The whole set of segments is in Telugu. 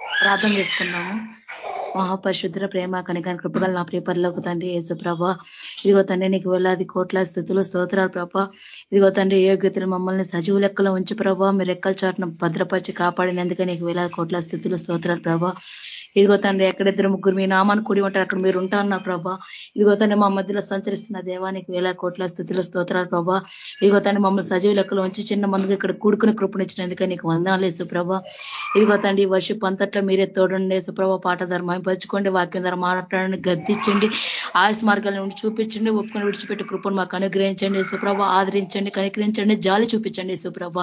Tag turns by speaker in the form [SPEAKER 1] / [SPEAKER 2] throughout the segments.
[SPEAKER 1] ప్రార్థన చేస్తున్నాము. మహాపరిశుద్ర ప్రేమ కనికాని కృపగల నా ప్రియపరలోకి తండ్రి యేసు ప్రభ. ఇదిగో తండ్రి నీకు వెళ్ళాది కోట్ల స్థితులు స్తోత్రాలు ప్రభ. ఇదిగో తండ్రి యోగ్యతలు మమ్మల్ని సజీవు లెక్కలో ఉంచి ప్రభావ మీరు రెక్కల చాటును భద్రపరిచి కాపాడినందుకే నీకు వేలాది కోట్ల స్థితులు స్తోత్రాలు ప్రభావ ఇదిగో తండ్రి ఎక్కడిద్దరు ముగ్గురు మీ నామాన్ని కూడి ఉంటారు. అక్కడ మీరు ఉంటారన్నారు ప్రభా. ఇదిగో తండ్రి మా మధ్యలో సంచరిస్తున్న దేవానికి వేల కోట్ల స్థుతుల స్తోత్రాలు ప్రభా. ఇదిగో తండ్రి మమ్మల్ని సజీవ లెక్కలో ఉంచి చిన్న మందికి ఇక్కడ కూడుకుని కృపణించినందుకే నీకు వందనాలు ప్రభా. ఇదిగో తండ్రి వర్షపు అంతట్లో మీరే తోడండి సుప్రభ ప్రభా. పాట ధర్మం పంచుకోండి వాక్యం ధర మాట్లాడండి గద్దించండి ఆయుస్ మార్గాల నుండి చూపించండి ఒప్పుకొని విడిచిపెట్టి కృపను మాకు అనుగ్రహించండి సుప్రభ ఆదరించండి కనికరించండి జాలి చూపించండి సుప్రభ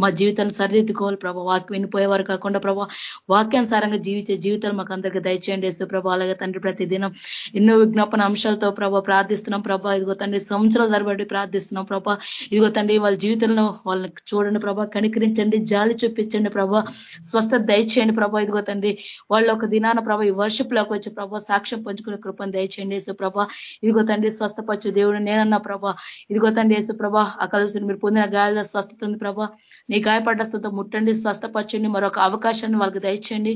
[SPEAKER 1] మా జీవితాన్ని సరిదిద్దుకోవాలి ప్రభా. వాక్యం వినిపోయేవారు కాకుండా ప్రభా వాక్యానుసారంగా జీవించే జీవితం జీవితాలు మాకు అందరికీ దయచేయండి. సుప్రభ అలాగే తండ్రి ప్రతిదినం ఎన్నో విజ్ఞాపన అంశాలతో ప్రభా ప్రార్థిస్తున్నాం. ప్రభా ఇదిగో తండ్రి సంవత్సరాల తరబడి ప్రార్థిస్తున్నాం. ప్రభా ఇదిగో తండ్రి వాళ్ళ జీవితంలో వాళ్ళని చూడండి ప్రభా కనికరించండి జాలి చూపించండి ప్రభా స్వస్థత దయచేయండి ప్రభా ఇదిగో తండ్రి వాళ్ళ ఒక దినాన ప్రభా ఈ వర్షిప్లోకి వచ్చి ప్రభా సాక్ష్యం పంచుకునే కృపను దయచేయండి యేసుప్రభ. ఇదిగో తండ్రి స్వస్థపచ్చు దేవుడు నేనన్నా ప్రభా. ఇదిగో తండ్రి యేసుప్రభ ఆ కలుసుని మీరు పొందిన గాయాల స్వస్థత ఉంది ప్రభా. నీ గాయపడ్డ స్థితి ముట్టండి స్వస్థపచ్చండి మరొక అవకాశాన్ని వాళ్ళకి దయచేయండి.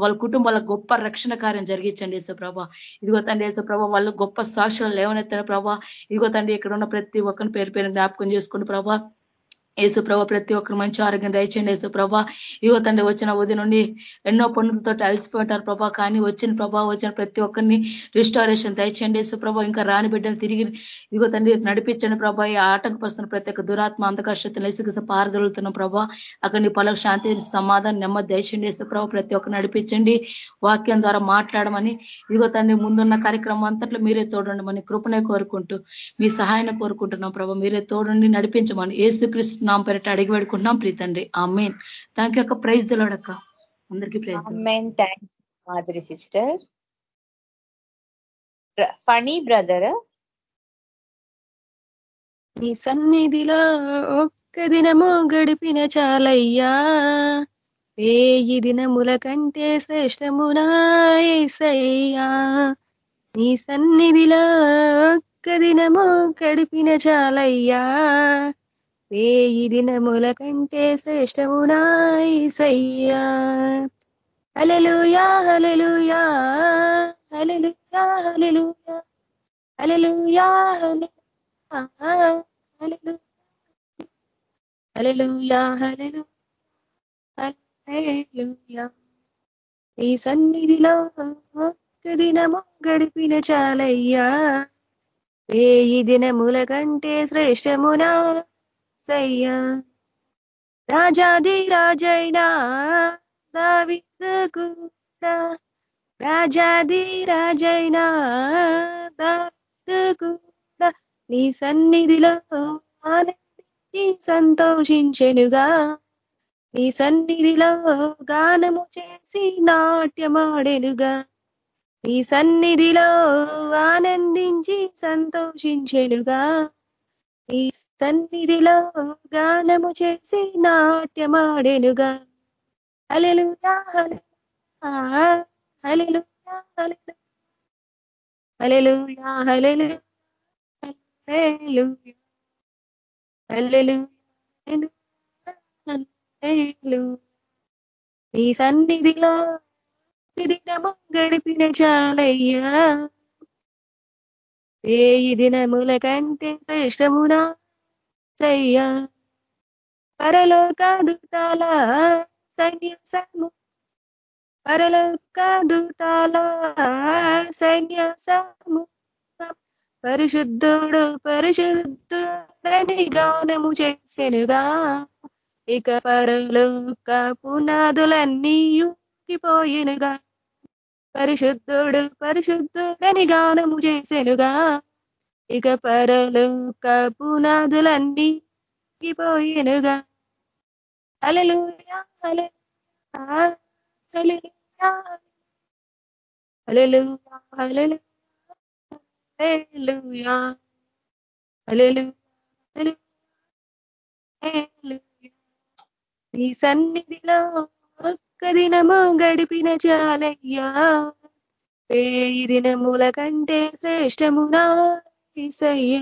[SPEAKER 1] వాళ్ళ కుటుంబాల గొప్ప రక్షణ కార్యం జరిగించండి యేసప్రభ. ఇదిగో తండ్రి యేసప్రభ వాళ్ళు గొప్ప సాక్షులు లేవనెత్తారు ప్రభా. ఇదిగో తండ్రి ఇక్కడ ఉన్న ప్రతి ఒక్కరిని పేరు పేరు జ్ఞాపకం చేసుకుని ప్రభా యేసుప్రభ ప్రతి ఒక్కరు మంచి ఆరోగ్యం దయచేయండి. యేసు ప్రభ ఇగో తండ్రి వచ్చిన ఉదయం నుండి ఎన్నో పనులతో అలసిపోయింటారు ప్రభా. కానీ వచ్చిన ప్రభా వచ్చిన ప్రతి ఒక్కరిని రిస్టారేషన్ దయచేయండి. యేసుప్రభ ఇంకా రాని బిడ్డలు తిరిగి ఇదిగో తండ్రి నడిపించండి ప్రభా. ఈ ఆటంకపరుస్తున్న ప్రతి ఒక్క దురాత్మ అంధకష్టతను ఇసుక పారదొలుతున్న ప్రభా. అక్కడ నీ శాంతి సమాధానం నెమ్మది దయచేయండి. యేసుప్రభ ప్రతి ఒక్కరు నడిపించండి. వాక్యం ద్వారా మాట్లాడమని ఇదిగో తండ్రి ముందున్న కార్యక్రమం అంతట్లో మీరే తోడండి కృపనే కోరుకుంటూ మీ సహాయాన్ని కోరుకుంటున్నాం ప్రభా. మీరే తోడండి నడిపించమని ఏసుక్రీస్తు నాం పేరిట అడిగి పెడుకుంటున్నాం ప్రీతండ్రి ఆ మెయిన్ యూ అక్క ప్రైజ్ దిలాడక్క అందరికీ praise
[SPEAKER 2] Madhuri sister. Phani brother.
[SPEAKER 3] నీ సన్నిధిలో ఒక్క దినము గడిపిన చాలయ్యా. వేయి దినముల కంటే శ్రేష్టమునా ఏసయ్యా. నీ సన్నిధిలో ఒక్క దినము గడిపిన చాలయ్యా. వేయి దినముల కంటే శ్రేష్టమునాయ్యా అలలుయా అలలుయా అలలుయా అలలుయా అలలుయా అలలుయా అలలుయా ఈ సన్నిధిలో ఒక్క దినము గడిపిన చాలయ్యా. వేయి దినముల కంటే శ్రేష్టమునా సయ్యా. రాజాది రాజైనా దావిదు రాజాది రాజైనా నీ సన్నిధిలో ఆనందించి సంతోషించెనుగా. నీ సన్నిధిలో గానము చేసి నాట్యమాడెనుగా. నీ సన్నిధిలో ఆనందించి సంతోషించెనుగా. నీ సన్నిధిలో గానము చేసి నాట్యమాడెనుగా. అలెలుయా అలెలుయా అలెలుయా అలెలు నీ సన్నిధిలో దినము గడిపిన చాలయ్యా. ఏ దినముల కంటే శ్రేష్టమునా సయ్యా పరలోక దూతాల సైన్యసము పరలోక దూతాల సైన్యసము పరిశుద్ధుడు పరిశుద్ధుడని గానము చేసెనుగా. ఇక పరలోక పునాదులన్నీ యుక్కిపోయినుగా పరిశుద్ధుడు పరిశుద్ధుడని గానము చేసెనుగా. ఇక పరలోక పునాదులన్నీ పోయినుగా అలలు నీ సన్నిధిలో ఒక్క దినము గడిపిన చాలయ్యా ఏ దినముల కంటే శ్రేష్టమునా ఈసయ్య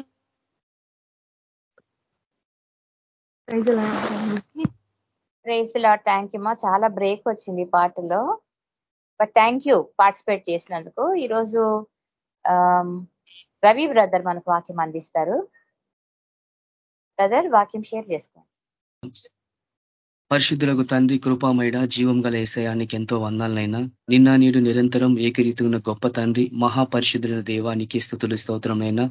[SPEAKER 2] ప్రైజ్ థ్యాంక్ యూ మా చాలా బ్రేక్ వచ్చింది పాటలో. బట్ థ్యాంక్ యూ పార్టిసిపేట్ చేసినందుకు. ఈరోజు రవి బ్రదర్ మనకు వాక్యం అందిస్తారు. బ్రదర్ వాక్యం షేర్ చేసుకోండి
[SPEAKER 4] పరిశుద్ధులకు తండ్రి కృపామైడ జీవం గల ఏసయానికి ఎంతో వందాలనైనా నిన్న నీడు నిరంతరం ఏకరీతి ఉన్న గొప్ప తండ్రి మహాపరిశుద్ధుల దేవానికి స్థుతులు స్తోత్రమైనా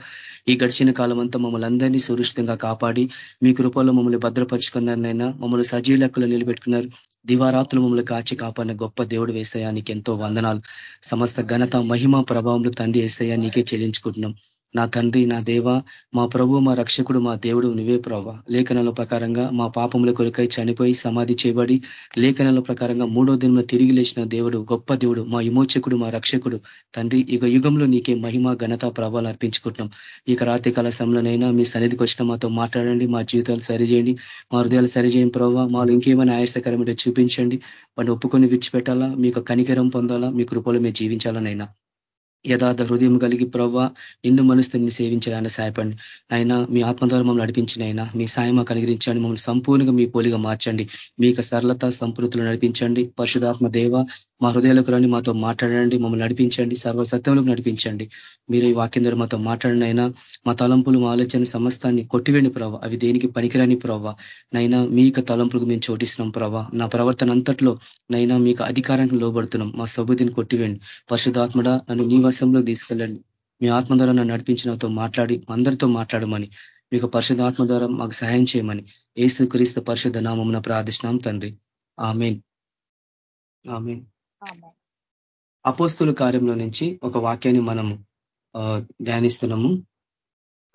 [SPEAKER 4] ఈ గడిచిన కాలం అంతా మమ్మల్ని అందరినీ సురక్షితంగా కాపాడి మీ కృపలో మమ్మల్ని భద్రపరుచుకున్నారనైనా మమ్మల్ని సజీలకులు నిలబెట్టుకున్నారు. దివారాత్రులు మమ్మల్ని కాచి కాపాడిన గొప్ప దేవుడు వేసయానికి ఎంతో వందనాలు. సమస్త ఘనత మహిమ ప్రభావంలో తండ్రి ఏసయ్యా నీకే చెల్లించుకుంటున్నాం. నా తండ్రి నా దేవ మా ప్రభు మా రక్షకుడు మా దేవుడు నువ్వే ప్రభా లేఖనాల ప్రకారంగా మా పాపముల కొరకై చనిపోయి సమాధి చేయబడి లేఖనాల ప్రకారంగా మూడో దిన తిరిగి లేచిన దేవుడు గొప్ప దేవుడు మా విమోచకుడు మా రక్షకుడు. తండ్రి ఇక యుగంలో నీకే మహిమ ఘనత ప్రభావాలు అర్పించుకుంటున్నాం. ఇక రాత్రి కాల సమయంలోనైనా మీ సన్నిధికి వచ్చిన మాతో మాట్లాడండి మా జీవితాలు సరిచేయండి మా హృదయాలు సరిచేయండి ప్రభావ మాలో ఇంకేమైనా ఆయాసకరమైన చూపించండి. వాటిని ఒప్పుకొని విడిచిపెట్టాలా? మీకు కనికరం పొందాలా? మీ కృపలో మేము జీవించాలనైనా. యథార్థ హృదయం కలిగి ప్రవ్వ నిన్ను మనసుని సేవించాలని సాయపడండి అయినా మీ ఆత్మ ద్వారా మమ్మల్ని నడిపించిన అయినా మీ సాయం మాకు అనుగ్రహించండి మమ్మల్ని సంపూర్ణంగా మీ పోలిగా మార్చండి. మీకు సరళత సంపూర్తులు నడిపించండి. పరిశుధాత్మ దేవ మా హృదయాలకు రండి మాతో మాట్లాడండి మమ్మల్ని నడిపించండి సర్వసత్యంలోకి నడిపించండి. మీరు ఈ వాక్యం ద్వారా మాతో మాట్లాడండి అయినా మా తలంపులు మా ఆలోచన సమస్తాన్ని కొట్టివేండి ప్రభావ అవి దేనికి పనికిరాని ప్రభావ నైనా మీకు తలంపులకు మేము చోటిస్తున్నాం ప్రభావ నా ప్రవర్తన అంతట్లో నైనా మీకు అధికారానికి లోబడుతున్నాం. మా సబుద్ధిని కొట్టివేండి పరిశుధాత్మడ నన్ను నీ వశంలో తీసుకెళ్ళండి. మీ ఆత్మ ద్వారా నన్ను నడిపించినతో మాట్లాడి అందరితో మాట్లాడమని. మీకు పరిశుధాత్మ ద్వారా మాకు సహాయం చేయమని. ఏసు క్రీస్తు పరిశుద్ధ నామమున ప్రార్థిష్నాం తండ్రి. ఆమెన్. ఆమెన్. అపోస్తుల కార్యంలో నుంచి ఒక వాక్యాన్ని మనము ధ్యానిస్తున్నాము.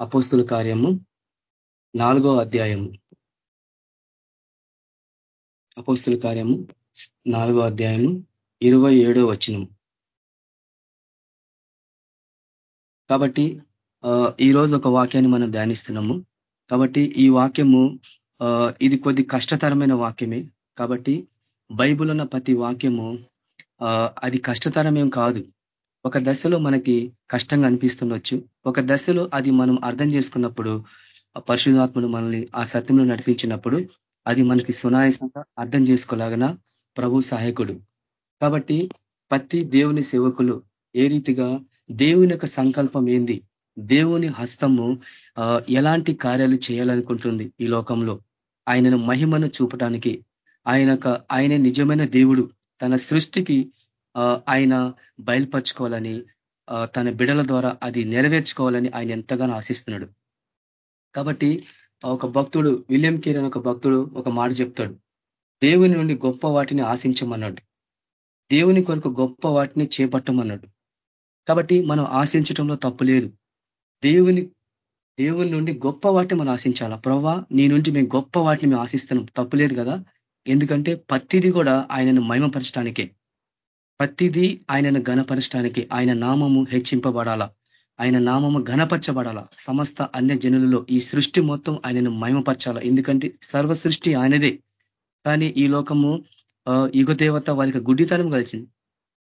[SPEAKER 4] అపోస్తుల కార్యము నాలుగో అధ్యాయము. అపోస్తుల కార్యము నాలుగో అధ్యాయము ఇరవై ఏడో వచనం కాబట్టి ఈరోజు ఈ రోజు ఒక వాక్యాన్ని మనం ధ్యానిస్తున్నాము. కాబట్టి ఈ వాక్యము ఇది కొద్ది కష్టతరమైన వాక్యమే. కాబట్టి బైబుల్ ఉన్న ప్రతి వాక్యము అది కష్టతరమేం కాదు. ఒక దశలో మనకి కష్టంగా అనిపిస్తుండొచ్చు. ఒక దశలో అది మనం అర్థం చేసుకున్నప్పుడు పరిశుధాత్ముడు మనల్ని ఆ సత్యంలో నడిపించినప్పుడు అది మనకి సునాయాసంగా అర్థం చేసుకోలాగన ప్రభు సహాయకుడు. కాబట్టి ప్రతి దేవుని సేవకులు ఏ రీతిగా దేవుని యొక్క సంకల్పం ఏంది? దేవుని హస్తము ఆ, ఎలాంటి కార్యాలు చేయాలనుకుంటుంది ఈ లోకంలో? ఆయనను మహిమను చూపటానికి ఆయన ఆయన నిజమైన దేవుడు. తన సృష్టికి ఆయన బయలుపరచుకోవాలని ఆ, తన బిడల ద్వారా అది నెరవేర్చుకోవాలని ఆయన ఎంతగానో ఆశిస్తున్నాడు. కాబట్టి ఒక భక్తుడు విలియం కేర్ అని ఒక భక్తుడు ఒక మాట చెప్తాడు. దేవుని నుండి గొప్ప వాటిని ఆశించమన్నాడు. దేవుని కొరకు గొప్ప వాటిని చేపట్టమన్నాడు. కాబట్టి మనం ఆశించటంలో తప్పు లేదు. దేవుని దేవుని నుండి గొప్ప వాటిని మనం ఆశించాలా? ప్రవ్వా నీ నుండి మేము గొప్ప వాటిని మేము ఆశిస్తున్నాం. తప్పు లేదు కదా? ఎందుకంటే పత్తిది కూడా ఆయనను మహిమపరచడానికే ప్రతిదీ ఆయనను ఘనపరచడానికి ఆయన నామము హెచ్చింపబడాలా? ఆయన నామము ఘనపరచబడాలా? సమస్త అన్య జనులలో ఈ సృష్టి మొత్తం ఆయనను మహిమపరచాలా? ఎందుకంటే సర్వ సృష్టి ఆయనదే. కానీ ఈ లోకము ఆ, యుగదేవత వారికి గుడ్డితనం కలిసింది.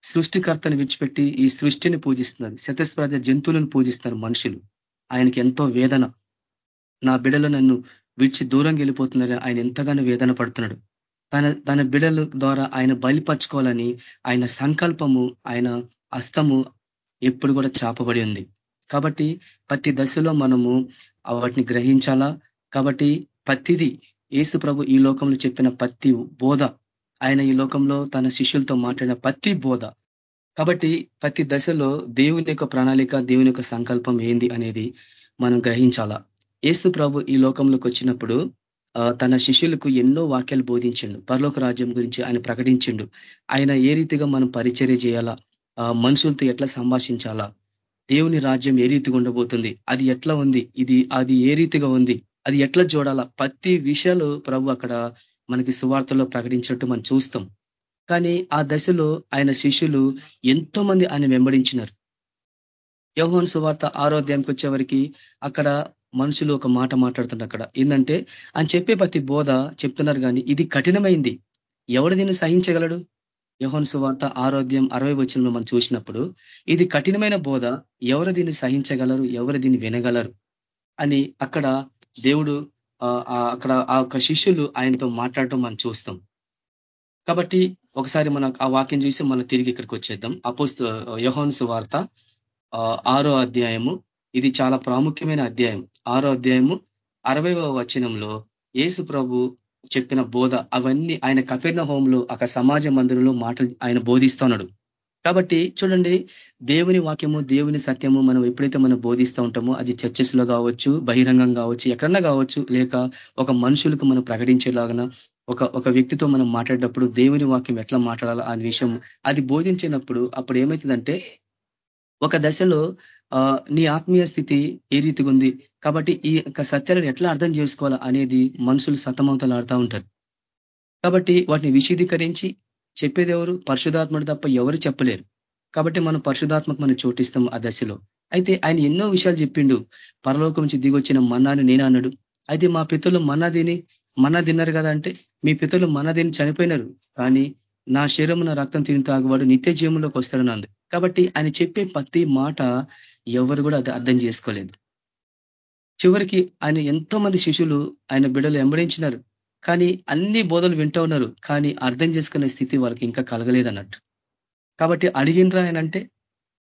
[SPEAKER 4] సృష్టికర్తను విడిచిపెట్టి ఈ సృష్టిని పూజిస్తున్నారు. శతస్ప్రాజ జంతువులను పూజిస్తున్నారు మనుషులు. ఆయనకి ఎంతో వేదన. నా బిడలో నన్ను విడిచి దూరంగా వెళ్ళిపోతున్నారని ఆయన ఎంతగానో వేదన పడుతున్నాడు. తన తన బిడల ద్వారా ఆయన బయలుపరచుకోవాలని ఆయన సంకల్పము ఆయన హస్తము ఎప్పుడు కూడా చాపబడి ఉంది. కాబట్టి ప్రతి దశలో మనము వాటిని గ్రహించాలా? కాబట్టి ప్రతిది ఏసు ప్రభు ఈ లోకంలో చెప్పిన ప్రతి బోధ ఆయన ఈ లోకంలో తన శిష్యులతో మాట్లాడిన ప్రతి బోధ. కాబట్టి ప్రతి దశలో దేవుని యొక్క ప్రణాళిక దేవుని యొక్క సంకల్పం ఏంది అనేది మనం గ్రహించాలా? ఏసు ప్రభు ఈ లోకంలోకి వచ్చినప్పుడు తన శిష్యులకు ఎన్నో వాక్యాలు బోధించిండు. పరలోక రాజ్యం గురించి ఆయన ప్రకటించిండు. ఆయన ఏ రీతిగా మనం పరిచర్య చేయాలా? మనుషులతో ఎట్లా సంభాషించాలా? దేవుని రాజ్యం ఏ రీతిగా ఉండబోతుంది? అది ఎట్లా ఉంది? ఇది అది ఏ రీతిగా ఉంది? అది ఎట్లా చూడాలా ప్రతి విషయాలు ప్రభు అక్కడ మనకి సువార్తలో ప్రకటించినట్టు మనం చూస్తాం. కానీ ఆ దశలో ఆయన శిష్యులు ఎంతో మంది ఆయన వెంబడించినారు. యోహోన్ సువార్త ఆరోగ్యానికి వచ్చేవరికి అక్కడ మనుషులు ఒక మాట మాట్లాడుతున్నారు అక్కడ. ఏంటంటే అని చెప్పే ప్రతి బోధ చెప్తున్నారు కానీ ఇది కఠినమైంది. ఎవడు దీన్ని సహించగలడు? యోహోన్ సువార్త ఆరోగ్యం అరవై వచనంలో మనం చూసినప్పుడు ఇది కఠినమైన బోధ. ఎవరు దీన్ని సహించగలరు? ఎవరు దీన్ని వినగలరు? అని అక్కడ దేవుడు ఆ, అక్కడ ఆ యొక్క శిష్యులు ఆయనతో మాట్లాడటం మనం చూస్తాం. కాబట్టి ఒకసారి మనం ఆ వాక్యం చూసి మనం తిరిగి ఇక్కడికి వచ్చేద్దాం. అపోస్తు యహోన్సు వార్త ఆరో అధ్యాయము. ఇది చాలా ప్రాముఖ్యమైన అధ్యాయం. ఆరో అధ్యాయము అరవైవ వచనంలో యేసు ప్రభు చెప్పిన బోధ అవన్నీ ఆయన కపిర్ణ హోంలో ఒక సమాజ మందిరంలో మాటలు ఆయన బోధిస్తున్నాడు. కాబట్టి చూడండి దేవుని వాక్యము దేవుని సత్యము మనం ఎప్పుడైతే మనం బోధిస్తూ ఉంటామో అది చర్చెస్లో కావచ్చు బహిరంగం కావచ్చు ఎక్కడన్నా కావచ్చు లేక ఒక మనుషులకు మనం ప్రకటించేలాగన ఒక ఒక వ్యక్తితో మనం మాట్లాడేటప్పుడు దేవుని వాక్యం ఎట్లా మాట్లాడాలో అనే విషయం అది బోధించినప్పుడు అప్పుడు ఏమవుతుందంటే ఒక దశలో నీ ఆత్మీయ స్థితి ఏ రీతిగా ఉంది? కాబట్టి ఈ యొక్క సత్యాలను ఎట్లా అర్థం చేసుకోవాలా అనేది మనుషులు సతమతలు ఆడుతూ ఉంటారు. కాబట్టి వాటిని విశీదీకరించి చెప్పేది ఎవరు? పరిశుధాత్ముడు తప్ప ఎవరు చెప్పలేరు. కాబట్టి మనం పరిశుధాత్మకు మనం చోటిస్తాం ఆ దశలో. అయితే ఆయన ఎన్నో విషయాలు చెప్పిండు. పరలోకం నుంచి దిగొచ్చిన మన్నాని నేను అన్నాడు. అయితే మా పితలు మన్నా తిని మన్నా తిన్నారు కదా అంటే మీ పితలు మన్నా తిని చనిపోయినారు. కానీ నా శరీరం నా రక్తం తిని తాగువాడు నిత్య జీవంలోకి వస్తాడని అంది. కాబట్టి ఆయన చెప్పే ప్రతి మాట ఎవరు కూడా అది అర్థం చేసుకోలేదు. చివరికి ఆయన ఎంతో మంది శిష్యులు ఆయన బిడ్డలు ఎంబడించినారు కానీ అన్ని బోధలు వింటూ ఉన్నారు. కానీ అర్థం చేసుకునే స్థితి వాళ్ళకి ఇంకా కలగలేదన్నట్టు కాబట్టి అడిగినరా ఆయన అంటే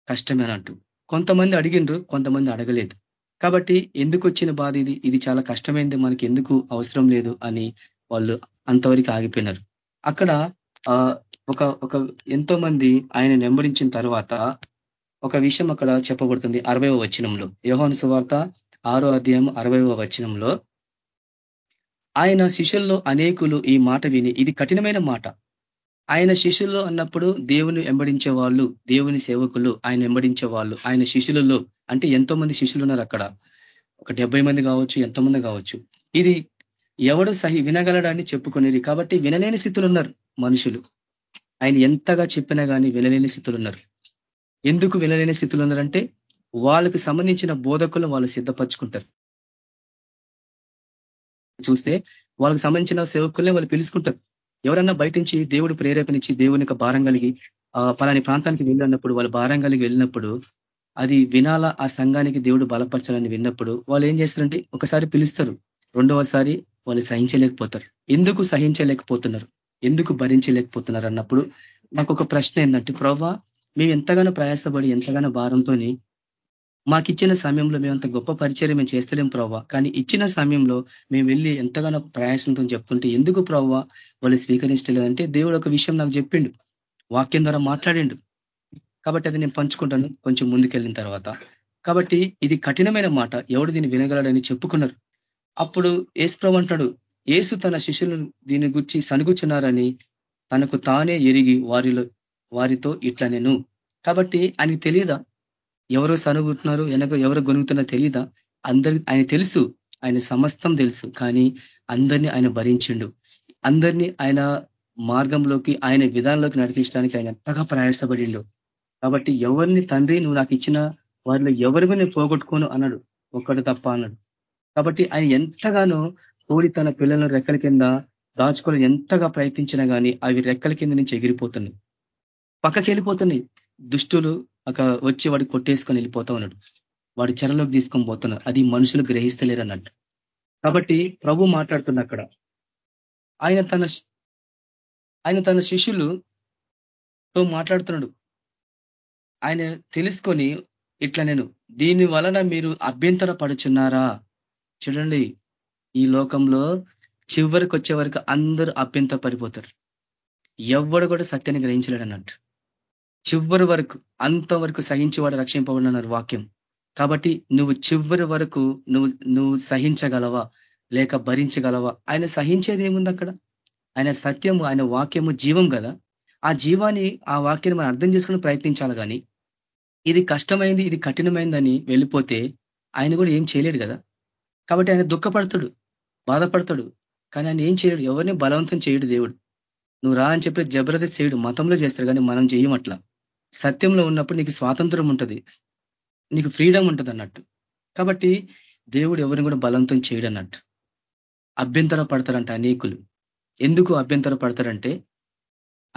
[SPEAKER 4] కష్టమే అన్నట్టు. కొంతమంది అడిగినరు కొంతమంది అడగలేదు. కాబట్టి ఎందుకు వచ్చిన బాధ ఇది? ఇది చాలా కష్టమైంది. మనకి ఎందుకు అవసరం లేదు అని వాళ్ళు అంతవరకు ఆగిపోయినారు. అక్కడ ఒక ఒక ఎంతో మంది ఆయన వెంబడించిన తర్వాత ఒక విషయం అక్కడ చెప్పబడుతుంది అరవైవ వచనంలో. యోహాను సువార్త ఆరో అధ్యాయం అరవైవ వచనంలో. ఆయన శిష్యుల్లో అనేకులు ఈ మాట విని ఇది కఠినమైన మాట. ఆయన శిష్యుల్లో అన్నప్పుడు దేవుని వెంబడించే వాళ్ళు దేవుని సేవకులు ఆయన వెంబడించే వాళ్ళు ఆయన శిష్యులలో అంటే ఎంతో మంది శిష్యులు ఉన్నారు అక్కడ. ఒక డెబ్బై మంది కావచ్చు ఎంతమంది కావచ్చు. ఇది ఎవడు సహి వినగలడాన్ని చెప్పుకునేది కాబట్టి వినలేని స్థితులు ఉన్నారు మనుషులు. ఆయన ఎంతగా చెప్పినా కానీ వినలేని స్థితులు ఉన్నారు ఎందుకు వినలేని స్థితులు ఉన్నారంటే వాళ్ళకు సంబంధించిన బోధకులు వాళ్ళు సిద్ధపరచుకుంటారు. చూస్తే వాళ్ళకి సంబంధించిన సేవకులనే వాళ్ళు పిలుచుకుంటారు. ఎవరన్నా బయట నుంచి దేవుడు ప్రేరేపణించి దేవుని యొక్క భారం కలిగి పలాని ప్రాంతానికి వెళ్ళినప్పుడు వాళ్ళు భారం కలిగి వెళ్ళినప్పుడు అది వినాలా ఆ సంఘానికి దేవుడు బలపరచాలని విన్నప్పుడు వాళ్ళు ఏం చేస్తారంటే ఒకసారి పిలుస్తారు. రెండవసారి వాళ్ళు సహించలేకపోతారు. ఎందుకు సహించలేకపోతున్నారు? ఎందుకు భరించలేకపోతున్నారు అన్నప్పుడు నాకు ఒక ప్రశ్న ఏంటంటే ప్రవ్వా మేము ఎంతగానో ప్రయాసపడి ఎంతగానో భారంతో మాకు ఇచ్చిన సమయంలో మేము అంత గొప్ప పరిచయం మేము చేస్తలేం ప్రవ్వా. కానీ ఇచ్చిన సమయంలో మేము వెళ్ళి ఎంతగానో ప్రయాసంతో చెప్తుంటే ఎందుకు ప్రవ్వా వాళ్ళు స్వీకరించలేదంటే దేవుడు ఒక విషయం నాకు చెప్పిండు. వాక్యం ద్వారా మాట్లాడిండు. కాబట్టి అది నేను పంచుకుంటాను కొంచెం ముందుకెళ్ళిన తర్వాత. కాబట్టి ఇది కఠినమైన మాట. ఎవడు దీన్ని వినగలడని చెప్పుకున్నారు. అప్పుడు ఏసు అంటాడు ఏసు తన శిష్యులను దీని గురించి సనుగుచున్నారని తనకు తానే ఎరిగి వారిలో వారితో ఇట్లా నేను కాబట్టి ఆయనకి తెలియదా ఎవరు సనుగుతున్నారు వెనక ఎవరు గొనుగుతున్నా తెలియదా అందరి ఆయన తెలుసు ఆయన సమస్తం తెలుసు కానీ అందరినీ ఆయన భరించిండు. అందరినీ ఆయన మార్గంలోకి ఆయన విధానంలోకి నడిపించడానికి ఆయన ఎంతగా ప్రయాసపడిండు. కాబట్టి ఎవరిని తండ్రి నువ్వు నాకు ఇచ్చిన వారిలో ఎవరిని నేను పోగొట్టుకోను అన్నాడు. ఒక్కడు తప్ప అన్నాడు. కాబట్టి ఆయన ఎంతగానో తోడి తన పిల్లలను రెక్కల కింద దాచుకోవాలని ఎంతగా ప్రయత్నించినా కానీ అవి రెక్కల కింద నుంచి ఎగిరిపోతున్నాయి. పక్కకి వెళ్ళిపోతున్నాయి. దుష్టులు ఒక వచ్చి వాడు కొట్టేసుకొని వెళ్ళిపోతా ఉన్నాడు. వాడి చెరలోకి తీసుకొని పోతున్నాడు. అది మనుషులు గ్రహిస్తలేరు అన్నట్టు కాబట్టి ప్రభు మాట్లాడుతున్న అక్కడ ఆయన తన ఆయన తన శిష్యులుతో మాట్లాడుతున్నాడు. ఆయన తెలుసుకొని ఇట్లా నేను దీని వలన మీరు అభ్యంతర పడుచున్నారా చూడండి. ఈ లోకంలో చివరికి వచ్చే వరకు అందరూ అప్యంత పడిపోతారు. ఎవడు కూడా సత్యాన్ని గ్రహించలేడు అన్నట్టు. చివరి వరకు అంతవరకు సహించేవాడు రక్షింపబడినన్నారు వాక్యం. కాబట్టి నువ్వు చివరి వరకు నువ్వు నువ్వు సహించగలవా? లేక భరించగలవా? ఆయన సహించేది ఏముంది అక్కడ? ఆయన సత్యము ఆయన వాక్యము జీవం కదా. ఆ జీవాన్ని ఆ వాక్యాన్ని మనం అర్థం చేసుకుని ప్రయత్నించాలి కానీ ఇది కష్టమైంది ఇది కఠినమైందని వెళ్ళిపోతే ఆయన కూడా ఏం చేయలేడు కదా. కాబట్టి ఆయన దుఃఖపడతాడు. బాధపడతాడు. కానీ ఆయన ఏం చేయడు? ఎవరిని బలవంతం చేయడు దేవుడు. నువ్వు రా అని చెప్పి జబర్దస్త్ చేయడు మతంలో చేస్తారు కానీ మనం చేయమట్లా. సత్యంలో ఉన్నప్పుడు నీకు స్వాతంత్రం ఉంటుంది. నీకు ఫ్రీడమ్ ఉంటుంది అన్నట్టు. కాబట్టి దేవుడు ఎవరిని కూడా బలవంతం చేయడు అన్నట్టు. అభ్యంతర పడతారంట అనేకులు. ఎందుకు అభ్యంతర పడతారంటే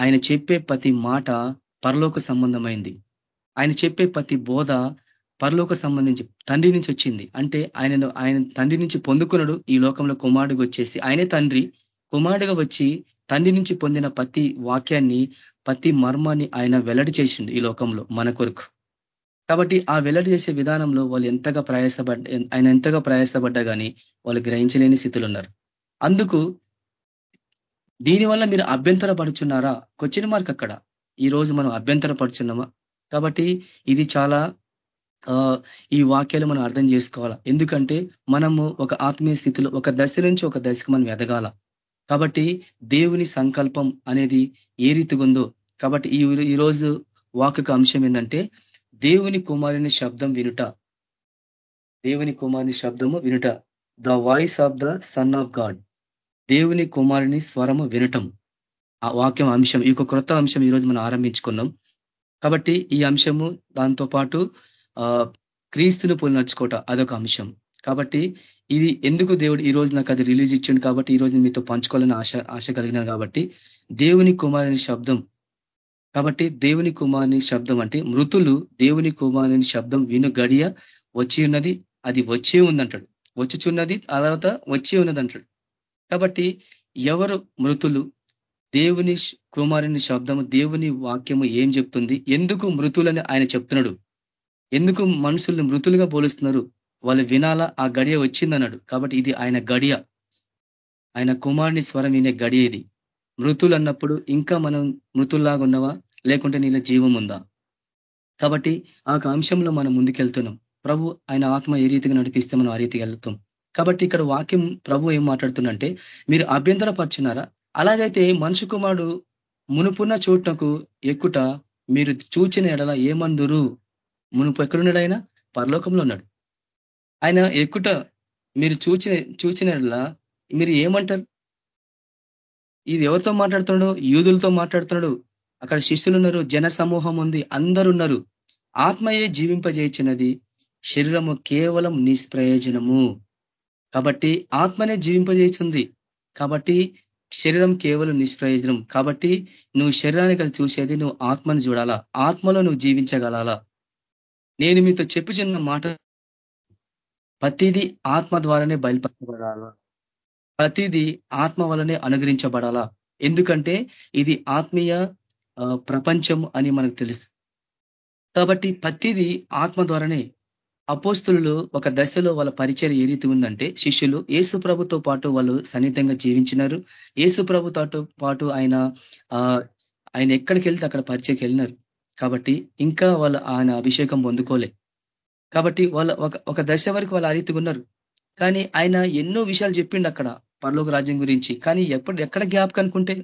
[SPEAKER 4] ఆయన చెప్పే ప్రతి మాట పరలోక సంబంధమైంది. ఆయన చెప్పే ప్రతి బోధ పరలోక సంబంధించి తండ్రి నుంచి వచ్చింది. అంటే ఆయనను ఆయన తండ్రి నుంచి పొందుకున్నాడు ఈ లోకంలో కుమారుడిగా వచ్చేసి. ఆయనే తండ్రి. కుమారుడిగా వచ్చి తండ్రి నుంచి పొందిన ప్రతి వాక్యాన్ని ప్రతి మర్మాన్ని ఆయన వెల్లడి చేసిండు ఈ లోకంలో మన కొరకు. కాబట్టి ఆ వెల్లడి చేసే విధానంలో వాళ్ళు ఎంతగా ప్రయాసపడ్డ ఆయన ఎంతగా ప్రయాసపడ్డా కానీ వాళ్ళు గ్రహించలేని స్థితిలో ఉన్నారు. అందుకు దీనివల్ల మీరు అభ్యంతర పడుచున్నారా క్వశ్చన్ మార్క్ అక్కడ. ఈ రోజు మనం అభ్యంతర పడుచున్నామా కాబట్టి ఇది చాలా ఈ వాక్యాలు మనం అర్థం చేసుకోవాలా? ఎందుకంటే మనము ఒక ఆత్మీయ స్థితిలో ఒక దశ నుంచి ఒక దశకు మనం ఎదగాల. కాబట్టి దేవుని సంకల్పం అనేది ఏ రీతిగా ఉందో కాబట్టి ఈ ఈ రోజు వాక్యక అంశం ఏంటంటే దేవుని కుమారుని శబ్దం వినుట. దేవుని కుమారుని శబ్దము వినుట. The voice of the son of God దేవుని కుమారుని స్వరము వినటం. ఆ వాక్యం అంశం ఈ క్రొత్త అంశం ఈరోజు మనం ఆరంభించుకున్నాం. కాబట్టి ఈ అంశము దాంతో పాటు క్రీస్తుని పోలి నడుచుకోవట అదొక అంశం. కాబట్టి ఇది ఎందుకు దేవుడు ఈ రోజు నాకు అది రిలీజ్ ఇచ్చిండు కాబట్టి ఈ రోజు మీతో పంచుకోవాలని ఆశ ఆశ కలిగినాను కాబట్టి దేవుని కుమారుని శబ్దం. కాబట్టి దేవుని కుమారుని శబ్దం అంటే మృతులు దేవుని కుమారుని శబ్దం విను గడియ వచ్చి ఉన్నది అది వచ్చే ఉందంటాడు. వచ్చుచున్నది తర్వాత వచ్చే ఉన్నది అంటాడు కాబట్టి ఎవరు మృతులు? దేవుని కుమారుని శబ్దము దేవుని వాక్యము ఏం చెప్తుంది? ఎందుకు మృతులని ఆయన చెప్తున్నాడు? ఎందుకు మనుషుల్ని మృతులుగా పోలుస్తున్నారు? వాళ్ళు వినాలా? ఆ గడియ వచ్చిందన్నాడు. కాబట్టి ఇది ఆయన గడియ. ఆయన కుమారుని స్వరం వినే గడియ ఇది. మృతులు అన్నప్పుడు ఇంకా మనం మృతుల్లాగా ఉన్నవా లేకుంటే నీళ్ళ జీవం ఉందా? కాబట్టి ఆ అంశంలో మనం ముందుకెళ్తున్నాం. ప్రభు ఆయన ఆత్మ ఏ రీతిగా నడిపిస్తే మనం ఆ రీతికి వెళ్తాం. కాబట్టి ఇక్కడ వాక్యం ప్రభు ఏం మాట్లాడుతుందంటే మీరు అభ్యంతరపరిచినారా? అలాగైతే మనుషు కుమారుడు మునుపున్న చోటునకు ఎక్కుట మీరు చూచిన ఎడల ఏమందురు? మునుపు ఎక్కడున్నాడు ఆయన పరలోకంలో ఉన్నాడు. ఆయన ఎక్కుట మీరు చూచిన చూచిన మీరు ఏమంటారు? ఇది ఎవరితో మాట్లాడుతున్నాడు? యూదులతో మాట్లాడుతున్నాడు. అక్కడ శిష్యులు ఉన్నారు జన సమూహం ఉంది అందరు ఉన్నారు. ఆత్మయే జీవింపజేయించినది. శరీరము కేవలం నిష్ప్రయోజనము. కాబట్టి ఆత్మనే జీవింపజేస్తుంది కాబట్టి శరీరం కేవలం నిష్ప్రయోజనం. కాబట్టి నువ్వు శరీరాన్ని కలిసి చూసేది నువ్వు ఆత్మను చూడాలా? ఆత్మలో నువ్వు జీవించగలాలా? నేను మీతో చెప్పుచున్న మాట. ప్రతిదీ ఆత్మ ద్వారానే బయలుపరచబడాలా? ప్రతిదీ ఆత్మ వలనే అనుగ్రహించబడాలా? ఎందుకంటే ఇది ఆత్మీయ ప్రపంచం అని మనకు తెలుసు. కాబట్టి ప్రతిదీ ఆత్మ ద్వారానే. అపోస్తులు ఒక దశలో వాళ్ళ పరిచయం ఏ రీతి ఉందంటే శిష్యులు ఏసు ప్రభుతో పాటు వాళ్ళు సన్నిహితంగా జీవించినారు. ఏసు ప్రభుతో పాటు ఆయన ఆయన ఎక్కడికి వెళ్తే అక్కడ పరిచయకి వెళ్ళినారు. కాబట్టి ఇంకా వాళ్ళు ఆయన అభిషేకం పొందుకోలే. కాబట్టి వాళ్ళ ఒక దశ వరకు వాళ్ళు ఆ రీతిగా ఉన్నారు. కానీ ఆయన ఎన్నో విషయాలు చెప్పిండు అక్కడ పరలోక రాజ్యం గురించి. కానీ ఎప్పుడు ఎక్కడ జ్ఞాపకం అనుకుంటే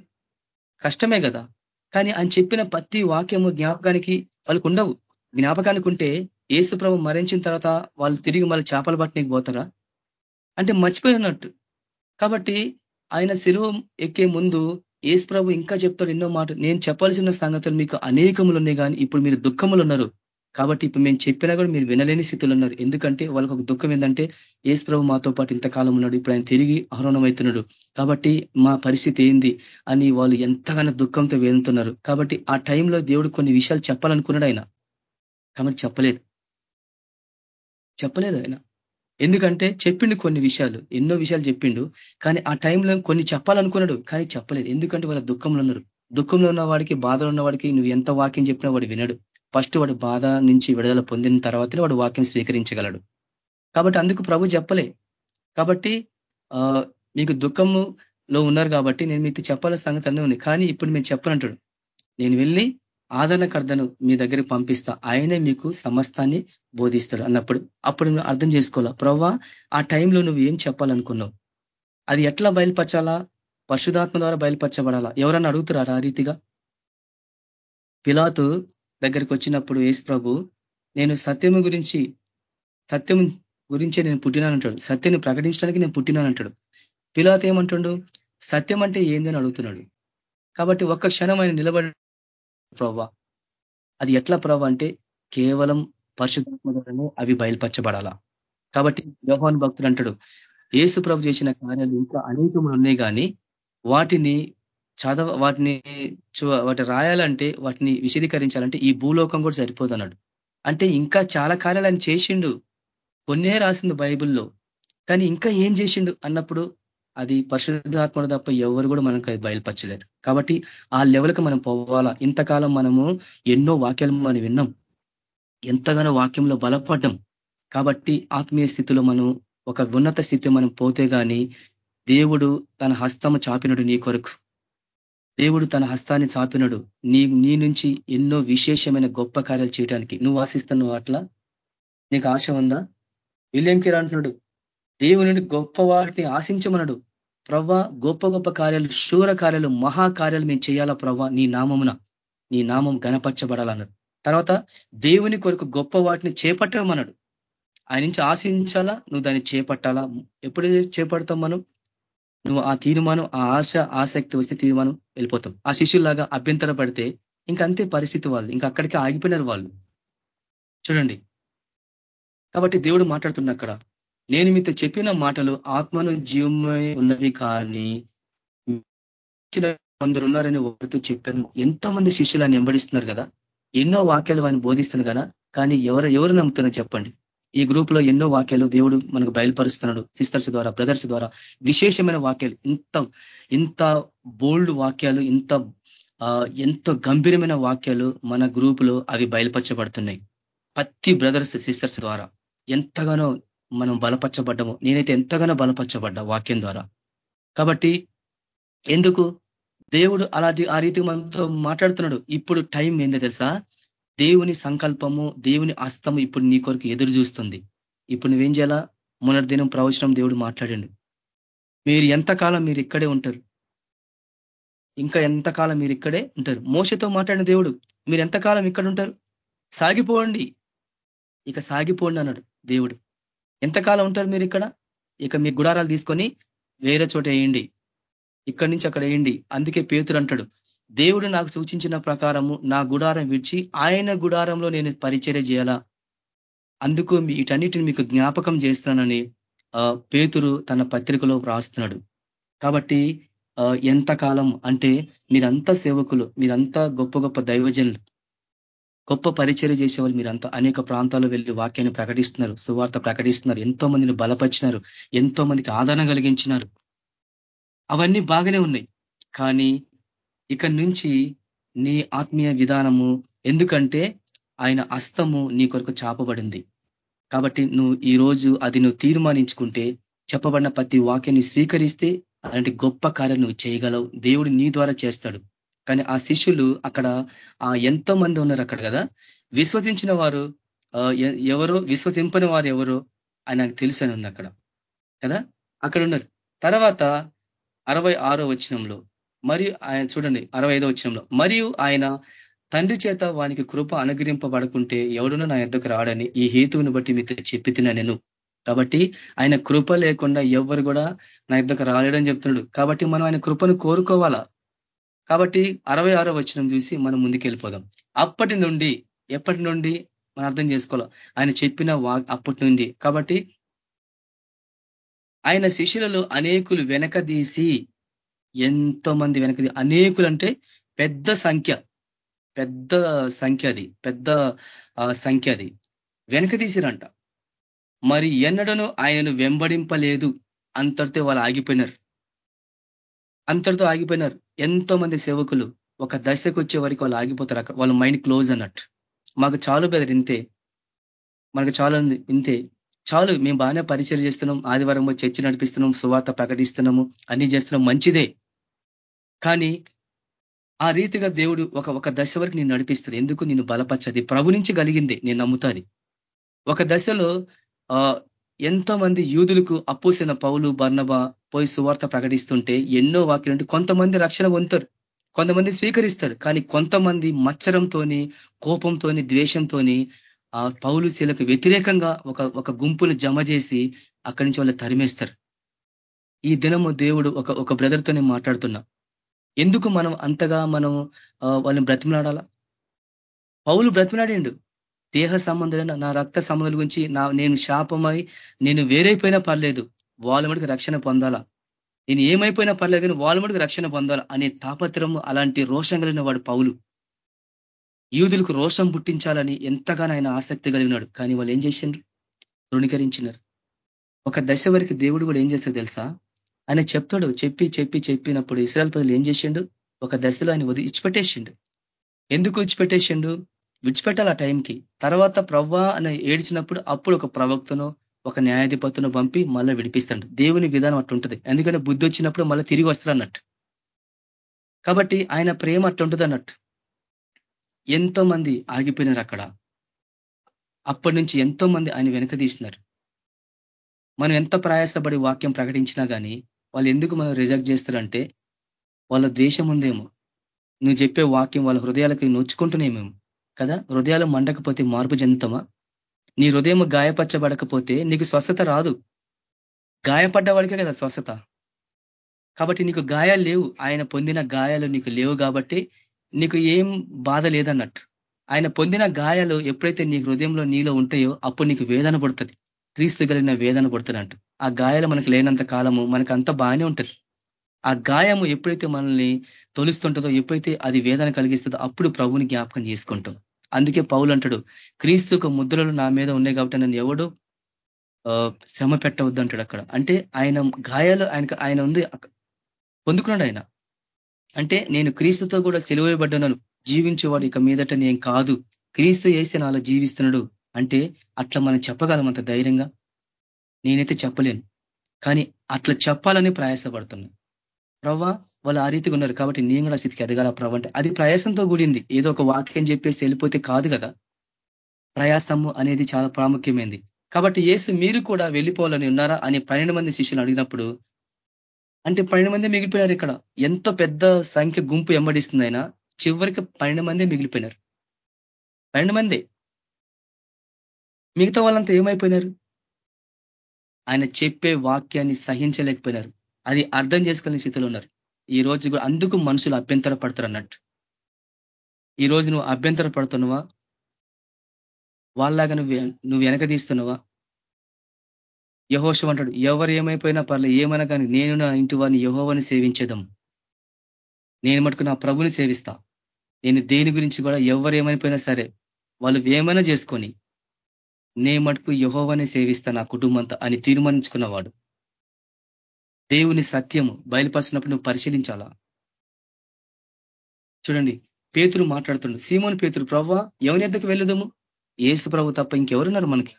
[SPEAKER 4] కష్టమే కదా. కానీ ఆయన చెప్పిన ప్రతి వాక్యము జ్ఞాపకానికి వాళ్ళకు ఉండవు. జ్ఞాపకానికి ఉంటే ఏసు ప్రభు మరణించిన తర్వాత వాళ్ళు తిరిగి మళ్ళీ చేపలు పట్టడానికి పోతారా? అంటే మర్చిపోయినట్టు కాబట్టి ఆయన శిలువ ఎక్కే ముందు ఏసు ప్రభు ఇంకా చెప్తాడు ఎన్నో మాట. నేను చెప్పాల్సిన సంగతులు మీకు అనేకములు ఉన్నాయి కానీ ఇప్పుడు మీరు దుఃఖములు ఉన్నారు. కాబట్టి ఇప్పుడు మేము చెప్పినా కూడా మీరు వినలేని స్థితిలో ఉన్నారు. ఎందుకంటే వాళ్ళకి ఒక దుఃఖం ఏంటంటే ఏసు ప్రభు మాతో పాటు ఇంతకాలం ఉన్నాడు. ఇప్పుడు ఆయన తిరిగి ఆహ్వానం అవుతున్నాడు. కాబట్టి మా పరిస్థితి ఏంది అని వాళ్ళు ఎంతగానో దుఃఖంతో వేదుతున్నారు కాబట్టి ఆ టైంలో దేవుడు కొన్ని విషయాలు చెప్పాలనుకున్నాడు ఆయన. కాబట్టి చెప్పలేదు. చెప్పలేదు ఆయన. ఎందుకంటే చెప్పిండు కొన్ని విషయాలు ఎన్నో విషయాలు చెప్పిండు కానీ ఆ టైంలో కొన్ని చెప్పాలనుకున్నాడు కానీ చెప్పలేదు. ఎందుకంటే వాళ్ళ దుఃఖంలో ఉన్నారు. దుఃఖంలో ఉన్న వాడికి బాధలో ఉన్న వాడికి నువ్వు ఎంత వాక్యం చెప్పినా వాడు వినడు. ఫస్ట్ వాడు బాధ నుంచి విడుదల పొందిన తర్వాతనే వాడు వాక్యం స్వీకరించగలడు. కాబట్టి అందుకు ప్రభు చెప్పలే. కాబట్టి మీకు దుఃఖములో ఉన్నారు కాబట్టి నేను మీకు చెప్పాల సంగతి అన్నీ ఉన్నాయి. కానీ ఇప్పుడు మేము చెప్పనంటాడు నేను వెళ్ళి ఆదరణకర్తను మీ దగ్గరికి పంపిస్తా. ఆయనే మీకు సమస్తాన్ని బోధిస్తాడు అన్నప్పుడు అప్పుడు నువ్వు అర్థం చేసుకోవాలా? ప్రవ్వా ఆ టైంలో నువ్వు ఏం చెప్పాలనుకున్నావు? అది ఎట్లా బయలుపరచాలా? పరిశుధాత్మ ద్వారా బయలుపరచబడాలా? ఎవరన్నా అడుగుతారా ఆ రీతిగా? పిలాతు దగ్గరికి వచ్చినప్పుడు ఏసు ప్రభు నేను సత్యము గురించి సత్యం గురించే నేను పుట్టినానంటాడు. సత్యాన్ని ప్రకటించడానికి నేను పుట్టినానంటాడు. పిలాత్ ఏమంటాడు? సత్యం అంటే ఏందని అడుగుతున్నాడు. కాబట్టి ఒక్క క్షణం ఆయన నిలబడి ప్రవ్వ? అది ఎట్లా ప్రవ్వ అంటే కేవలం పరిశుద్ధాత్మ ద్వారానే అవి బయలుపరచబడాలా? కాబట్టి వ్యవహాన్ భక్తుడు అంటాడు ఏసు ప్రభు చేసిన కార్యాలు ఇంకా అనేకములు ఉన్నాయి కానీ వాటిని చదవ వాటిని వాటి రాయాలంటే వాటిని విశదీకరించాలంటే ఈ భూలోకం కూడా సరిపోదు అన్నాడు. అంటే ఇంకా చాలా కార్యాలు ఆయన చేసిండు. కొన్నే రాసింది బైబిల్లో. కానీ ఇంకా ఏం చేసిండు? అన్నప్పుడు అది పరిశుద్ధాత్మడు తప్ప ఎవరు కూడా మనకు అది బయలుపరచలేరు కాబట్టి ఆ లెవెల్కి మనం పోవాలా? ఇంతకాలం మనము ఎన్నో వాక్యాలు మనం విన్నాం. ఎంతగానో వాక్యంలో బలపడ్డం. కాబట్టి ఆత్మీయ స్థితిలో మనం ఒక ఉన్నత స్థితి మనం పోతే గాని దేవుడు తన హస్తము చాపినడు నీ కొరకు. దేవుడు తన హస్తాన్ని చాపినడు. నీ నీ నుంచి ఎన్నో విశేషమైన గొప్ప కార్యాలు చేయడానికి నువ్వు ఆశిస్తున్నావు అట్లా? నీకు ఆశ ఉందా? విలియం కిరా అంటున్నాడు. దేవుని గొప్ప వాటిని ఆశించమనడు ప్రవ్వా గొప్ప గొప్ప కార్యాలు శూర కార్యాలు మహాకార్యాలు మేము చేయాలా ప్రవ్వా? నీ నామమున నీ నామం గణపరచబడాలన్నాడు తర్వాత దేవుని కొరకు గొప్ప వాటిని చేపట్టమన్నాడు. ఆయన నుంచి ఆశించాలా? నువ్వు దాన్ని చేపట్టాలా? ఎప్పుడు చేపడతాం మనం? నువ్వు ఆ తీర్మానం ఆ ఆశ ఆసక్తి వస్తే తీర్మానం వెళ్ళిపోతాం. ఆ శిష్యుల్లాగా అభ్యంతర పడితే ఇంకంతే పరిస్థితి వాళ్ళు. ఇంకా అక్కడికి ఆగిపోయినారు వాళ్ళు. చూడండి. కాబట్టి దేవుడు మాట్లాడుతున్న అక్కడ. నేను మీతో చెప్పిన మాటలు ఆత్మను జీవమై ఉన్నవి కానీ కొందరు ఉన్నారని వారితో చెప్పాను. ఎంతో మంది శిష్యులు ఆయన వెంబడిస్తున్నారు కదా. ఎన్నో వాక్యాలు ఆయన బోధిస్తున్నారు కదా. కానీ ఎవరు ఎవరు నమ్ముతున్నారు చెప్పండి. ఈ గ్రూప్లో ఎన్నో వాక్యాలు దేవుడు మనకు బయలుపరుస్తున్నాడు. సిస్టర్స్ ద్వారా బ్రదర్స్ ద్వారా. విశేషమైన వాక్యాలు. ఇంత ఇంత బోల్డ్ వాక్యాలు ఇంత ఎంతో గంభీరమైన వాక్యాలు మన గ్రూప్ అవి బయలుపరచబడుతున్నాయి. ప్రతి బ్రదర్స్ సిస్టర్స్ ద్వారా. ఎంతగానో మనం బలపరచబడ్డము. నేనైతే ఎంతగానో బలపరచబడ్డా వాక్యం ద్వారా. కాబట్టి ఎందుకు? దేవుడు అలాంటి ఆ రీతి మనతో మాట్లాడుతున్నాడు. ఇప్పుడు టైం ఏందో తెలుసా? దేవుని సంకల్పము దేవుని అస్తము ఇప్పుడు నీ కొరకు ఎదురు చూస్తుంది. ఇప్పుడు నువ్వేం చేయాలా? మొన్నటి దినం ప్రవచనం దేవుడు మాట్లాడండి. మీరు ఎంతకాలం మీరు ఇక్కడే ఉంటారు? ఇంకా ఎంతకాలం మీరు ఇక్కడే ఉంటారు? మోసతో మాట్లాడిన దేవుడు మీరు ఎంతకాలం ఇక్కడ ఉంటారు? సాగిపోండి. ఇక సాగిపోండి అన్నాడు దేవుడు. ఎంతకాలం ఉంటారు మీరు ఇక్కడ? ఇక మీ గుడారాలు తీసుకొని వేరే చోట వేయండి. ఇక్కడి నుంచి అక్కడ వేయండి. అందుకే పేతురు అంటాడు దేవుడు నాకు సూచించిన ప్రకారము నా గుడారం విడిచి ఆయన గుడారంలో నేను పరిచర్య చేయాలా? అందుకు వీటన్నిటిని మీకు జ్ఞాపకం చేస్తానని పేతురు తన పత్రికలో రాస్తున్నాడు కాబట్టి ఎంతకాలం అంటే మీరంతా సేవకులు మీరంతా గొప్ప గొప్ప దైవజనులు. గొప్ప పరిచర్య చేసేవాళ్ళు మీరంతా. అనేక ప్రాంతాల్లో వెళ్ళి వాక్యాన్ని ప్రకటిస్తున్నారు సువార్త ప్రకటిస్తున్నారు ఎంతో మందిని బలపరిచినారు ఎంతో మందికి ఆదరణ కలిగించినారు. అవన్నీ బాగానే ఉన్నాయి. కానీ ఇక నుంచి నీ ఆత్మీయ విధానము ఎందుకంటే ఆయన అస్తము నీ కొరకు చాపబడింది. కాబట్టి నువ్వు ఈ రోజు అది నువ్వు తీర్మానించుకుంటే చెప్పబడిన ప్రతి వాక్యాన్ని స్వీకరిస్తే అలాంటి గొప్ప కార్యం నువ్వు చేయగలవు. దేవుడు నీ ద్వారా చేస్తాడు. కానీ ఆ శిష్యులు అక్కడ ఆ ఎంతో మంది ఉన్నారు అక్కడ కదా? విశ్వసించిన వారు ఎవరో? విశ్వసింపని వారు ఎవరో? అని నాకు అని ఉంది అక్కడ. కదా? అక్కడ ఉన్నారు. తర్వాత అరవై ఆరో వచనంలో మరియు ఆయన చూడండి అరవై ఐదో వచనంలో మరియు ఆయన తండ్రి చేత వానికి కృప అనుగ్రహింపబడకుంటే ఎవడునో నా ఎద్దకు రాడని ఈ హేతువుని బట్టి మీతో చెప్పి నేను. కాబట్టి ఆయన కృప లేకుండా ఎవరు కూడా నా ఎద్దకు రాలేడని చెప్తున్నాడు. కాబట్టి మనం ఆయన కృపను కోరుకోవాలా? కాబట్టి అరవై ఆరో వచనం చూసి మనం ముందుకెళ్ళిపోదాం. అప్పటి నుండి ఎప్పటి నుండి మనం అర్థం చేసుకోవాలి ఆయన చెప్పిన వా అప్పటి నుండి. కాబట్టి ఆయన శిష్యులలో అనేకులు వెనకదీసి ఎంతో మంది వెనకది అనేకులు అంటే పెద్ద సంఖ్య పెద్ద సంఖ్య అది పెద్ద సంఖ్య అది. వెనకదీసిరంట. మరి ఎన్నడను ఆయనను వెంబడింపలేదు. అంతటితో వాళ్ళు ఆగిపోయినారు. అంతటితో ఆగిపోయినారు. ఎంతో మంది సేవకులు ఒక దశకు వచ్చే వరకు వాళ్ళు ఆగిపోతారు అక్కడ. వాళ్ళ మైండ్ క్లోజ్ అన్నట్టు. మాకు చాలు బెదర్ ఇంతే. మనకు చాలా ఇంతే. చాలు మేము బాగానే పరిచయం చేస్తున్నాం. ఆదివారం చర్చి నడిపిస్తున్నాం సువార్త ప్రకటిస్తున్నాము అన్ని చేస్తున్నాం. మంచిదే. కానీ ఆ రీతిగా దేవుడు ఒక ఒక దశ వరకు నేను నడిపిస్తాడు ఎందుకు? నేను బలపరచది. ప్రభు నుంచి కలిగింది. నేను నమ్ముతాది. ఒక దశలో ఎంతో మంది యూదులకు అప్పూసిన పౌలు బర్ణబ పోయి సువార్త ప్రకటిస్తుంటే ఎన్నో వాక్యాలు కొంతమంది రక్షణ పొందుతారు కొంతమంది స్వీకరిస్తారు కానీ కొంతమంది మచ్చరంతో కోపంతోని ద్వేషంతోని ఆ పౌలు శీలకు వ్యతిరేకంగా ఒక ఒక గుంపును జమ చేసి అక్కడి నుంచి వాళ్ళు తరిమేస్తారు. ఈ దినము దేవుడు ఒక ఒక బ్రదర్తోనే మాట్లాడుతున్నా. ఎందుకు మనం అంతగా మనం వాళ్ళని బ్రతిమలాడాలా? పౌలు బ్రతిమలాడిండు. దేహ సంబంధులైన నా రక్త సంబంధుల గురించి నా నేను శాపమై నేను వేరైపోయినా పర్లేదు. వాళ్ళ మటుకు రక్షణ పొందాలా? నేను ఏమైపోయినా పర్లేదు కానీ వాళ్ళ మటుకు రక్షణ పొందాలా? అనే తాపత్రం అలాంటి రోషం కలిగిన వాడు పౌలు. యూదులకు రోషం పుట్టించాలని ఎంతగానో ఆయన ఆసక్తి కలిగినాడు కానీ వాళ్ళు ఏం చేసిండ్రు? రుణీకరించినారు ఒక దశ వరకు దేవుడు కూడా ఏం చేస్తాడు తెలుసా? ఆయన చెప్తాడు చెప్పి చెప్పి చెప్పినప్పుడు ఇస్రాయల్ ప్రజలు ఏం చేసిండు ఒక దశలో ఆయన ఇచ్చిపెట్టేసిండు. ఎందుకు ఇచ్చిపెట్టేసిండు? విడిచిపెట్టాలి ఆ టైంకి. తర్వాత ప్రవ్వా అని ఏడ్చినప్పుడు అప్పుడు ఒక ప్రవక్తను ఒక న్యాయాధిపతిను పంపి మళ్ళీ విడిపిస్తాడు. దేవుని విధానం అట్లుంటుంది ఎందుకంటే బుద్ధి వచ్చినప్పుడు మళ్ళీ తిరిగి వస్తాడు అన్నట్టు. కాబట్టి ఆయన ప్రేమ అట్లుంటుంది అన్నట్టు. ఎంతో మంది ఆగిపోయినారు అక్కడ. అప్పటి నుంచి ఎంతో మంది ఆయన వెనక తీసినారు. మనం ఎంత ప్రయాసపడి వాక్యం ప్రకటించినా కానీ వాళ్ళు ఎందుకు మనం రిజెక్ట్ చేస్తారంటే వాళ్ళ ద్వేషం ఉందేమో. నువ్వు చెప్పే వాక్యం వాళ్ళ హృదయాలకి నొచ్చుకుంటున్నామేమో కదా? హృదయాలు మండకపోతే మార్పు చెందుతామా? నీ హృదయం గాయపరచబడకపోతే నీకు స్వస్థత రాదు. గాయపడ్డ వాడికే కదా స్వస్థత. కాబట్టి నీకు గాయాలు లేవు. ఆయన పొందిన గాయాలు నీకు లేవు కాబట్టి నీకు ఏం బాధ లేదన్నట్టు. ఆయన పొందిన గాయాలు ఎప్పుడైతే నీ హృదయంలో నీలో ఉంటాయో అప్పుడు నీకు వేదన పడుతుంది. క్రీస్తు కలిగిన వేదన పడుతున్నట్టు ఆ గాయాలు మనకు లేనంత కాలము మనకు అంత బాగానే ఉంటుంది. ఆ గాయము ఎప్పుడైతే మనల్ని తొలుస్తుంటుందో ఎప్పుడైతే అది వేదన కలిగిస్తుందో అప్పుడు ప్రభుని జ్ఞాపకం చేసుకుంటాం. అందుకే పౌలు అంటాడు క్రీస్తుకు ముద్రలు నా మీద ఉన్నాయి కాబట్టి నన్ను ఎవడు శ్రమ పెట్టవద్దు అంటాడు అక్కడ. అంటే ఆయన గాయాలు ఆయనకు ఆయన ఉంది పొందుకున్నాడు ఆయన. అంటే నేను క్రీస్తుతో కూడా సెలవేయబడ్డాను జీవించేవాడు ఇక మీదట నేను కాదు. క్రీస్తు వేసే నాలో జీవిస్తున్నాడు అంటే అట్లా మనం చెప్పగలం అంత ధైర్యంగా? నేనైతే చెప్పలేను. కానీ అట్లా చెప్పాలని ప్రయాసపడుతున్నా. ప్రవ్వా వాళ్ళు ఆ రీతిగా ఉన్నారు కాబట్టి నేను కూడా స్థితికి ఎదగాల ప్రవ అంటే అది ప్రయాసంతో కూడింది. ఏదో ఒక వాక్యం చెప్పేసి వెళ్ళిపోతే కాదు కదా. ప్రయాసము అనేది చాలా ప్రాముఖ్యమైంది. కాబట్టి ఏసు మీరు కూడా వెళ్ళిపోవాలని ఉన్నారా అని పన్నెండు మంది శిష్యులు అడిగినప్పుడు అంటే పన్నెండు మంది మిగిలిపోయారు ఇక్కడ. ఎంతో పెద్ద సంఖ్య గుంపు ఎంబడిస్తుంది ఆయన చివరికి పన్నెండు మందే మిగిలిపోయినారు. పన్నెండు మందే. మిగతా వాళ్ళంతా ఏమైపోయినారు? ఆయన చెప్పే వాక్యాన్ని సహించలేకపోయినారు. అది అర్థం చేసుకునే స్థితిలో ఉన్నారు. ఈ రోజు కూడా అందుకు మనుషులు అభ్యంతర పడతారు అన్నట్టు. ఈ రోజు నువ్వు అభ్యంతర పడుతున్నావా వాళ్ళలాగా నువ్వు నువ్వు వెనక తీస్తున్నావా? యహోషం అంటాడు ఎవరు ఏమైపోయినా పర్లే ఏమైనా కానీ నేను నా ఇంటి వారిని యహోవని సేవించేదాం. నేను మటుకు నా ప్రభుని సేవిస్తా. నేను దేని గురించి కూడా ఎవరు ఏమైపోయినా సరే వాళ్ళు ఏమైనా చేసుకొని నే మటుకు యహోవని సేవిస్తా నా కుటుంబంతో అని తీర్మానించుకున్నవాడు. దేవుని సత్యము బయలుపరిచినప్పుడు నువ్వు పరిశీలించాలా? చూడండి పేతురు మాట్లాడుతుండు. సీమోన్ పేతురు ప్రవ్వ ఎవరి ఎద్దకు వెళ్ళదము? ఏసు ప్రభు తప్ప ఇంకెవరున్నారు మనకి?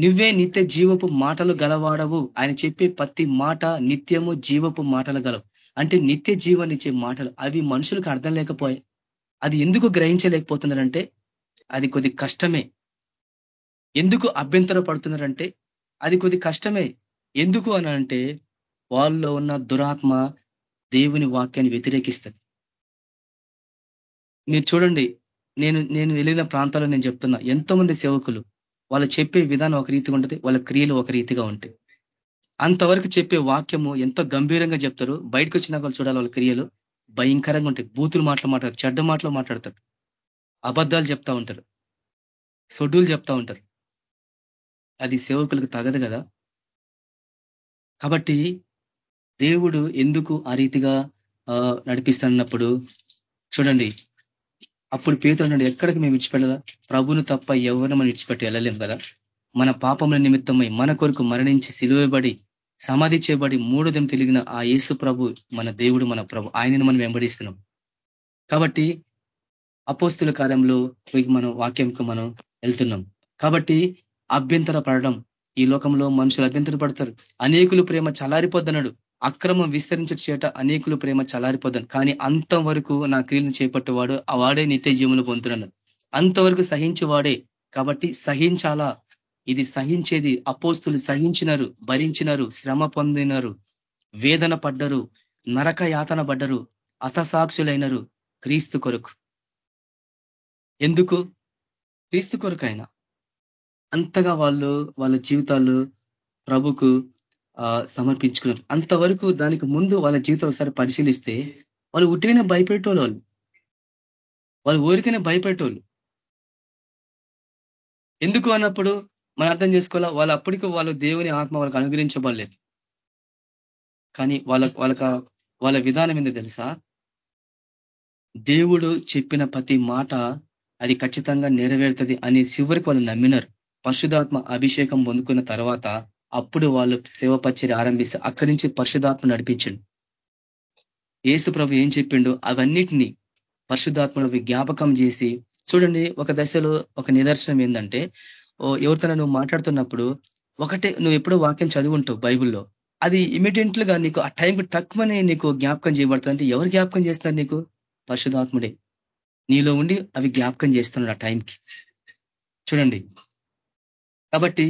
[SPEAKER 4] నువ్వే నిత్య జీవపు మాటలు గలవాడవు. ఆయన చెప్పే ప్రతి మాట నిత్యము జీవపు మాటలు గలవు. అంటే నిత్య జీవనిచ్చే మాటలు అవి మనుషులకు అర్థం లేకపోయాయి. అది ఎందుకు గ్రహించలేకపోతున్నారంటే అది కొద్ది కష్టమే. ఎందుకు అభ్యంతర పడుతున్నారంటే అది కొద్ది కష్టమే. ఎందుకు అని అంటే వాళ్ళలో ఉన్న దురాత్మ దేవుని వాక్యాన్ని వ్యతిరేకిస్తుంది. మీరు చూడండి నేను నేను వెళ్ళిన ప్రాంతాల్లో నేను చెప్తున్నా ఎంతో మంది సేవకులు వాళ్ళు చెప్పే విధానం ఒక రీతిగా ఉంటుంది వాళ్ళ క్రియలు ఒక రీతిగా ఉంటాయి. అంతవరకు చెప్పే వాక్యము ఎంతో గంభీరంగా చెప్తారు బయటకు వచ్చిన వాళ్ళు చూడాలి వాళ్ళ క్రియలు భయంకరంగా ఉంటాయి బూతులు మాటలు మాట్లాడతారు చెడ్డ మాటలు మాట్లాడతారు అబద్ధాలు చెప్తా ఉంటారు సొడ్డులు చెప్తా ఉంటారు. అది సేవకులకు తగదు కదా. కాబట్టి దేవుడు ఎందుకు ఆ రీతిగా నడిపిస్తానన్నప్పుడు చూడండి. అప్పుడు పేతులు అన్నాడు ఎక్కడికి మేము ఇచ్చిపెట్టాలా ప్రభును తప్ప ఎవరిని మనం ఇచ్చిపెట్టి వెళ్ళలేం కదా? మన పాపముల నిమిత్తమై మన కొరకు మరణించి సిలువబడి సమాధి చేయబడి మూడోదం తెలిగిన ఆ యేసు ప్రభు మన దేవుడు మన ప్రభు. ఆయనను మనం వెంబడిస్తున్నాం. కాబట్టి అపోస్తుల కార్యంలో మనం వాక్యంకు మనం వెళ్తున్నాం. కాబట్టి అభ్యంతర పడడం ఈ లోకంలో మనుషులు అభ్యంతర పడతారు అనేకులు ప్రేమ చలారిపోద్దన్నాడు. అక్రమం విస్తరించే చేట అనేకులు ప్రేమ చలారిపోదాను. కానీ అంతవరకు నా క్రియలను చేపట్టేవాడు ఆ వాడే నిత్య జీవులు పొందుతున్నాడు. అంతవరకు సహించేవాడే కాబట్టి సహించాలా? ఇది సహించేది అపోస్తులు సహించినారు భరించినారు శ్రమ పొందినారు వేదన పడ్డరు నరక యాతన పడ్డరు అతసాక్షులైనరు క్రీస్తు కొరకు. ఎందుకు? క్రీస్తు కొరకు ఆయన అంతగా వాళ్ళు వాళ్ళ జీవితాలు ప్రభుకు సమర్పించుకున్నారు. అంతవరకు దానికి ముందు వాళ్ళ జీవితం ఒకసారి పరిశీలిస్తే వాళ్ళు ఉట్టిగానే భయపెట్టేవాళ్ళు వాళ్ళు. వాళ్ళు ఊరికనే భయపెట్టేవాళ్ళు ఎందుకు అన్నప్పుడు మనం అర్థం చేసుకోవాలా? వాళ్ళు అప్పటికి వాళ్ళు దేవుని ఆత్మ వాళ్ళకి అనుగ్రహించబడలేదు. కానీ వాళ్ళ వాళ్ళక వాళ్ళ విధానం ఏందో తెలుసా? దేవుడు చెప్పిన ప్రతి మాట అది ఖచ్చితంగా నెరవేరుతుంది అని చివరికి వాళ్ళు నమ్మినారు. పరిశుధాత్మ అభిషేకం పొందుకున్న తర్వాత అప్పుడు వాళ్ళు సేవ పరిచయం ఆరంభిస్తే అక్కడి నుంచి పరిశుధాత్మ నడిపించండు. ఏసు ప్రభు ఏం చెప్పిండు? అవన్నిటినీ పరిశుధాత్మను జ్ఞాపకం చేసి చూడండి ఒక దశలో ఒక నిదర్శనం ఏంటంటే ఎవరితోనో నువ్వు మాట్లాడుతున్నప్పుడు ఒకటే నువ్వు ఎప్పుడో వాక్యం చదువుంటావు బైబుల్లో. అది ఇమీడియట్గా నీకు ఆ టైంకి టక్మనే నీకు జ్ఞాపకం చేయబడుతుంది అంటే ఎవరు జ్ఞాపకం చేస్తారు నీకు? పరిశుధాత్ముడే నీలో ఉండి అవి జ్ఞాపకం చేస్తున్నాడు ఆ టైంకి. చూడండి. కాబట్టి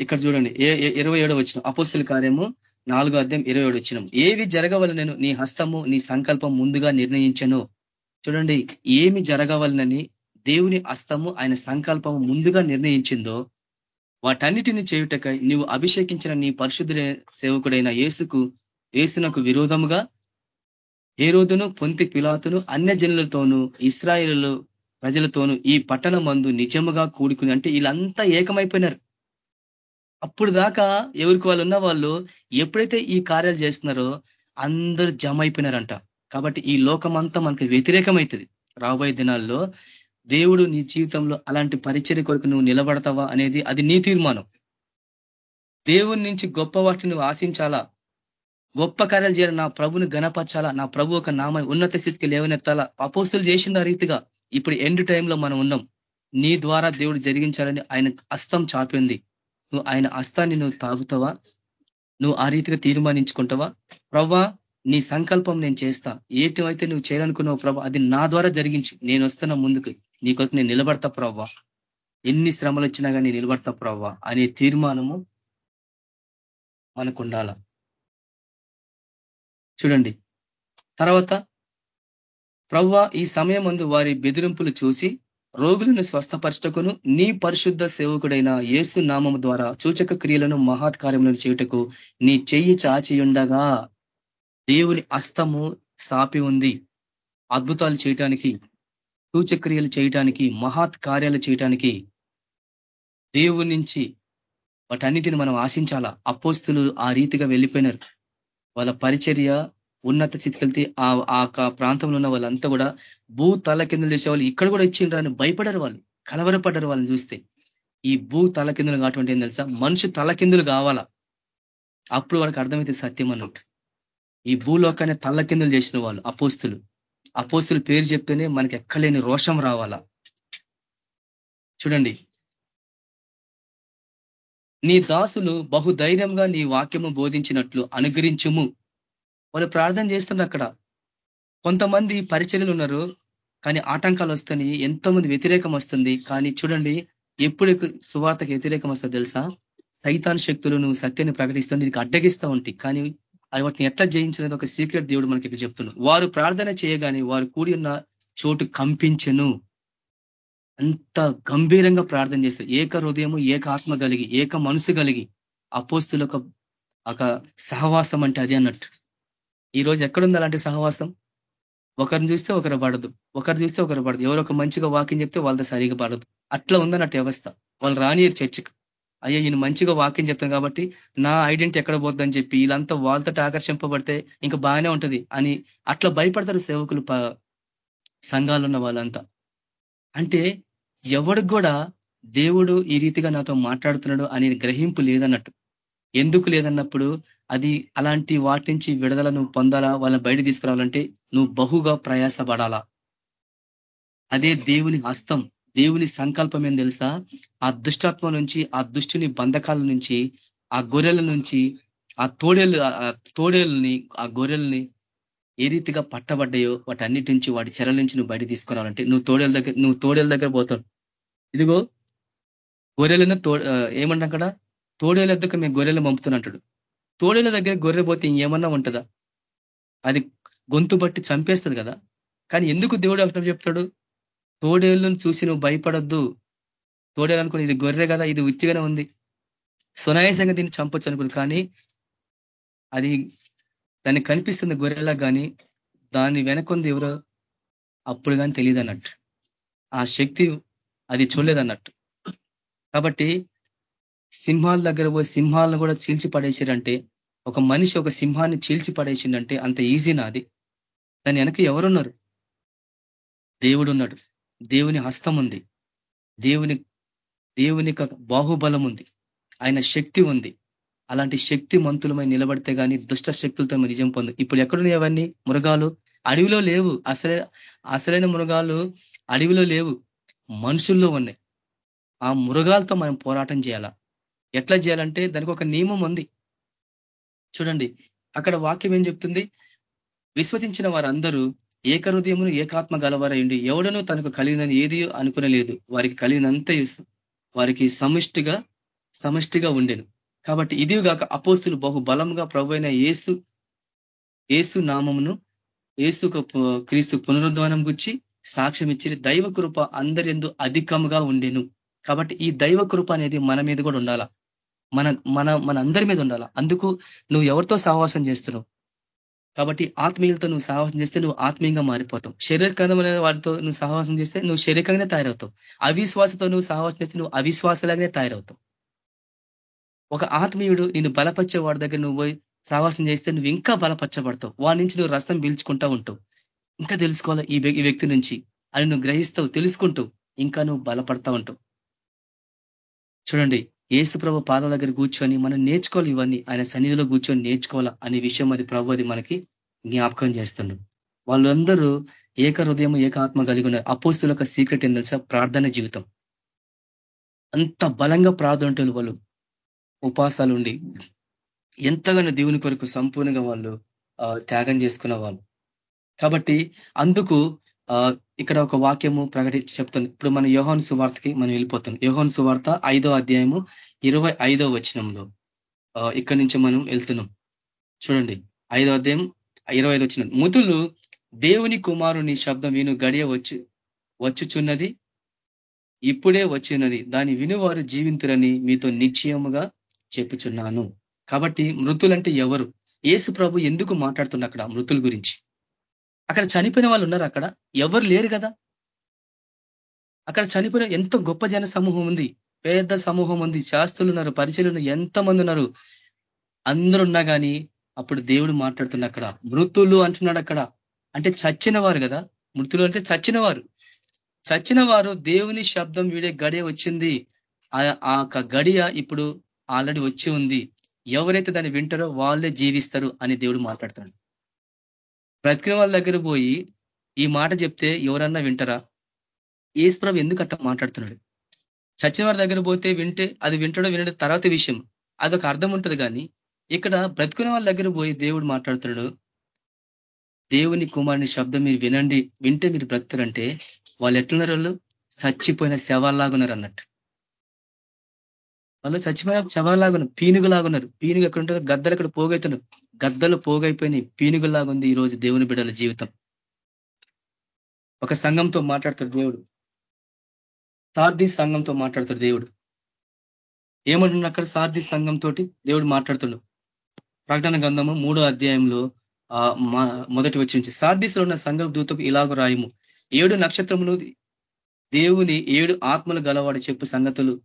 [SPEAKER 4] ఇక్కడ చూడండి. ఏ ఇరవై ఏడు వచ్చిన అపోస్తుల కార్యము నాలుగో అధ్యాయం ఇరవై ఏడు వచ్చినం ఏవి జరగవలనను నీ హస్తము నీ సంకల్పం ముందుగా నిర్ణయించను. చూడండి ఏమి జరగవలనని దేవుని హస్తము ఆయన సంకల్పము ముందుగా నిర్ణయించిందో వాటన్నిటిని చేయుటకై నీవు అభిషేకించిన నీ పరిశుద్ధ సేవకుడైన యేసుకు ఏసునకు విరోధముగా ఏ రోజును పొంతి పిలాతును అన్య జనులతోనూ ఇస్రాయిలు ప్రజలతోనూ ఈ పట్టణ నిజముగా కూడుకుని అంటే వీళ్ళంతా ఏకమైపోయినారు. అప్పుడు దాకా ఎవరికి వాళ్ళు ఉన్న వాళ్ళు ఎప్పుడైతే ఈ కార్యాలు చేస్తున్నారో అందరు జమ అయిపోయినారంట. కాబట్టి ఈ లోకమంతా మనకి వ్యతిరేకమవుతుంది రాబోయే దినాల్లో దేవుడు నీ జీవితంలో అలాంటి పరిచర్య కొరకు నువ్వు నిలబడతావా అనేది అది నీ తీర్మానం. దేవుని నుంచి గొప్ప వాటిని నువ్వు ఆశించాలా? గొప్ప కార్యాలు చేయాలి? నా ప్రభుని గణపరచాలా నా ప్రభు ఒక నామ ఉన్నత స్థితికి లేవనెత్తాలా? అపోస్తులు చేసిన రీతిగా ఇప్పుడు ఎండ్ టైంలో మనం ఉన్నాం. నీ ద్వారా దేవుడు జరిగించాలని ఆయన అస్తం చాపింది. నువ్వు ఆయన అస్తాన్ని నువ్వు తాగుతావా? నువ్వు ఆ రీతిగా తీర్మానించుకుంటావా? ప్రవ్వా నీ సంకల్పం నేను చేస్తా. ఏటివైతే నువ్వు చేయాలనుకున్నావు ప్రభా అది నా ద్వారా జరిగించి. నేను వస్తున్నా ముందుకు. నీ కొరకు నేను నిలబడతా ప్రవ్వా. ఎన్ని శ్రమలు వచ్చినా కానీ నిలబడతా ప్రవ్వా అనే తీర్మానము మనకు ఉండాల చూడండి. తర్వాత ప్రవ్వా ఈ సమయం ముందు వారి బెదిరింపులు చూసి రోగులను స్వస్థపరచటకును నీ పరిశుద్ధ సేవకుడైన యేసు నామము ద్వారా సూచక క్రియలను మహాత్కార్యములను చేయుటకు నీ చెయ్యి చాచియుండగా. దేవుని అస్తము సాపి ఉంది. అద్భుతాలు చేయటానికి సూచక్రియలు చేయటానికి మహత్ కార్యాలు చేయటానికి దేవుని నుంచి వాటన్నిటిని మనం ఆశించాలా? అపోస్తులు ఆ రీతిగా వెళ్ళిపోయినారు. వాళ్ళ పరిచర్య ఉన్నత స్థితికెళ్తే ఆ ప్రాంతంలో ఉన్న వాళ్ళంతా కూడా భూ తల కిందలు చేసేవాళ్ళు ఇక్కడ కూడా ఇచ్చిండ్రు అని భయపడరు వాళ్ళు. కలవరపడ్డారు వాళ్ళని చూస్తే. ఈ భూ తల కిందలు కావటం ఏం తెలుసా? మనిషి తల కిందులు కావాలా? అప్పుడు వాళ్ళకి అర్థమైతే సత్యం అన్నట్టు. ఈ భూలోకాన్ని తల్ల కిందులు చేసిన వాళ్ళు అపోస్తులు. అపోస్తులు పేరు చెప్తేనే మనకి ఎక్కలేని రోషం రావాలా? చూడండి. నీ దాసులు బహుధైర్యంగా నీ వాక్యము బోధించినట్లు అనుగ్రహించుము. వాళ్ళు ప్రార్థన చేస్తున్నారు అక్కడ కొంతమంది పరిచర్యలు ఉన్నారు కానీ ఆటంకాలు వస్తాయి ఎంతో మంది వ్యతిరేకం వస్తుంది. కానీ చూడండి ఎప్పుడు సువార్తకు వ్యతిరేకం వస్తుంది తెలుసా? సైతాన్ శక్తులు నువ్వు సత్యాన్ని ప్రకటిస్తూ నీకు అడ్డగిస్తూ ఉంటాయి. కానీ అది వాటిని ఎట్లా జయించినది ఒక సీక్రెట్ దేవుడు మనకి ఇక్కడ చెప్తున్నాడు. వారు ప్రార్థన చేయగానే వారు కూడి ఉన్న చోటు కంపించను. అంత గంభీరంగా ప్రార్థన చేస్తారు. ఏక హృదయము ఏక ఆత్మ కలిగి ఏక మనసు కలిగి. అపోస్తుల ఒక సహవాసం అంటే అది అన్నట్టు. ఈ రోజు ఎక్కడుంది అలాంటి సహవాసం? ఒకరిని చూస్తే ఒకరు పడదు. ఒకరు చూస్తే ఒకరు పడదు. ఎవరో ఒక మంచిగా వాకింగ్ చెప్తే వాళ్ళతో సరిగా పడదు. అట్లా ఉందన్నట్టు వ్యవస్థ. వాళ్ళు రానియరు చర్చకు. అయ్యా ఈయన మంచిగా వాక్యం చెప్తాను కాబట్టి నా ఐడెంటిటీ ఎక్కడ పోద్దని చెప్పి వీళ్ళంతా వాళ్ళతో ఆకర్షింపబడితే ఇంకా బాగానే ఉంటుంది అని అట్లా భయపడతారు సేవకులు సంఘాలు ఉన్న వాళ్ళంతా. అంటే ఎవడికి కూడా దేవుడు ఈ రీతిగా నాతో మాట్లాడుతున్నాడు అనే గ్రహింపు లేదన్నట్టు. ఎందుకు లేదన్నప్పుడు అది అలాంటి వాటి నుంచి విడుదల నువ్వు పొందాలా? వాళ్ళని బయట తీసుకురావాలంటే నువ్వు బహుగా ప్రయాసపడాలా? అదే దేవుని హస్తం దేవుని సంకల్పం ఏం తెలుసా? ఆ దుష్టాత్మ నుంచి ఆ దుష్టుని బంధకాల నుంచి ఆ గొర్రెల నుంచి ఆ తోడేళ్ళు తోడేళ్ళని ఆ గొర్రెల్ని ఏ రీతిగా పట్టబడ్డాయో వాటి అన్నిటి నుంచి వాటి చెరల నుంచి నువ్వు బయట తీసుకురావాలంటే నువ్వు తోడేల దగ్గర నువ్వు తోడేల దగ్గర పోతావు. ఇదిగో గొర్రెలను తో ఏమంటాం అక్కడ? తోడేల దగ్గర మేము గొర్రెలు పంపుతున్నట్టు తోడేల దగ్గర గొర్రె పోతే ఇంకేమన్నా ఉంటుందా? అది గొంతు బట్టి చంపేస్తుంది కదా. కానీ ఎందుకు దేవుడు అక్కడ చెప్తాడు? తోడేళ్ళను చూసి నువ్వు భయపడొద్దు. తోడేలు అనుకుని ఇది గొర్రె కదా ఇది ఉత్తిగానే ఉంది. సునాయాసంగా దీన్ని చంపొచ్చు అనుకుంది కానీ అది దానికి కనిపిస్తుంది గొర్రెలా కానీ దాన్ని వెనకొంది ఎవరో? అప్పుడు కానీ తెలియదు అన్నట్టు ఆ శక్తి అది చూడలేదన్నట్టు. కాబట్టి సింహాల దగ్గర పోయి సింహాలను కూడా చీల్చి పడేసారంటే ఒక మనిషి ఒక సింహాన్ని చీల్చి పడేసిండంటే అంత ఈజీనా అది. దాని వెనక ఎవరున్నారు? దేవుడు ఉన్నాడు దేవుని హస్తం ఉంది. దేవుని దేవుని బాహుబలం ఉంది. ఆయన శక్తి ఉంది. అలాంటి శక్తి మంతులమై నిలబడితే కానీ దుష్ట శక్తులతో నిజం పొందు. ఇప్పుడు ఎక్కడున్నాయి అవన్నీ? మృగాలు. అడవిలో లేవు. అసలే అసలైన మృగాలు అడవిలో లేవు. మనుషుల్లో ఉన్నాయి. ఆ మృగాలతో మనం పోరాటం చేయాలా? ఎట్లా చేయాలంటే దానికి ఒక నియమం ఉంది. చూడండి అక్కడ వాక్యం ఏం చెప్తుంది? విశ్వసించిన వారందరూ ఏకహృదయమును ఏకాత్మ గలవారైండి ఎవడనూ తనకు కలిగినది ఏది అనుకునలేదు. వారికి కలిగినంత వారికి సమిష్టిగా సమిష్టిగా ఉండెను. కాబట్టి ఇదిగాక అపోస్తులు బహు బలంగా ప్రభు అయిన ఏసు ఏసు నామమును ఏసు క్రీస్తు పునరుద్ధానం గుచ్చి సాక్ష్యం ఇచ్చి దైవ కృప అందరెందు అధికంగా ఉండెను. కాబట్టి ఈ దైవ కృప అనేది మన మీద కూడా ఉండాలా? మన మన మన అందరి మీద ఉండాలా? అందుకు నువ్వు ఎవరితో సహవాసం చేస్తున్నావు? కాబట్టి ఆత్మీయులతో నువ్వు సహవాసం చేస్తే నువ్వు ఆత్మీయంగా మారిపోతావు. శరీరకరమైన వాటితో నువ్వు సహవాసం చేస్తే నువ్వు శరీరంగానే తయారవుతావు. అవిశ్వాసతో నువ్వు సహవాసం చేస్తే నువ్వు అవిశ్వాసలాగానే తయారవుతావు. ఒక ఆత్మీయుడు నేను బలపరిచే వాడి దగ్గర నువ్వు పోయి సహవాసం చేస్తే నువ్వు ఇంకా బలపరచబడతావు. వాడి నుంచి నువ్వు రసం పీల్చుకుంటా ఉంటావు. ఇంకా తెలుసుకోవాలి ఈ వ్యక్తి నుంచి. అని నువ్వు గ్రహిస్తావు తెలుసుకుంటూ ఇంకా నువ్వు బలపడతా ఉంటావు. చూడండి ఏసు ప్రభు దగ్గర కూర్చొని మనం నేర్చుకోవాలి ఇవన్నీ. ఆయన సన్నిధిలో కూర్చొని నేర్చుకోవాలా అనే విషయం అది ప్రభు అది మనకి జ్ఞాపకం చేస్తుండు. వాళ్ళందరూ ఏక హృదయం ఏక ఆత్మ కలిగి ఉన్నారు. అపోస్తుల యొక్క సీక్రెట్ ఏం తెలుసా? ప్రార్థన జీవితం. అంత బలంగా ప్రార్థన ఉంటారు వాళ్ళు ఉపాసాలు ఉండి ఎంతగానో దేవుని కొరకు సంపూర్ణంగా వాళ్ళు త్యాగం చేసుకున్న వాళ్ళు. కాబట్టి అందుకు ఇక్కడ ఒక వాక్యము ప్రకటి చెప్తుంది. ఇప్పుడు మన యోహన్ సువార్తకి మనం వెళ్ళిపోతాం. యోహన్ సువార్త ఐదో అధ్యాయము ఇరవై ఐదో వచనంలో. ఇక్కడి నుంచి మనం వెళ్తున్నాం. చూడండి. ఐదో అధ్యాయం ఇరవై ఐదు వచ్చిన ముదులు దేవుని కుమారుని శబ్దం విను గడియ వచ్చి వచ్చుచున్నది ఇప్పుడే వచ్చినది. దాని వినువారు జీవింతురని మీతో నిశ్చయముగా చెప్పుచున్నాను. కాబట్టి మృతులంటే ఎవరు? ఏసు ప్రభు ఎందుకు మాట్లాడుతున్న అక్కడ మృతుల గురించి? అక్కడ చనిపోయిన వాళ్ళు ఉన్నారు అక్కడ. ఎవరు లేరు కదా. అక్కడ చనిపోయిన ఎంతో గొప్ప జన సమూహం ఉంది. పెద్ద సమూహం ఉంది. శాస్త్రులు ఉన్నారు పరిచయలు ఎంతమంది ఉన్నారు. అందరూ ఉన్నా కానీ అప్పుడు దేవుడు మాట్లాడుతున్న అక్కడ. మృతులు అంటున్నాడు అక్కడ. అంటే చచ్చిన వారు కదా. మృతులు అంటే చచ్చిన వారు. చచ్చిన వారు దేవుని శబ్దం వీడే గడియ వచ్చింది. ఆ గడియ ఇప్పుడు ఆల్రెడీ వచ్చి ఉంది. ఎవరైతే దాన్ని వింటారో వాళ్ళే జీవిస్తారు అని దేవుడు మాట్లాడుతున్నాడు. బ్రతికిన వాళ్ళ దగ్గర పోయి ఈ మాట చెప్తే ఎవరన్నా వింటారా? ఏసుప్రభు ఎందుకు అట్లా మాట్లాడుతున్నాడు? చచ్చిన వారి దగ్గర పోతే వింటే అది వింటడో వినడం తర్వాత విషయం. అదొక అర్థం ఉంటుంది కానీ ఇక్కడ బ్రతుకునే వాళ్ళ దగ్గర పోయి దేవుడు మాట్లాడుతున్నాడు. దేవుని కుమారుని శబ్దం మీరు వినండి వింటే మీరు బ్రతుకుతారంటే వాళ్ళు ఎట్లున్నారు వాళ్ళు? చచ్చిపోయిన శవాల్లాగున్నారు అన్నట్టు. వాళ్ళు చచ్చిపోయిన శవాల్లాగున్నారు పీనుగులాగున్నారు పీనుగు ఎక్కడ ఉంటుందో గద్దలు ఇక్కడ పోగైతున్నారు గద్దలు పోగైపోయినాయి. పీనుగులాగా ఉంది ఈరోజు దేవుని బిడ్డల జీవితం. ఒక సంఘంతో మాట్లాడతాడు దేవుడు. సార్థి సంఘంతో మాట్లాడతాడు దేవుడు. ఏమంటున్నాడు అక్కడ సార్థి సంఘంతో దేవుడు మాట్లాడుతుడు. ప్రకటన గంధము మూడో అధ్యాయంలో మొదటి వచ్చి నుంచి సార్థిస్లో ఉన్న సంఘం దూతకు ఇలాగ రాయము. ఏడు నక్షత్రములు దేవుని ఏడు ఆత్మలు గలవాడు చెప్పు సంగతులు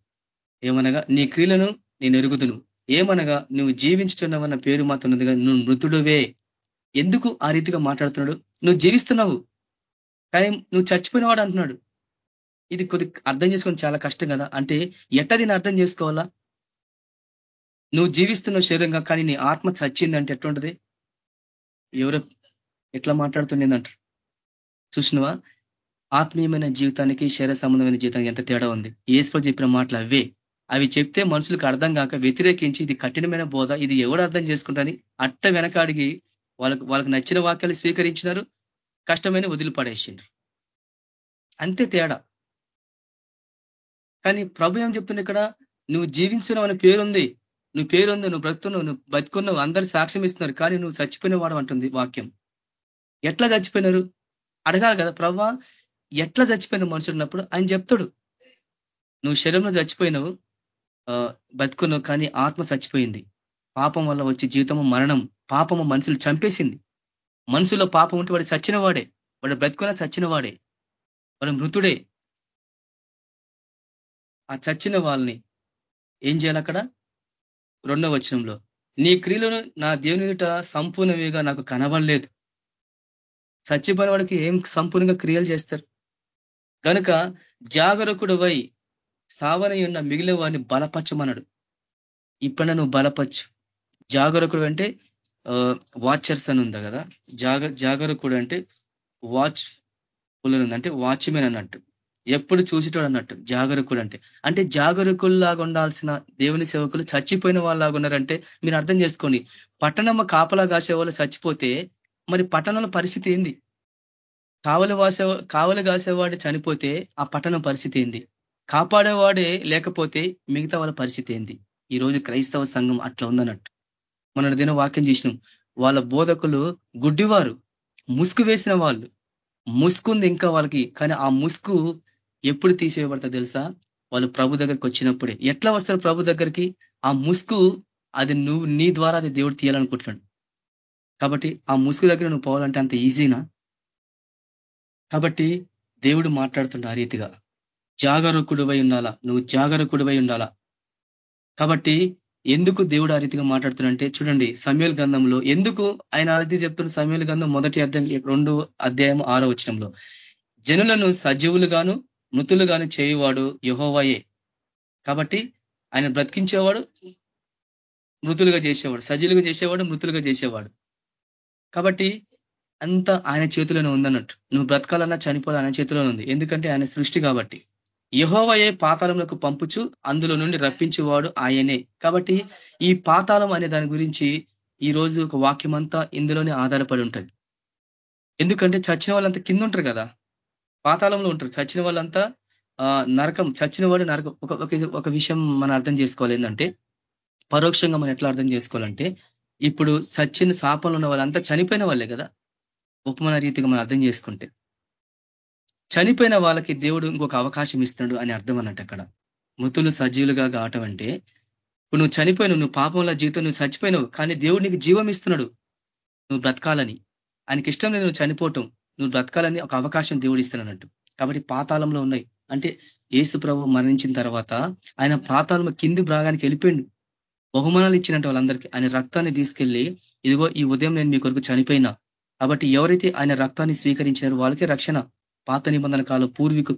[SPEAKER 4] ఏమనగా నీ క్రియలను నేను ఎరుగుదును. ఏమనగా నువ్వు జీవించుతున్నావన్న పేరు మాత్రం ఉన్నదిగా నువ్వు మృతుడువే. ఎందుకు ఆ రీతిగా మాట్లాడుతున్నాడు? నువ్వు జీవిస్తున్నావు. కానీ నువ్వు చచ్చిపోయినవాడు అంటున్నాడు. ఇది కొద్ది అర్థం చేసుకోవడం చాలా కష్టం కదా? అంటే ఎట్ట దీన్ని అర్థం చేసుకోవాలా? నువ్వు జీవిస్తున్న శరీరంగా కానీ నీ ఆత్మ చచ్చింది అంటే ఎట్లుంటది? ఎవరు ఎట్లా మాట్లాడుతుండేదంటారు చూసినవా? ఆత్మీయమైన జీవితానికి శరీర సంబంధమైన జీవితానికి ఎంత తేడా ఉంది? ఏసులో చెప్పిన మాటలు అవే. అవి చెప్తే మనుషులకు అర్థం కాక వ్యతిరేకించి ఇది కఠినమైన బోధ ఇది ఎవడు అర్థం చేసుకుంటారని అట్ట వెనకాడిగి వాళ్ళకు వాళ్ళకి నచ్చిన వాక్యాలు స్వీకరించినారు కష్టమైన వదిలిపడేసిండ్రు. అంతే తేడా. కానీ ప్రభు ఏం చెప్తున్నా ఇక్కడ? నువ్వు జీవించిన అనే పేరుంది నువ్వు పేరుంది నువ్వు బ్రతుకున్నావు నువ్వు బతుకున్నావు అందరు సాక్ష్యం ఇస్తున్నారు కానీ నువ్వు చచ్చిపోయిన వాడు అంటుంది వాక్యం. ఎట్లా చచ్చిపోయినారు? అడగాలి కదా ప్రభా ఎట్లా చచ్చిపోయిన మనుషులు ఉన్నప్పుడు ఆయన చెప్తాడు నువ్వు శరీరంలో చచ్చిపోయినావు బతుకున్నావు కానీ ఆత్మ చచ్చిపోయింది. పాపం వల్ల వచ్చి జీవితము మరణం పాపము మనుషులు చంపేసింది. మనుషుల్లో పాపం ఉంటే వాడు చచ్చిన వాడే వాడు బ్రతుకున్న చచ్చిన వాడే వాడు మృతుడే. ఆ చచ్చిన వాళ్ళని ఏం చేయాలి అక్కడ? రెండవ వచనంలో నీ క్రియలను నా దేవుని సంపూర్ణవిగా నాకు కనబడలేదు. చచ్చిపోయిన వాడికి ఏం సంపూర్ణంగా క్రియలు చేస్తారు? కనుక జాగరకుడు వై సావనై ఉన్న మిగిలిన వాడిని బలపరచమన్నాడు. ఇప్పుడైనా నువ్వు బలపచ్చు జాగరకుడు అంటే వాచర్స్ అని ఉంది కదా? జాగ జాగరకుడు అంటే వాచ్ ఉంది అంటే వాచ్మెన్ అన్నట్టు. ఎప్పుడు చూసేటోడు అన్నట్టు జాగరకుడు అంటే. అంటే జాగరకుల్లాగా ఉండాల్సిన దేవుని సేవకులు చచ్చిపోయిన వాళ్ళలాగా ఉన్నారంటే మీరు అర్థం చేసుకోండి. పట్టణం కాపలా కాసే వాళ్ళు చచ్చిపోతే మరి పట్టణంలో పరిస్థితి ఏంది? కావలి వాసే కావలి కాసేవాడు చనిపోతే ఆ పట్టణం పరిస్థితి ఏంది? కాపాడేవాడే లేకపోతే మిగతా వాళ్ళ పరిస్థితి ఏంది? ఈ రోజు క్రైస్తవ సంఘం అట్లా ఉందన్నట్టు. మన దిన వాక్యం చేసినాం. వాళ్ళ బోధకులు గుడ్డివారు ముసుగు వేసిన వాళ్ళు. ముసుకుంది ఇంకా వాళ్ళకి. కానీ ఆ ముసుగు ఎప్పుడు తీసేయబడతా తెలుసా? వాళ్ళు ప్రభు దగ్గరికి వచ్చినప్పుడే. ఎట్లా వస్తారు ప్రభు దగ్గరికి? ఆ ముసుగు అది నువ్వు నీ ద్వారా అది దేవుడు తీయాలనుకుంటున్నాడు. కాబట్టి ఆ ముసుగు దగ్గర నువ్వు పోవాలంటే అంత ఈజీనా? కాబట్టి దేవుడు మాట్లాడుతుండ ఆ రీతిగా. జాగరూకుడివై ఉండాలా? నువ్వు జాగరూకుడివై ఉండాలా? కాబట్టి ఎందుకు దేవుడు ఆ రీతిగా మాట్లాడుతున్నాడంటే చూడండి సమయల గ్రంథంలో ఎందుకు ఆయన ఆ రీతి చెప్తున్న సమయల గ్రంథం మొదటి అధ్యాయం రెండు అధ్యాయం ఆరో వచనంలో జనులను సజీవులుగాను మృతులుగాను చేయువాడు యహోవాయే. కాబట్టి ఆయన బ్రతికించేవాడు మృతులుగా చేసేవాడు సజీలుగా చేసేవాడు మృతులుగా చేసేవాడు. కాబట్టి అంత ఆయన చేతిలోనే ఉందన్నట్టు. నువ్వు బ్రతకాలన్నా చనిపోవాలి ఆయన చేతిలోనే ఉంది. ఎందుకంటే ఆయన సృష్టి కాబట్టి. యహోవయే పాతాళంలోకి పంపుచు అందులో నుండి రప్పించేవాడు ఆయనే. కాబట్టి ఈ పాతాళం అనే దాని గురించి ఈ రోజు ఒక వాక్యం అంతా ఇందులోనే ఆధారపడి ఉంటుంది. ఎందుకంటే చచ్చిన వాళ్ళంతా కింద ఉంటారు కదా? పాతాళంలో ఉంటారు. చచ్చిన వాళ్ళంతా నరకం చచ్చిన వాడు నరకం. ఒక ఒక విషయం మనం అర్థం చేసుకోవాలి ఏంటంటే పరోక్షంగా మనం ఎట్లా అర్థం చేసుకోవాలంటే ఇప్పుడు సచ్చిన శాపంలో ఉన్న వాళ్ళంతా చనిపోయిన వాళ్ళే కదా? ఉపమాన రీతిగా మనం అర్థం చేసుకుంటే. చనిపోయిన వాళ్ళకి దేవుడు ఇంకొక అవకాశం ఇస్తున్నాడు అని అర్థం అన్నట్టు అక్కడ. మృతులు సజీవులుగా కావటం అంటే ఇప్పుడు నువ్వు చనిపోయినావు నువ్వు పాపంలో జీవితం నువ్వు చచ్చిపోయినావు కానీ దేవుడు నీకు జీవం ఇస్తున్నాడు. నువ్వు బ్రతకాలని. ఆయనకి ఇష్టం లేదు నువ్వు చనిపోవటం. నువ్వు బ్రతకాలని ఒక అవకాశం దేవుడు ఇస్తున్నట్టు కాబట్టి పాతాళంలో ఉన్నాయి. అంటే ఏసు ప్రభు మరణించిన తర్వాత ఆయన పాతాళం కింది భాగానికి వెళ్ళిపోయిండు. బహుమానాలు ఇచ్చినట్టు వాళ్ళందరికీ. ఆయన రక్తాన్ని తీసుకెళ్ళి ఇదిగో ఈ ఉదయం నేను మీ కొరకు చనిపోయినా. కాబట్టి ఎవరైతే ఆయన రక్తాన్ని స్వీకరించారో వాళ్ళకే రక్షణ. పాత నిబంధన కాలం పూర్వీకు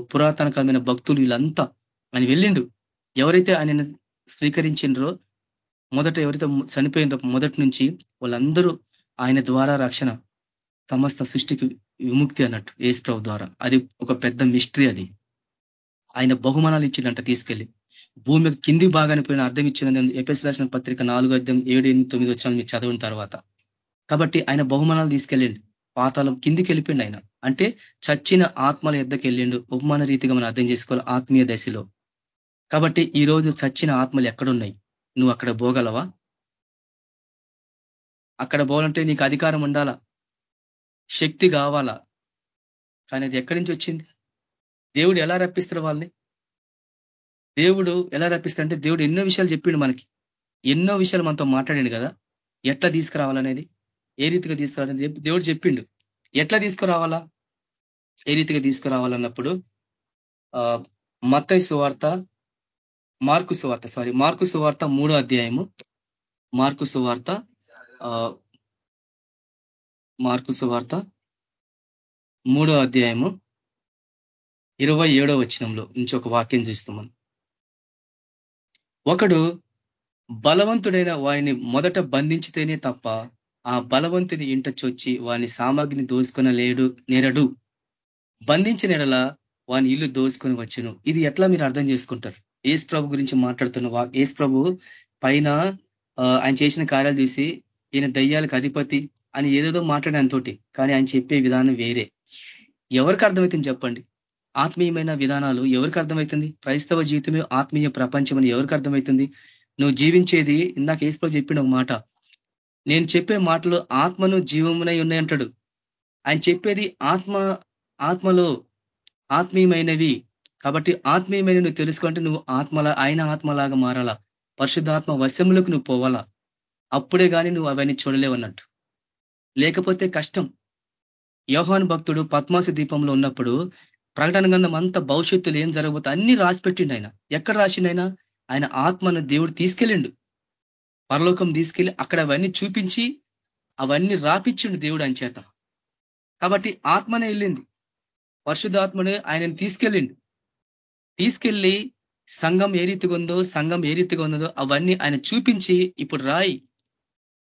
[SPEAKER 4] పురాతన కాలమైన భక్తులు వీళ్ళంతా ఆయన వెళ్ళిండు ఎవరైతే ఆయన స్వీకరించిండ్రో మొదట ఎవరైతే చనిపోయినరో మొదటి నుంచి వాళ్ళందరూ ఆయన ద్వారా రక్షణ సమస్త సృష్టికి విముక్తి అన్నట్టు ఏసు ద్వారా. అది ఒక పెద్ద మిస్టరీ అది. ఆయన బహుమానాలు ఇచ్చిండంట తీసుకెళ్ళి. భూమి కింది భాగాన్ని పోయిన అర్థం ఇచ్చిన ఎపిఎస్ రాసిన పత్రిక నాలుగు అర్థం ఏడు ఎనిమిది తొమ్మిది వచ్చిన మీకు చదివిన తర్వాత. కాబట్టి ఆయన బహుమానాలు తీసుకెళ్ళిండు. పాతాళం కిందికి వెళ్ళిపోయిండు ఆయన. అంటే చచ్చిన ఆత్మల ఎద్దకు వెళ్ళిండు. ఉపమాన రీతిగా మనం అర్థం చేసుకోవాలి ఆత్మీయ దశలో. కాబట్టి ఈ రోజు చచ్చిన ఆత్మలు ఎక్కడున్నాయి? నువ్వు అక్కడ పోగలవా? అక్కడ పోవాలంటే నీకు అధికారం ఉండాలా? శక్తి కావాలా? కానీ అది ఎక్కడి నుంచి వచ్చింది? దేవుడు ఎలా రప్పిస్తారు వాళ్ళని? దేవుడు ఎలా రప్పిస్తాడంటే దేవుడు ఎన్నో విషయాలు చెప్పిండు మనకి. ఎన్నో విషయాలు మనతో మాట్లాడిండు కదా? ఎట్లా తీసుకురావాలనేది? ఏ రీతిగా తీసుకురావాలని దేవుడు చెప్పిండు. ఎట్లా తీసుకురావాలా? ఏ రీతిగా తీసుకురావాలన్నప్పుడు మత్తై సువార్త మార్కు సువార్త సారీ మార్కు సువార్త మూడో అధ్యాయము. మార్కు సువార్త మార్కు సువార్త మూడో అధ్యాయము ఇరవై ఏడో వచనంలో నుంచి ఒక వాక్యం చూస్తాం మనం. ఒకడు బలవంతుడైన వాడిని మొదట బంధించితేనే తప్ప ఆ బలవంతుని ఇంట చొచ్చి వాని సామాగ్రిని దోసుకున లేడు నేరడు. బంధించిన ఎడల వాని ఇల్లు దోసుకొని వచ్చును. ఇది ఎట్లా మీరు అర్థం చేసుకుంటారు? ఏసు ప్రభు గురించి మాట్లాడుతున్న ఏసు ప్రభు పైన ఆయన చేసిన కార్యాలు చూసి ఈయన దయ్యాలకు అధిపతి అని ఏదేదో మాట్లాడే తోటి కానీ ఆయన చెప్పే విధానం వేరే. ఎవరికి అర్థమవుతుంది చెప్పండి? ఆత్మీయమైన విధానాలు ఎవరికి అర్థమవుతుంది క్రైస్తవ జీవితమే ఆత్మీయ ప్రపంచం అని ఎవరికి అర్థమవుతుంది నువ్వు జీవించేది ఇందాక ఏసులో చెప్పిన ఒక మాట. నేను చెప్పే మాటలు ఆత్మను జీవమునై ఉన్నాయంటాడు. ఆయన చెప్పేది ఆత్మ ఆత్మలో ఆత్మీయమైనవి. కాబట్టి ఆత్మీయమైన నువ్వు తెలుసుకుంటే నువ్వు ఆత్మలా ఆయన ఆత్మలాగా మారాలా. పరిశుద్ధాత్మ వశములకు నువ్వు పోవాలా. అప్పుడే కానీ నువ్వు అవన్నీ చూడలేవన్నట్టు లేకపోతే కష్టం. యోహాన్ భక్తుడు పద్మాస దీపంలో ఉన్నప్పుడు ప్రకటన గంధం అంత భవిష్యత్తులు ఏం జరగబోతే అన్ని రాసిపెట్టిండు ఆయన. ఎక్కడ రాసిండైనా ఆయన ఆత్మను దేవుడు తీసుకెళ్ళిండు. పరలోకం తీసుకెళ్ళి అక్కడ అవన్నీ చూపించి అవన్నీ రాపిచ్చిండు దేవుడు అని చేత. కాబట్టి ఆత్మనే వెళ్ళింది. పరిశుద్ధాత్మనే ఆయనను తీసుకెళ్ళిండు. తీసుకెళ్ళి సంఘం ఏ రీతిగా ఉందో సంఘం ఏ రీతిగా ఉన్నదో అవన్నీ ఆయన చూపించి ఇప్పుడు రాయి.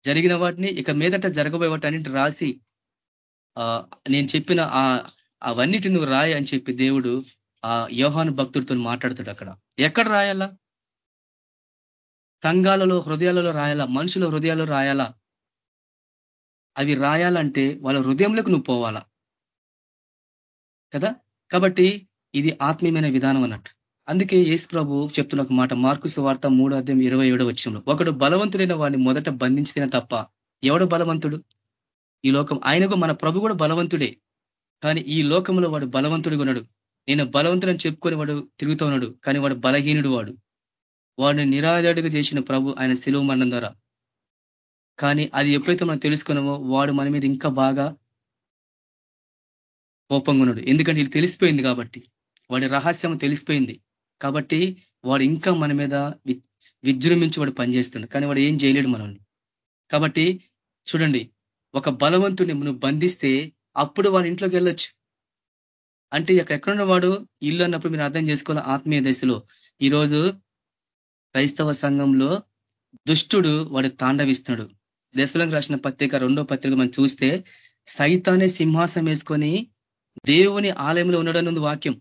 [SPEAKER 4] జరిగిన వాటిని ఇక మీదట జరగబోయే వాటి అన్నింటి రాసి ఆ నేను చెప్పిన ఆ అవన్నిటి నువ్వు రాయి అని చెప్పి దేవుడు ఆ యోహాను భక్తుడితో మాట్లాడతాడు అక్కడ. ఎక్కడ రాయాలా? సంఘాలలో హృదయాలలో రాయాలా? మనుషుల హృదయాలు రాయాలా? అవి రాయాలంటే వాళ్ళ హృదయంలోకి నువ్వు పోవాలా? కదా? కాబట్టి ఇది ఆత్మీయమైన విధానం అన్నట్టు. అందుకే యేసు ప్రభు చెప్తున్న ఒక మాట మార్కు వార్త మూడో అధ్యాయం ఇరవై ఏడో వచ్చంలో ఒకడు బలవంతుడైన వాడిని మొదట బంధించిన తప్ప ఎవడు బలవంతుడు? ఈ లోకం ఆయనకు మన ప్రభు కూడా బలవంతుడే. కానీ ఈ లోకంలో వాడు బలవంతుడిగా ఉన్నాడు. నేను బలవంతుడని చెప్పుకొని వాడు తిరుగుతూ ఉన్నాడు. కానీ వాడు బలహీనుడు వాడు. వాడిని నిరాధాడుగా చేసిన ప్రభు ఆయన సెలవు మరణం ద్వారా. కానీ అది ఎప్పుడైతే మనం తెలుసుకున్నామో వాడు మన మీద ఇంకా బాగా కోపంగా ఉన్నాడు. ఎందుకంటే ఇది తెలిసిపోయింది కాబట్టి. వాడి రహస్యం తెలిసిపోయింది. కాబట్టి వాడు ఇంకా మన మీద విజృంభించి వాడు పనిచేస్తున్నాడు. కానీ వాడు ఏం చేయలేడు మనల్ని. కాబట్టి చూడండి ఒక బలవంతుని నువ్వు బంధిస్తే అప్పుడు వాడి ఇంట్లోకి వెళ్ళొచ్చు. అంటే ఎక్కడున్న వాడు ఇల్లు అన్నప్పుడు మీరు అర్థం చేసుకోవాలి ఆత్మీయ దశలో. ఈరోజు క్రైస్తవ సంఘంలో దుష్టుడు వాడు తాండవిస్తున్నాడు. దశలకు రాసిన పత్రిక రెండో పత్రిక మనం చూస్తే సైతానే సింహాసం వేసుకొని దేవుని ఆలయంలో ఉన్నాడని వాక్యం.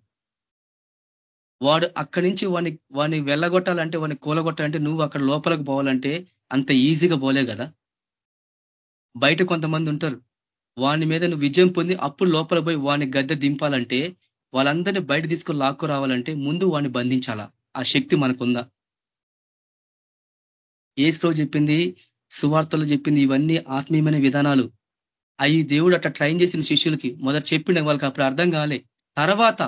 [SPEAKER 4] వాడు అక్కడి నుంచి వాడిని వాడిని వెళ్ళగొట్టాలంటే వాడిని కూలగొట్టాలంటే నువ్వు అక్కడ లోపలికి పోవాలంటే అంత ఈజీగా పోలే కదా. బయట కొంతమంది ఉంటారు. వాని మీద నువ్వు విజయం పొంది అప్పుడు లోపల పోయి వాడిని గద్దె దింపాలంటే వాళ్ళందరినీ బయట తీసుకొని లాక్కు రావాలంటే ముందు వాడిని బంధించాలా? ఆ శక్తి మనకుందా? ఏసులో చెప్పింది సువార్తలు చెప్పింది ఇవన్నీ ఆత్మీయమైన విధానాలు. అవి దేవుడు అట్లా ట్రైన్ చేసిన శిష్యులకి మొదట చెప్పిన వాళ్ళకి అప్పుడు అర్థం కాలే. తర్వాత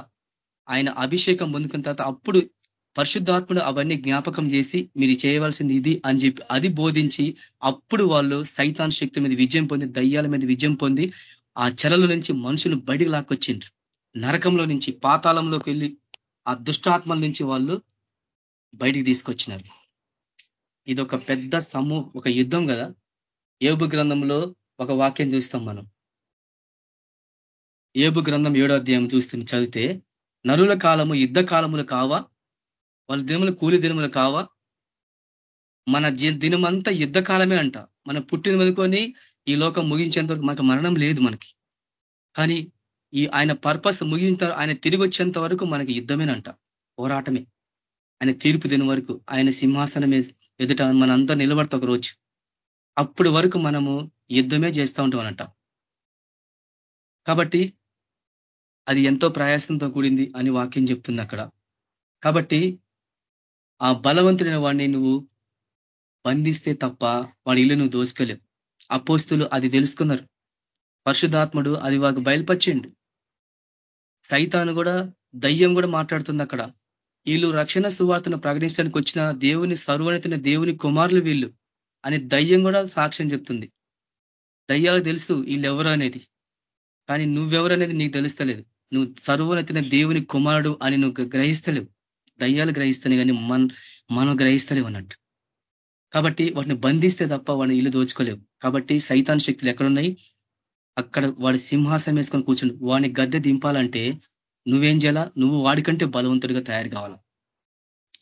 [SPEAKER 4] ఆయన అభిషేకం పొందుకున్న తర్వాత అప్పుడు పరిశుద్ధాత్ముడు అవన్నీ జ్ఞాపకం చేసి మీరు చేయవలసింది ఇది అని చెప్పి అది బోధించి అప్పుడు వాళ్ళు సైతాన్ శక్తి మీద విజయం పొంది దయ్యాల మీద విజయం పొంది ఆ చెరల నుంచి మనుషులు బయటికి లాక్కొచ్చిండ్రు. నరకంలో నుంచి పాతాళంలోకి వెళ్ళి ఆ దుష్టాత్మల నుంచి వాళ్ళు బయటికి తీసుకొచ్చినారు. ఇది ఒక పెద్ద సమూ ఒక యుద్ధం కదా? ఏబు గ్రంథంలో ఒక వాక్యం చూస్తాం మనం. ఏబు గ్రంథం ఏడో అధ్యాయం చూస్తుంది చదివితే నరుల కాలము యుద్ధ కాలములు కావా? వాళ్ళ దినములు కూలి దినములు కావా? మన దినమంతా యుద్ధ కాలమే అంట. మనం పుట్టిన మెదుకొని ఈ లోకం ముగించేంత వరకు మనకు మరణం లేదు మనకి. కానీ ఈ ఆయన పర్పస్ ముగింత ఆయన తిరిగి వచ్చేంత వరకు మనకి యుద్ధమేనంట. పోరాటమే. ఆయన తీర్పు దిన వరకు ఆయన సింహాసనం ఎదుట మనంతా నిలబడతా ఒక రోజు అప్పుడు వరకు మనము యుద్ధమే చేస్తూ ఉంటామనంట కాబట్టి అది ఎంతో ప్రయాసంతో కూడింది అని వాక్యం చెప్తుంది అక్కడ. కాబట్టి ఆ బలవంతుడైన వాడిని నువ్వు బంధిస్తే తప్ప వాడి ఇల్లు నువ్వు దోసుకోలేవు. అపోస్తులు అది తెలుసుకున్నారు. పరిశుధాత్ముడు అది వాకు బయలుపరిచిండు. సైతాను కూడా దయ్యం కూడా మాట్లాడుతుంది అక్కడ. వీళ్ళు రక్షణ సువార్తను ప్రకటించడానికి వచ్చిన దేవుని సర్వనతిన దేవుని కుమారులు వీళ్ళు అని దయ్యం కూడా సాక్ష్యం చెప్తుంది. దయ్యాలు తెలుసు వీళ్ళెవరు అనేది. కానీ నువ్వెవరు అనేది నీకు తెలుస్తలేదు. నువ్వు సర్వనతిన దేవుని కుమారుడు అని నువ్వు గ్రహిస్తలేవు. దయ్యాలు గ్రహిస్తాను కానీ మన మనం గ్రహిస్తలేవు అన్నట్టు. కాబట్టి వాటిని బంధిస్తే తప్ప వాడిని ఇల్లు దోచుకోలేవు. కాబట్టి సైతాన్ శక్తులు ఎక్కడున్నాయి? అక్కడ వాడి సింహాసనం వేసుకొని కూర్చుని వాడిని గద్దె దింపాలంటే నువ్వేం చేయాలా? నువ్వు వాడికంటే బలవంతుడిగా తయారు కావాలా?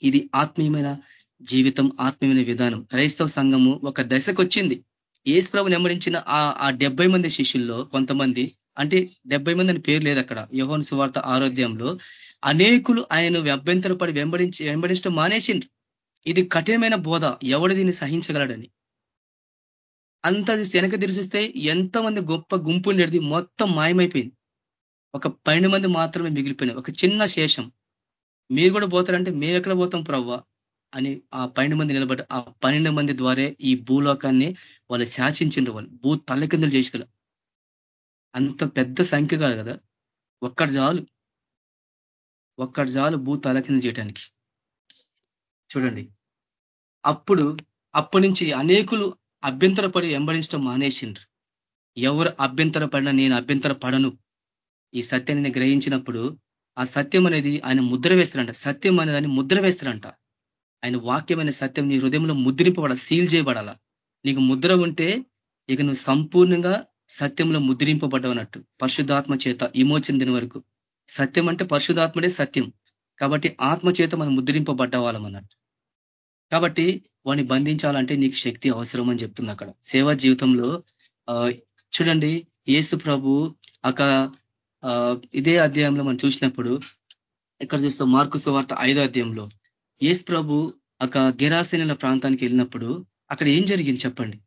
[SPEAKER 4] ఇది ఆత్మీయమైన జీవితం ఆత్మీయమైన విధానం. క్రైస్తవ సంఘము ఒక దశకు వచ్చింది ఏసుప్రభు నెమ్మడించిన ఆ డెబ్బై మంది శిష్యుల్లో కొంతమంది అంటే డెబ్బై మంది అని పేరు లేదు అక్కడ యోహన్ సువార్త ఆరోగ్యంలో అనేకులు ఆయన అభ్యంతరపడి వెంబడించి వెంబడించడం మానేసిండ్రు. ఇది కఠినమైన బోధ. ఎవడు దీన్ని సహించగలడని? అంత వెనక తిరిగి చూస్తే ఎంతమంది గొప్ప గుంపు ఉండేది మొత్తం మాయమైపోయింది. ఒక పన్నెండు మంది మాత్రమే మిగిలిపోయినాయి. ఒక చిన్న శేషం. మీరు కూడా పోతారంటే మేము ఎక్కడ పోతాం ప్రవ్వ? అని ఆ పన్నెండు మంది నిలబడి ఆ పన్నెండు మంది ద్వారా ఈ భూలోకాన్ని వాళ్ళు శాసించిండ్రు వాళ్ళు. భూ తల్లకిందులు చేసుకోలే అంత పెద్ద సంఖ్య కాదు కదా. ఒక్కటి చాలు. ఒక్కటి చాలు భూ తలకింద చేయటానికి. చూడండి. అప్పుడు అప్పటి నుంచి అనేకులు అభ్యంతరపడి వెంబడించడం మానేసిండ్రు. ఎవరు అభ్యంతర పడినా నేను అభ్యంతర పడను ఈ సత్యాన్ని గ్రహించినప్పుడు ఆ సత్యం అనేది ఆయన ముద్ర వేస్తారంట సత్యం అనేది ముద్ర వేస్తారంట ఆయన వాక్యమైన సత్యం నీ హృదయంలో ముద్రింపబడ సీల్ చేయబడాల. నీకు ముద్ర ఉంటే ఇక నువ్వు సంపూర్ణంగా సత్యంలో ముద్రింపబడ్డవన్నట్టు పరిశుద్ధాత్మ చేత విమోచన దిన వరకు. సత్యం అంటే పరిశుధాత్మడే సత్యం. కాబట్టి ఆత్మ చేత మనం ముద్రింపబడ్డ వాళ్ళం అన్నట్టు. కాబట్టి వాడిని బంధించాలంటే నీకు శక్తి అవసరం అని చెప్తుంది అక్కడ. సేవా జీవితంలో చూడండి ఏసు ప్రభు ఒక ఇదే అధ్యాయంలో మనం చూసినప్పుడు ఎక్కడ చూస్తాం? మార్కు సువార్త ఐదో అధ్యాయంలో. ఏసు ప్రభు ఒక గెరాసేనల ప్రాంతానికి వెళ్ళినప్పుడు అక్కడ ఏం జరిగింది చెప్పండి?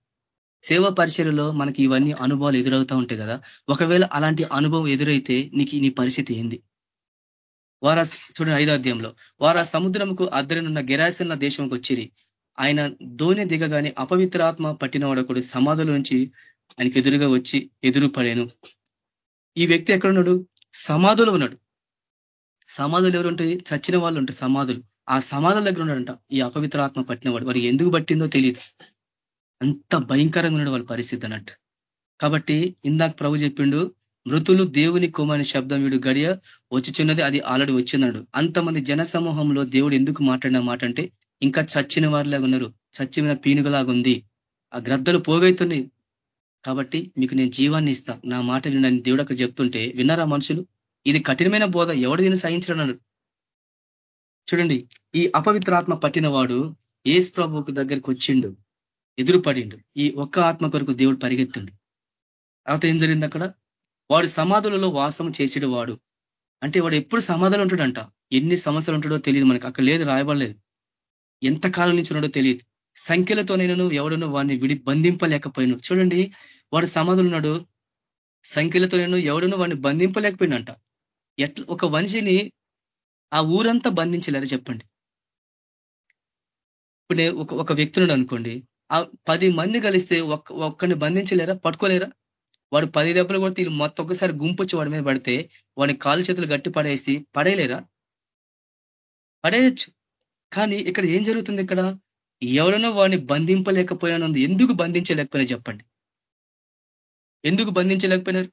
[SPEAKER 4] సేవా పరిచయలో మనకి ఇవన్నీ అనుభవాలు ఎదురవుతూ ఉంటాయి కదా. ఒకవేళ అలాంటి అనుభవం ఎదురైతే నీకు నీ పరిస్థితి ఏంది? వారా చూడండి ఐదో అధ్యాయంలో. వారు ఆ సముద్రంకు అద్దరినున్న గెరాసన్న దేశంకి వచ్చిరి. ఆయన ధోని దిగగానే అపవిత్రాత్మ పట్టినవాడొకడు సమాధుల నుంచి ఆయనకి ఎదురుగా వచ్చి ఎదురు పడేను ఈ వ్యక్తి ఎక్కడున్నాడు? సమాధులు ఉన్నాడు. సమాధులు ఎవరు ఉంటాయి చచ్చిన వాళ్ళు ఉంటాయి సమాధులు. ఆ సమాధుల దగ్గర ఉన్నాడంట ఈ అపవిత్రాత్మ పట్టినవాడు వారికి ఎందుకు పట్టిందో తెలియదు. అంత భయంకరంగా ఉన్నాడు వాళ్ళ పరిస్థితి అన్నట్టు. కాబట్టి ఇందాక ప్రభు చెప్పిండు మృతులు దేవుని కుమారి శబ్దం వీడు గడియ వచ్చిచున్నది అది ఆల్రెడీ వచ్చిందన్నాడు. అంతమంది జన సమూహంలో దేవుడు ఎందుకు మాట్లాడిన మాట అంటే ఇంకా చచ్చిన వారిలాగా ఉన్నారు. చచ్చిన పీనుగలాగా ఉంది ఆ గ్రద్దలు పోగైతున్నాయి. కాబట్టి మీకు నేను జీవాన్ని ఇస్తా. నా మాట వినని దేవుడు అక్కడ చెప్తుంటే విన్నారా మనుషులు? ఇది కఠినమైన బోధ ఎవడు దీన్ని సహించడం చూడండి ఈ అపవిత్రాత్మ పట్టిన వాడు ఏసు ప్రభుకు దగ్గరికి వచ్చిండు ఎదురుపడిండు. ఈ ఒక్క ఆత్మ కొరకు దేవుడు పరిగెత్తుండు. తర్వాత ఏం జరిగింది అక్కడ? వాడు సమాధులలో వాసం చేసేడు వాడు. అంటే వాడు ఎప్పుడు సమాధులు ఉంటాడంట? ఎన్ని సంవత్సరాలు ఉంటాడో తెలియదు మనకి. అక్కడ లేదు రాయబడలేదు. ఎంత కాలం నుంచి ఉన్నాడో తెలియదు. సంఖ్యలతో నేను ఎవడను వాడిని విడి బంధింపలేకపోయాను. చూడండి వాడు సమాధులు ఉన్నాడు. సంఖ్యలతో నేను ఎవడను వాడిని బంధింపలేకపోయినంట. ఎట్లా ఒక మనిషిని ఆ ఊరంతా బంధించలేరు చెప్పండి. ఇప్పుడు ఒక ఒక వ్యక్తిని అనుకోండి. ఆ పది మంది కలిస్తే ఒక్క ఒక్కడిని బంధించలేరా? పట్టుకోలేరా? వాడు పది దెబ్బలు కొడితే వీళ్ళు మొత్తం ఒకసారి గుంపొచ్చి వాడి మీద పడితే వాడిని కాలు చేతులు గట్టి పడేసి పడేయలేరా? పడేయచ్చు. కానీ ఇక్కడ ఏం జరుగుతుంది ఇక్కడ? ఎవరనో వాడిని బంధింపలేకపోయాను ఎందుకు బంధించలేకపోయినా చెప్పండి? ఎందుకు బంధించలేకపోయినారు?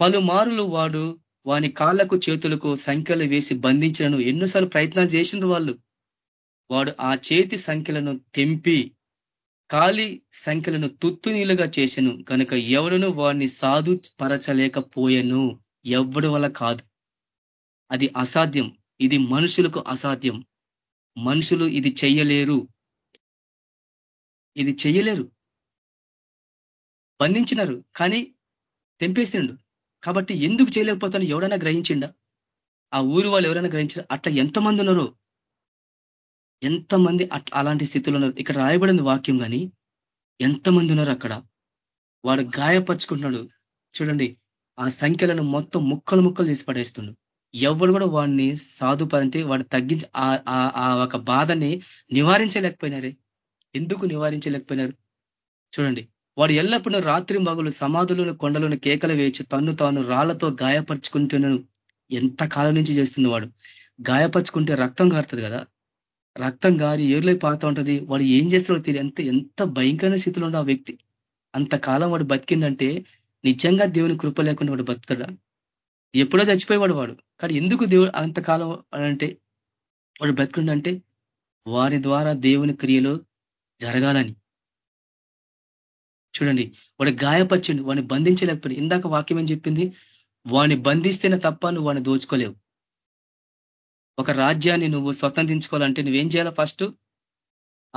[SPEAKER 4] పలుమారులు వాడు వాని కాళ్ళకు చేతులకు సంఖ్యలు వేసి బంధించను ఎన్నోసార్లు ప్రయత్నాలు చేసినారు వాళ్ళు. వాడు ఆ చేతి సంఖ్యలను తెంపి కాలి సంఖ్యలను తుత్తు నీళ్ళుగా చేశాను కనుక ఎవడును వాడిని సాధు పరచలేకపోయాను ఎవడు వల్ల కాదు. అది అసాధ్యం. ఇది మనుషులకు అసాధ్యం. మనుషులు ఇది చెయ్యలేరు. ఇది చెయ్యలేరు. బంధించినారు కానీ తెంపేసిండు. కాబట్టి ఎందుకు చేయలేకపోతాను? ఎవడైనా గ్రహించిండా? ఆ ఊరు వాళ్ళు ఎవరైనా గ్రహించారు అట్లా ఎంతమంది ఉన్నారు? ఎంతమంది అలాంటి స్థితిలో ఉన్నారు? ఇక్కడ రాయబడింది వాక్యం కానీ ఎంతమంది ఉన్నారు అక్కడ? వాడు గాయపరుచుకుంటున్నాడు. చూడండి ఆ సంఖ్యలను మొత్తం ముక్కలు ముక్కలు తీసి పడేస్తుండు. ఎవరు కూడా వాడిని సాధుపదంటే వాడు తగ్గించి ఆ ఒక బాధని నివారించలేకపోయినారే. ఎందుకు నివారించలేకపోయినారు? చూడండి. వాడు ఎల్లప్పుడూ రాత్రి మగులు సమాధులను కొండలను కేకలు వేయచ్చు తన్ను తాను రాళ్ళతో గాయపరుచుకుంటున్నాను. ఎంత కాలం నుంచి చేస్తున్నవాడు గాయపరుచుకుంటే రక్తం కారుతుంది కదా? రక్తం గారి ఏర్లై పారుతూ ఉంటుంది. వాడు ఏం చేస్తాడో తెలియ ఎంత ఎంత భయంకరమైన స్థితిలో ఉండే ఆ వ్యక్తి. అంతకాలం వాడు బతికిండంటే నిజంగా దేవుని కృప లేకుండా వాడు బతుకుతాడా? ఎప్పుడో చచ్చిపోయేవాడు వాడు. కానీ ఎందుకు దేవుడు అంతకాలం అంటే వాడు బ్రతుకుండంటే వారి ద్వారా దేవుని క్రియలో జరగాలని. చూడండి వాడు గాయపరిచిండు వాడిని బంధించలేకపోయింది ఇందాక వాక్యం ఏం చెప్పింది? వాడిని బంధిస్తేనే తప్ప నువ్వు వాడిని దోచుకోలేవు. ఒక రాజ్యాన్ని నువ్వు స్వతంత్రించుకోవాలంటే నువ్వేం చేయాలా ఫస్ట్?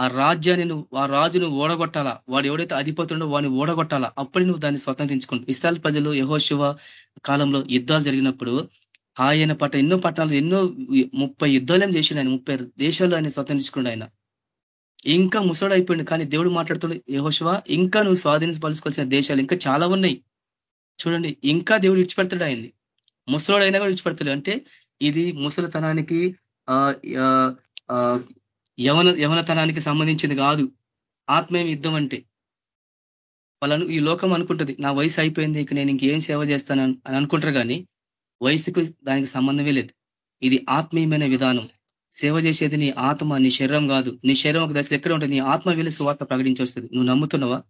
[SPEAKER 4] ఆ రాజ్యాన్ని నువ్వు ఆ రాజును ఓడగొట్టాలా? వాడు ఎవడైతే అధిపతుండో వాడిని ఓడగొట్టాలా? అప్పుడు నువ్వు దాన్ని స్వతంత్రించుకుంటు ఇస్రాయల్ ప్రజలు యహోశివ కాలంలో యుద్ధాలు జరిగినప్పుడు ఆయన పట్ల ఎన్నో పట్టణాలు ఎన్నో ముప్పై యుద్ధాలు చేసిండు ఆయన? ముప్పై దేశాలు ఆయన స్వతంత్రించుకుండు ఆయన. ఇంకా ముసడైపోయింది కానీ దేవుడు మాట్లాడుతుడు యహోశివ ఇంకా నువ్వు స్వాధీనపలుచుకోవాల్సిన దేశాలు ఇంకా చాలా ఉన్నాయి. చూడండి ఇంకా దేవుడు విడిచిపెడతాడు ఆయన్ని. ముసలోడు అయినా కూడా విడిచిపెడతాడు. అంటే ఇది ముసలితనానికి యవన యవనతనానికి సంబంధించింది కాదు. ఆత్మీయం యుద్ధం అంటే. వాళ్ళను ఈ లోకం అనుకుంటుంది. నా వయసు అయిపోయింది ఇక నేను ఇంకేం సేవ చేస్తాను అని అనుకుంటారు కానీ వయసుకు దానికి సంబంధమే లేదు. ఇది ఆత్మీయమైన విధానం. సేవ చేసేది నీ ఆత్మ నీ శరీరం కాదు. నీ శరీరం ఒక దశలో ఎక్కడ ఉంటుంది? నీ ఆత్మ వెళ్ళి సువార్త ప్రకటించొస్తుంది నువ్వు నమ్ముతున్నావా?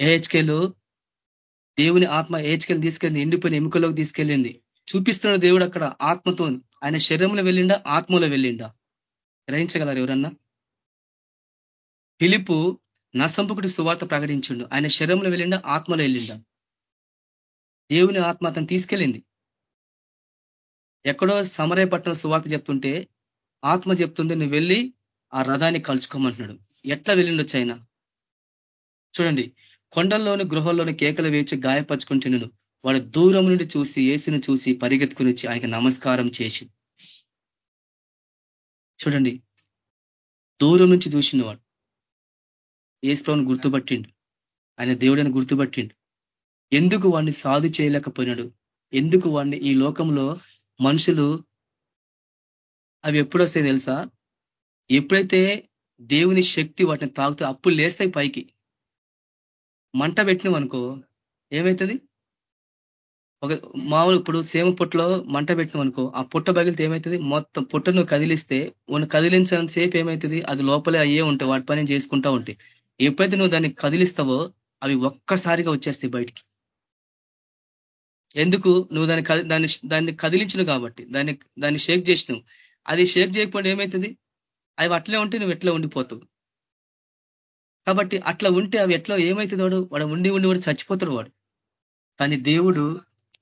[SPEAKER 4] ఏహెచ్కేలు దేవుని ఆత్మ ఏహెచ్కేలు తీసుకెళ్ళింది ఎండిపోయిన ఎముకలోకి తీసుకెళ్ళింది. చూపిస్తున్నాడు దేవుడు అక్కడ ఆత్మతో ఆయన శరీరంలో వెళ్ళిండా? ఆత్మలో వెళ్ళిండా? గ్రహించగలరు ఎవరన్నా? పిలుపు నసంపుకుడి సువార్త ప్రకటించిండు. ఆయన శరీరంలో వెళ్ళిండా? ఆత్మలో వెళ్ళిండా? దేవుని ఆత్మ అతను తీసుకెళ్ళింది. ఎక్కడో సమరయపట్నం సువార్త చెప్తుంటే ఆత్మ చెప్తుంది నువ్వు వెళ్ళి ఆ రథాన్ని కలుచుకోమంటున్నాడు. ఎట్లా వెళ్ళిండొచ్చు ఆయన చూడండి కొండల్లోని గృహంలోని కేకలు వేచి గాయపరుచుకుంటున్నాను వాడు దూరం నుండి చూసి ఏసును చూసి పరిగెత్తుకుని వచ్చి ఆయనకి నమస్కారం చేసి చూడండి. దూరం నుంచి చూసిండు వాడు. ఏసుప్రభుని గుర్తుపట్టిండు. ఆయన దేవుడని గుర్తుపట్టిండు. ఎందుకు వాడిని సాధు చేయలేకపోయినాడు? ఎందుకు వాడిని ఈ లోకంలో మనుషులు అవి ఎప్పుడొస్తాయి తెలుసా? ఎప్పుడైతే దేవుని శక్తి వాటిని తాగుతూ అప్పులు లేస్తాయి పైకి. మంట పెట్టినవనుకో అనుకో ఏమవుతుంది ఒక మామూలు ఇప్పుడు సేమ పొట్టలో మంట పెట్టినాం అనుకో ఆ పుట్ట బగిలితే ఏమవుతుంది మొత్తం పొట్టను కదిలిస్తే నువ్వు కదిలించడం సేపు ఏమవుతుంది అది లోపలే అయ్యే ఉంటాయి వాటి పని చేసుకుంటా ఉంటాయి. ఎప్పుడైతే నువ్వు దాన్ని కదిలిస్తావో అవి ఒక్కసారిగా వచ్చేస్తాయి బయటికి. ఎందుకు? నువ్వు దాన్ని దాన్ని దాన్ని కదిలించను కాబట్టి దాన్ని దాన్ని షేక్ చేసినావు. అది షేక్ చేయకపోతే ఏమవుతుంది అవి అట్లే ఉంటే నువ్వు ఎట్లా ఉండిపోతావు? కాబట్టి అట్లా ఉంటే అవి ఎట్లా ఏమవుతుంది వాడు? వాడు ఉండి ఉండి వాడు చచ్చిపోతాడు వాడు. కానీ దేవుడు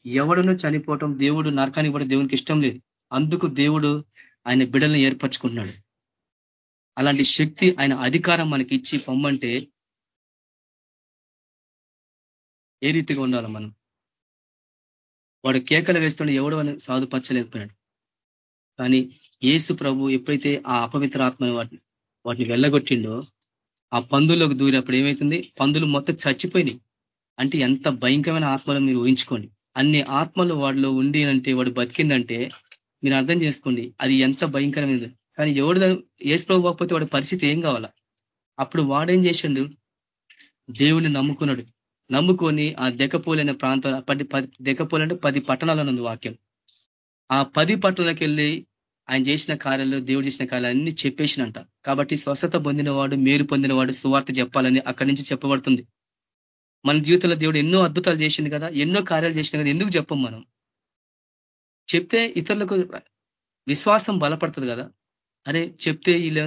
[SPEAKER 4] ఎవడనో చనిపోవటం దేవుడు నరకానికి కూడా దేవునికి ఇష్టం లేదు. అందుకు దేవుడు ఆయన బిడల్ని ఏర్పరచుకుంటున్నాడు. అలాంటి శక్తి ఆయన అధికారం మనకి ఇచ్చి పొమ్మంటే ఏ రీతిగా ఉండాలి మనం? వాడు కేకలు వేస్తుండే ఎవడు అని సాధుపరచలేకపోయాడు. కానీ ఏసు ప్రభు ఎప్పుడైతే ఆ అపవిత్ర ఆత్మ వాటిని వాటిని వెళ్ళగొట్టిండో ఆ పందుల్లోకి దూరినప్పుడు ఏమవుతుంది పందులు మొత్తం చచ్చిపోయినాయి. అంటే ఎంత భయంకరమైన ఆత్మలు మీరు ఊహించుకోండి. అన్ని ఆత్మలు వాడిలో ఉండి అంటే వాడు బతికిండంటే మీరు అర్థం చేసుకోండి అది ఎంత భయంకరమైనది. కానీ ఎవడు ఏసు ప్రభు కాకపోతే వాడి పరిస్థితి ఏం కావాలా? అప్పుడు వాడేం చేసిండు? దేవుడిని నమ్ముకున్నాడు. నమ్ముకొని ఆ దెకపోలైన ప్రాంతం పది పది దెకపోలంటే పది పట్టణాలను ఉంది వాక్యం. ఆ పది పట్టణాలకు వెళ్ళి ఆయన చేసిన కార్యాలు దేవుడు చేసిన కార్యాలన్నీ అన్ని చెప్పేసినంట. కాబట్టి స్వస్థత పొందినవాడు మేలు పొందినవాడు సువార్త చెప్పాలని అక్కడి నుంచి చెప్పబడుతుంది. మన జీవితంలో దేవుడు ఎన్నో అద్భుతాలు చేసింది కదా ఎన్నో కార్యాలు చేసింది కదా ఎందుకు చెప్పం మనం? చెప్తే ఇతరులకు విశ్వాసం బలపడుతుంది కదా. అరే చెప్తే వీళ్ళ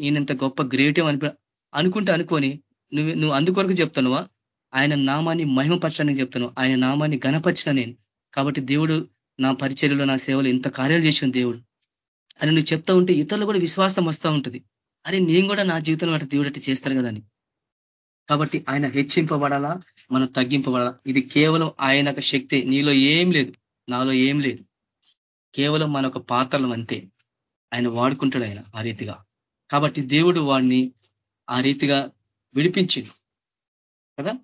[SPEAKER 4] ఈయనంత గొప్ప గ్రేట్ అని అనుకుంటే అనుకొని నువ్వు నువ్వు అందుకొరకు చెప్తానువా? ఆయన నామాన్ని మహిమపరచడానికి చెప్తాను. ఆయన నామాన్ని గణపరిచిన నేను. కాబట్టి దేవుడు నా పరిచర్యలో నా సేవలు ఇంత కార్యాలు చేసిన దేవుడు. అని నువ్వు చెప్తా ఉంటే ఇతరులు కూడా విశ్వాసం వస్తూ ఉంటుంది. అరే నేను కూడా నా జీవితంలో అటు దేవుడు అట్టి చేస్తాను కదా అని. కాబట్టి ఆయన హెచ్చింపబడాలా? మనం తగ్గింపబడాలా? ఇది కేవలం ఆయన శక్తి. నీలో ఏం లేదు. నాలో ఏం లేదు. కేవలం మన ఒక పాత్రలు అంతే. ఆయన వాడుకుంటాడు ఆయన ఆ రీతిగా. కాబట్టి దేవుడు వాడిని ఆ రీతిగా విడిపించింది కదా?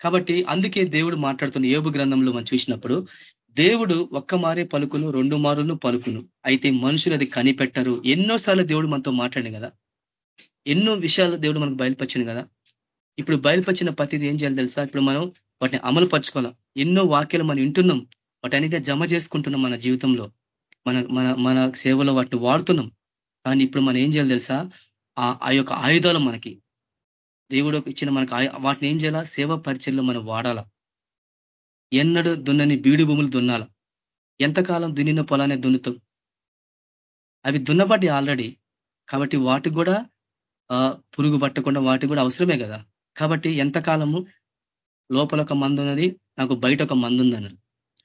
[SPEAKER 4] కాబట్టి అందుకే దేవుడు మాట్లాడుతున్న ఏబు గ్రంథంలో మనం చూసినప్పుడు దేవుడు ఒక్క మారే పలుకును రెండు మారులను పలుకును. అయితే మనుషులు అది కనిపెట్టరు. ఎన్నోసార్లు దేవుడు మనతో మాట్లాడింది కదా? ఎన్నో విషయాలు దేవుడు మనకు బయలుపరిచింది కదా? ఇప్పుడు బయలుపరిచిన ప్రతిది ఏం చేయాలి తెలుసా? ఇప్పుడు మనం వాటిని అమలు పరచుకోవాలా? ఎన్నో వాక్యాలు మనం వింటున్నాం. వాటన్నిటిని జమ చేసుకుంటున్నాం మన జీవితంలో. మన మన మన సేవలో వాటిని వాడుతున్నాం. కానీ ఇప్పుడు మనం ఏం చేయాలి తెలుసా? ఆ యొక్క ఆయుధాలు మనకి. దేవుడు ఇచ్చిన మనకు వాటిని ఏం చేయాలా? సేవ పరిచయంలో మనం వాడాలా. ఎన్నడూ దున్నని బీడు భూములు దున్నాల? ఎంతకాలం దున్నిన పొలాన్ని దున్నుతాం? అవి దున్నబట్టి ఆల్రెడీ. కాబట్టి వాటికి కూడా పురుగు పట్టకుండా వాటికి కూడా అవసరమే కదా? కాబట్టి ఎంతకాలము లోపల ఒక మందు ఉన్నది నాకు బయట ఒక మందు ఉందన్నారు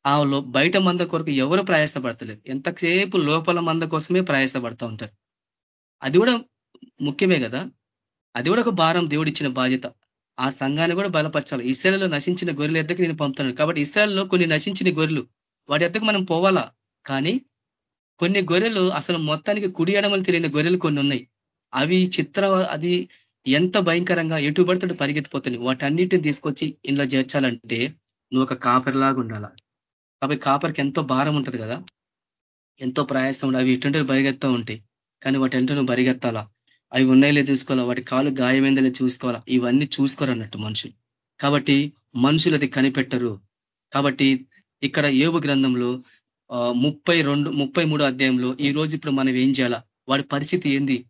[SPEAKER 4] ఆ బయట మంద కొరకు ఎవరు ప్రయాసపడతలేరు ఎంతసేపు లోపల మంద కోసమే ప్రయాసపడతా ఉంటారు. అది కూడా ముఖ్యమే కదా. అది కూడా ఒక భారం దేవుడు ఇచ్చిన బాధ్యత. ఆ సంఘాన్ని కూడా బలపరచాలి. ఇస్రాయల్లో నశించిన గొర్రెల ఎద్దకు నేను పంపుతాను కాబట్టి ఇస్రాయల్లో కొన్ని నశించిన గొర్రెలు వాటి ఎద్దకు మనం పోవాలా? కానీ కొన్ని గొర్రెలు అసలు మొత్తానికి కుడి ఎడమలు తెలియని గొర్రెలు కొన్ని ఉన్నాయి అవి చిత్ర అది ఎంత భయంకరంగా ఎటు పడతాడు పరిగెత్తిపోతుంది. వాటన్నిటిని తీసుకొచ్చి ఇంట్లో చేర్చాలంటే నువ్వు ఒక కాపరిలాగా ఉండాల? కాబట్టి కాపరికి ఎంతో భారం ఉంటుంది కదా? ఎంతో ప్రయాసం అవి ఎటుంటే పరిగెత్తా ఉంటాయి. కానీ వాటి ఎంటో నువ్వు పరిగెత్తాలా? అవి ఉన్నాయిలే చూసుకోవాలా వాటి కాలు గాయమైందలే చూసుకోవాలా? ఇవన్నీ చూసుకోరు అన్నట్టు మనుషులు. కాబట్టి మనుషులు అది కనిపెట్టరు. కాబట్టి ఇక్కడ ఏవు గ్రంథంలో ముప్పై రెండు ముప్పై మూడో అధ్యాయంలో ఈ రోజు ఇప్పుడు మనం ఏం చేయాలా? వాడి పరిస్థితి ఏంది?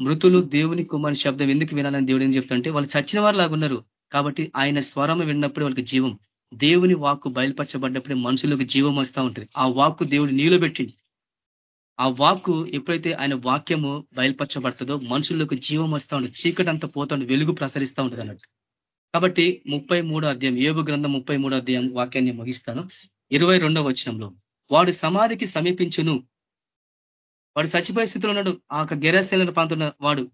[SPEAKER 4] మృతులు దేవుని కుమారి శబ్దం ఎందుకు వినాలని దేవుడు ఏం చెప్తుంటే వాళ్ళు చచ్చిన వారు లాగున్నారు కాబట్టి ఆయన స్వరం విన్నప్పుడు వాళ్ళకి జీవం. దేవుని వాక్కు బయలుపరచబడినప్పుడు మనుషులకు జీవం వస్తూ ఉంటుంది. ఆ వాక్కు దేవుడు నీలో పెట్టింది ఆ వాక్కు ఎప్పుడైతే ఆయన వాక్యము బయలుపరచబడుతుందో మనుషులకు జీవం వస్తూ ఉంటుంది. చీకటి అంతా పోతుంది వెలుగు ప్రసరిస్తూ ఉంటుంది అన్నట్టు. కాబట్టి ముప్పై అధ్యాయం ఏబు గ్రంథం ముప్పై అధ్యాయం వాక్యాన్ని ముగిస్తాను. ఇరవై రెండవ వచనంలో వాడు సమాధికి సమీపించును. వాడు చచ్చిపోయే స్థితిలో ఉన్నాడు. ఆ గెరసేన ప్రాంతం వాడు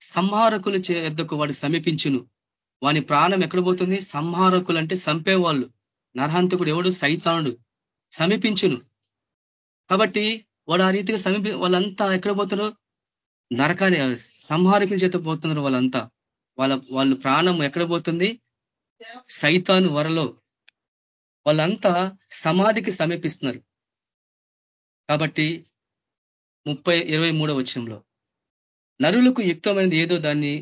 [SPEAKER 4] సంహారకులు ఎద్దకు వాడు సమీపించును. వాని ప్రాణం ఎక్కడ పోతుంది? సంహారకులు అంటే సంపేవాళ్ళు నరహంతకుడు ఎవడు? సైతానుడు. సమీపించును. కాబట్టి వాడు ఆ రీతిగా సమీపి వాళ్ళంతా ఎక్కడ పోతున్నారు? నరకాన్ని సంహారకుల చేత పోతున్నారు వాళ్ళంతా. వాళ్ళ వాళ్ళు ప్రాణం ఎక్కడ పోతుంది? సైతాను వరలో. వాళ్ళంతా సమాధికి సమీపిస్తున్నారు. కాబట్టి ముప్పై ఇరవై మూడో వచనంలో. నరులకు యుక్తమైనది ఏదో దాన్ని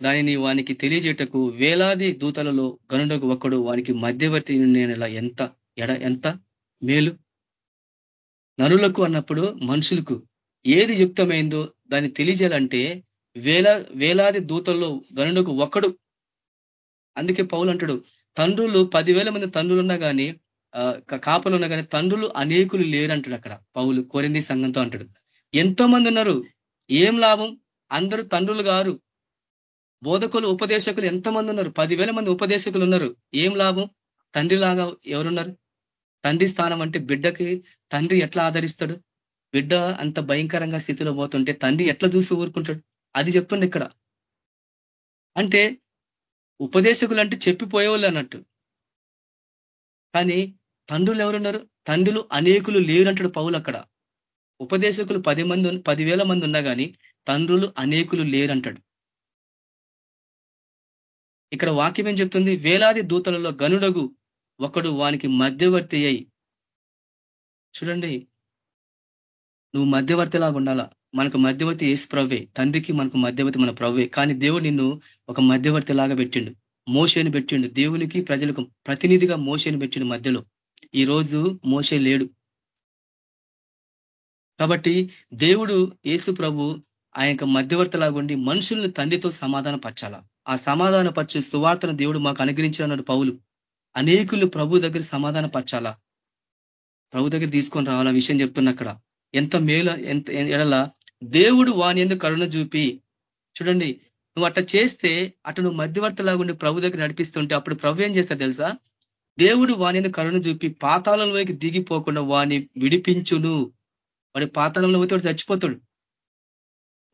[SPEAKER 4] దానిని వానికి తెలియజేటకు వేలాది దూతలలో గనుడకు ఒక్కడు వానికి మధ్యవర్తి నేనలా ఎంత ఎడ ఎంత? మేలు? నరులకు అన్నప్పుడు మనుషులకు ఏది యుక్తమైందో దాన్ని తెలియజేయాలంటే వేల వేలాది దూతల్లో గనుడకు ఒక్కడు. అందుకే పౌలు అంటాడు తండ్రులు పదివేల మంది తండ్రులు ఉన్నా కానీ కాపలు ఉన్నా కానీ తండ్రులు అనేకులు లేరంటాడు అక్కడ. పౌలు కొరింది సంఘంతో అంటాడు. ఎంతో మంది ఉన్నారు. ఏం లాభం? అందరూ తండ్రులు గారు. బోధకులు ఉపదేశకులు ఎంతమంది ఉన్నారు. పదివేల మంది ఉపదేశకులు ఉన్నారు. ఏం లాభం? తండ్రిలాగా ఎవరున్నారు? తండ్రి స్థానం అంటే బిడ్డకి తండ్రి ఎట్లా ఆదరిస్తాడు? బిడ్డ అంత భయంకరంగా స్థితిలో పోతుంటే తండ్రి ఎట్లా చూసి ఊరుకుంటాడు? అది చెప్తుంది ఇక్కడ. అంటే ఉపదేశకులు అంటే చెప్పిపోయేవాళ్ళు అన్నట్టు. కానీ తండ్రులు ఎవరున్నారు? తండ్రులు అనేకులు లేరంటాడు పౌలు అక్కడ. ఉపదేశకులు పది మంది పదివేల మంది ఉన్నా కానీ తండ్రులు అనేకులు లేరంటాడు. ఇక్కడ వాక్యం ఏం చెప్తుంది? వేలాది దూతలలో గనుడగు ఒకడు వానికి మధ్యవర్తి అయి చూడండి నువ్వు మధ్యవర్తిలాగా ఉండాలా? మనకు మధ్యవర్తి ఏసు ప్రవ్వే తండ్రికి మనకు మధ్యవర్తి మన ప్రవ్వే కానీ దేవుడు నిన్ను ఒక మధ్యవర్తి లాగా పెట్టిండు. మోసేని పెట్టిండు. దేవునికి ప్రజలకు ప్రతినిధిగా మోసేని పెట్టిండు మధ్యలో. ఈ రోజు మోసే లేడు. కాబట్టి దేవుడు యేసు ప్రభు ఆ యొక్క మధ్యవర్తిలాగా ఉండి మనుషులను తండ్రితో సమాధాన పరచాలా ఆ సమాధాన పరిచే సువార్తను దేవుడు మాకు అనుగ్రహించాలన్నాడు పౌలు. అనేకులు ప్రభు దగ్గర సమాధాన పరచాలా ప్రభు దగ్గర తీసుకొని రావాలా? విషయం చెప్తున్నా అక్కడ. ఎంత మేలు ఎంత ఎడల దేవుడు వాని ఎందుకు కరుణ చూపి చూడండి నువ్వు అట్లా చేస్తే అటు నువ్వు మధ్యవర్తిలాగా ఉండి ప్రభు దగ్గర నడిపిస్తుంటే అప్పుడు ప్రభు ఏం చేస్తాడు తెలుసా? దేవుడు వాని ఎందుకు కరుణ చూపి పాతాళంలోకి దిగిపోకుండా వాని విడిపించును. వాడి పాతాళంలో పోతే చచ్చిపోతాడు.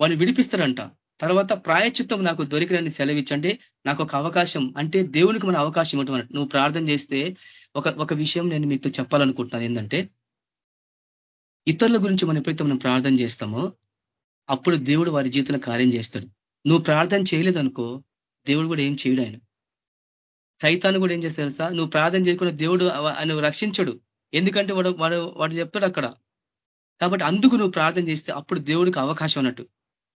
[SPEAKER 4] వాడిని విడిపిస్తాడంట. తర్వాత ప్రాయచిత్తం నాకు దొరికినని సెలవిచ్చండి నాకు ఒక అవకాశం అంటే దేవునికి మన అవకాశం ఇవ్వటం నువ్వు ప్రార్థన చేస్తే ఒక ఒక విషయం నేను మీతో చెప్పాలనుకుంటున్నాను. ఏంటంటే ఇతరుల గురించి మనం ఎప్పుడైతే మనం ప్రార్థన చేస్తామో అప్పుడు దేవుడు వారి జీవితంలో కార్యం చేస్తాడు. నువ్వు ప్రార్థన చేయలేదనుకో దేవుడు కూడా ఏం చేయడు ఆయన. సైతాన్ని కూడా ఏం చేస్తాడు తెలుసా? నువ్వు ప్రార్థన చేయకుండా దేవుడు ఆయన రక్షించడు. ఎందుకంటే వాడు వాడు వాడు చెప్తాడు అక్కడ కాబట్టి అందుకు నువ్వు ప్రార్థన చేస్తే అప్పుడు దేవుడికి అవకాశం అన్నట్టు.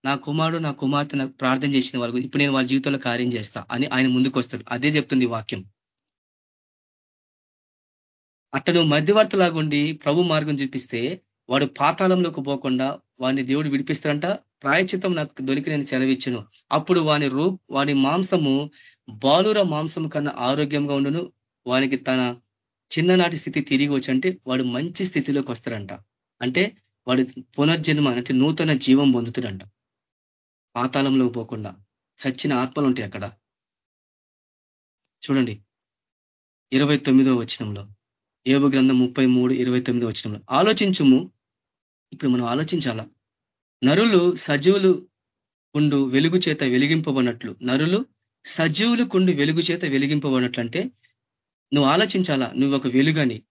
[SPEAKER 4] నా కుమారుడు నా కుమార్తె నాకు ప్రార్థన చేసిన వాళ్ళు ఇప్పుడు నేను వాళ్ళ జీవితంలో కార్యం చేస్తా అని ఆయన ముందుకు వస్తాడు. అదే చెప్తుంది వాక్యం. అట్ట నువ్వు మధ్యవర్తలాగుండి ప్రభు మార్గం చూపిస్తే వాడు పాతాళంలోకి పోకుండా వాడిని దేవుడు విడిపిస్తాడంట. ప్రాయచితం నాకు దొరికినని సెలవిచ్చును. అప్పుడు వాని రూ వాని మాంసము బాలుర మాంసం కన్నా ఆరోగ్యంగా ఉండును. వానికి తన చిన్ననాటి స్థితి తిరిగి వచ్చంటే వాడు మంచి స్థితిలోకి వస్తాడంట. అంటే వాడు పునర్జన్మ అంటే నూతన జీవం పొందుతుడంట. పాతాళంలోకి పోకుండా. చచ్చిన ఆత్మలు ఉంటాయి అక్కడ. చూడండి. ఇరవై తొమ్మిదో వచనంలో. ఏబు గ్రంథం ముప్పై మూడు ఇరవై తొమ్మిదో వచనంలో. ఆలోచించుము. ఇప్పుడు మనం ఆలోచించాలా? నరులు సజీవులు కుండు వెలుగు చేత వెలిగింపబడినట్లు. నరులు సజీవులు కుండు వెలుగు చేత వెలిగింపబడినట్లు అంటే నువ్వు ఆలోచించాలా? నువ్వు ఒక వెలుగని.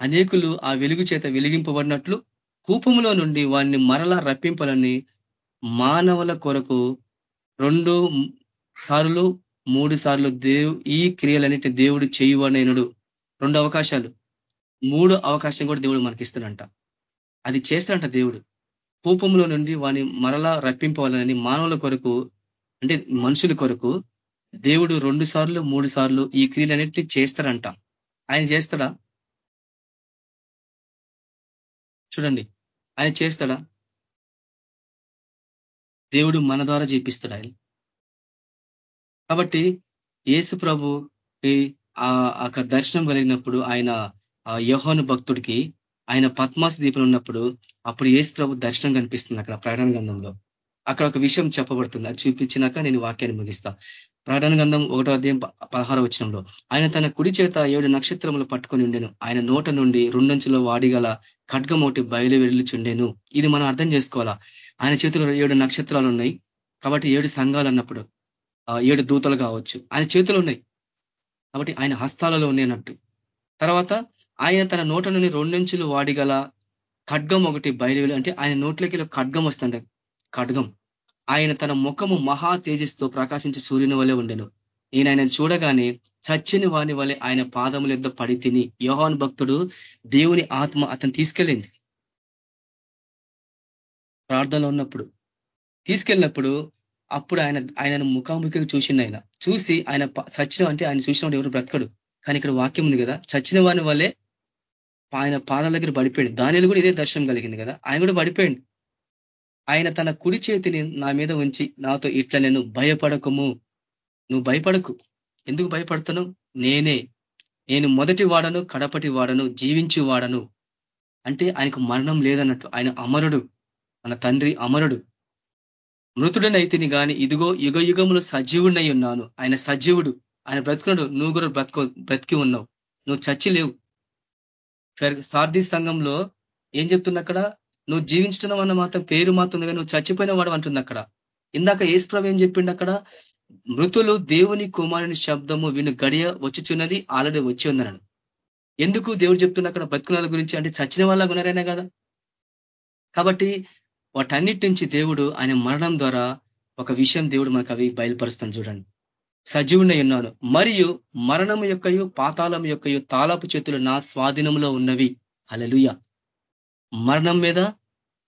[SPEAKER 4] అనేకులు ఆ వెలుగు చేత వెలిగింపబడినట్లు కూపంలో నుండి వాడిని మరలా రప్పింపాలని మానవుల కొరకు రెండు సార్లు మూడు సార్లు దేవు ఈ క్రియలన్నిటి దేవుడు చేయువనైనడు రెండు అవకాశాలు. మూడు అవకాశం కూడా దేవుడు మనకిస్తాడంట అది చేస్తాడంట దేవుడు. కూపంలో నుండి వాని మరలా రప్పింపవాలని మానవుల కొరకు అంటే మనుషుల కొరకు దేవుడు రెండు సార్లు మూడు సార్లు ఈ క్రియలన్నింటినీ చేస్తాడంట. ఆయన చేస్తాడా? చూడండి. ఆయన చేస్తాడా? దేవుడు మన ద్వారా చేపిస్తాడు ఆయన? కాబట్టి యేసు ప్రభు ఆ దర్శనం కలిగినప్పుడు ఆయన యోహోను భక్తుడికి ఆయన పద్మాస దీపం ఉన్నప్పుడు అప్పుడు యేసు ప్రభు దర్శనం కనిపిస్తుంది అక్కడ ప్రకటన గ్రంథంలో. అక్కడ ఒక విషయం చెప్పబడుతుంది. అది చూపించినాక నేను వాక్యాన్ని ముగిస్తా. ప్రకటన గంధం ఒకటో అధ్యాయం పదహారు వచనంలో ఆయన తన కుడి చేత ఏడు నక్షత్రములు పట్టుకొని ఉండెను. ఆయన నోట నుండి రెండంచులో వాడిగల ఖడ్గమోటి బయలు వెళ్ళిచుండెను ఇది మనం అర్థం చేసుకోవాలా? ఆయన చేతిలో ఏడు నక్షత్రాలు ఉన్నాయి. కాబట్టి ఏడు సంఘాలు అన్నప్పుడు ఏడు దూతలు కావచ్చు. ఆయన చేతులు ఉన్నాయి. కాబట్టి ఆయన హస్తాలలో ఉన్నాయన్నట్టు తర్వాత ఆయన తన నోట నుండి రెండంచులు వాడిగల ఖడ్గం ఒకటి బయలు అంటే ఆయన నోట్లోకి ఖడ్గం వస్తుండే ఖడ్గం. ఆయన తన ముఖము మహా తేజస్తో ప్రకాశించే సూర్యుని వలె ఉండెను. నేను ఆయన చూడగానే చచ్చిన వాని వలె ఆయన పాదముల యొద్ద పడి తిని యోహాన్ భక్తుడు దేవుని ఆత్మ అతను తీసుకెళ్ళింది ప్రార్థనలో ఉన్నప్పుడు తీసుకెళ్ళినప్పుడు అప్పుడు ఆయన ఆయనను ముఖాముఖిగా చూసింది ఆయన. చూసి ఆయన చచ్చిన అంటే ఆయన చూసినప్పుడు ఎవరు బ్రతకడు. కానీ ఇక్కడ వాక్యం ఉంది కదా చచ్చిన వాని వల్లే ఆయన పాదాల దగ్గర పడిపోయాడు. దానిలో కూడా ఇదే దర్శనం కలిగింది కదా ఆయన కూడా పడిపోయాడు. ఆయన తన కుడి చేతిని నా మీద ఉంచి నాతో ఇట్లా నేను భయపడకము. నువ్వు భయపడకు. ఎందుకు భయపడుతున్నావు? నేనే. నేను మొదటి వాడను కడపటి వాడను జీవించి వాడను. అంటే ఆయనకు మరణం లేదన్నట్టు. ఆయన అమరుడు. మన తండ్రి అమరుడు. మృతుడనైతిని గాని ఇదిగో యుగ యుగములు సజీవుడినై ఉన్నాను. ఆయన సజీవుడు. ఆయన బ్రతుకున్నాడు నువ్వు కూడా బ్రతుకు బ్రతికి ఉన్నావు. నువ్వు చచ్చి లేవు సార్థి సంఘంలో ఏం చెప్తున్నా అక్కడ నువ్వు జీవించడం అన్న మాత్రం పేరు మాత్రం కానీ నువ్వు చచ్చిపోయిన వాడు అంటుంది అక్కడ. ఇందాక ఏసుప్రభు ఏం చెప్పిండు అక్కడ? మృతులు దేవుని కుమారుని శబ్దము విను గడియ వచ్చుచున్నది ఆల్రెడీ వచ్చి ఉందన్నాడు ఎందుకు దేవుడు చెప్తున్న అక్కడ బతుకునాల గురించి? అంటే చచ్చిన వాళ్ళ ఉన్నారైనా కదా? కాబట్టి వాటన్నిటి నుంచి దేవుడు ఆయన మరణం ద్వారా ఒక విషయం దేవుడు మనకు అవి బయలుపరుస్తాను చూడండి. సజీవునై ఉన్నాను మరియు మరణం యొక్కయు పాతాళం యొక్కయు తాళపు చేతులు నా స్వాధీనంలో ఉన్నవి. అలలుయ మరణం మీద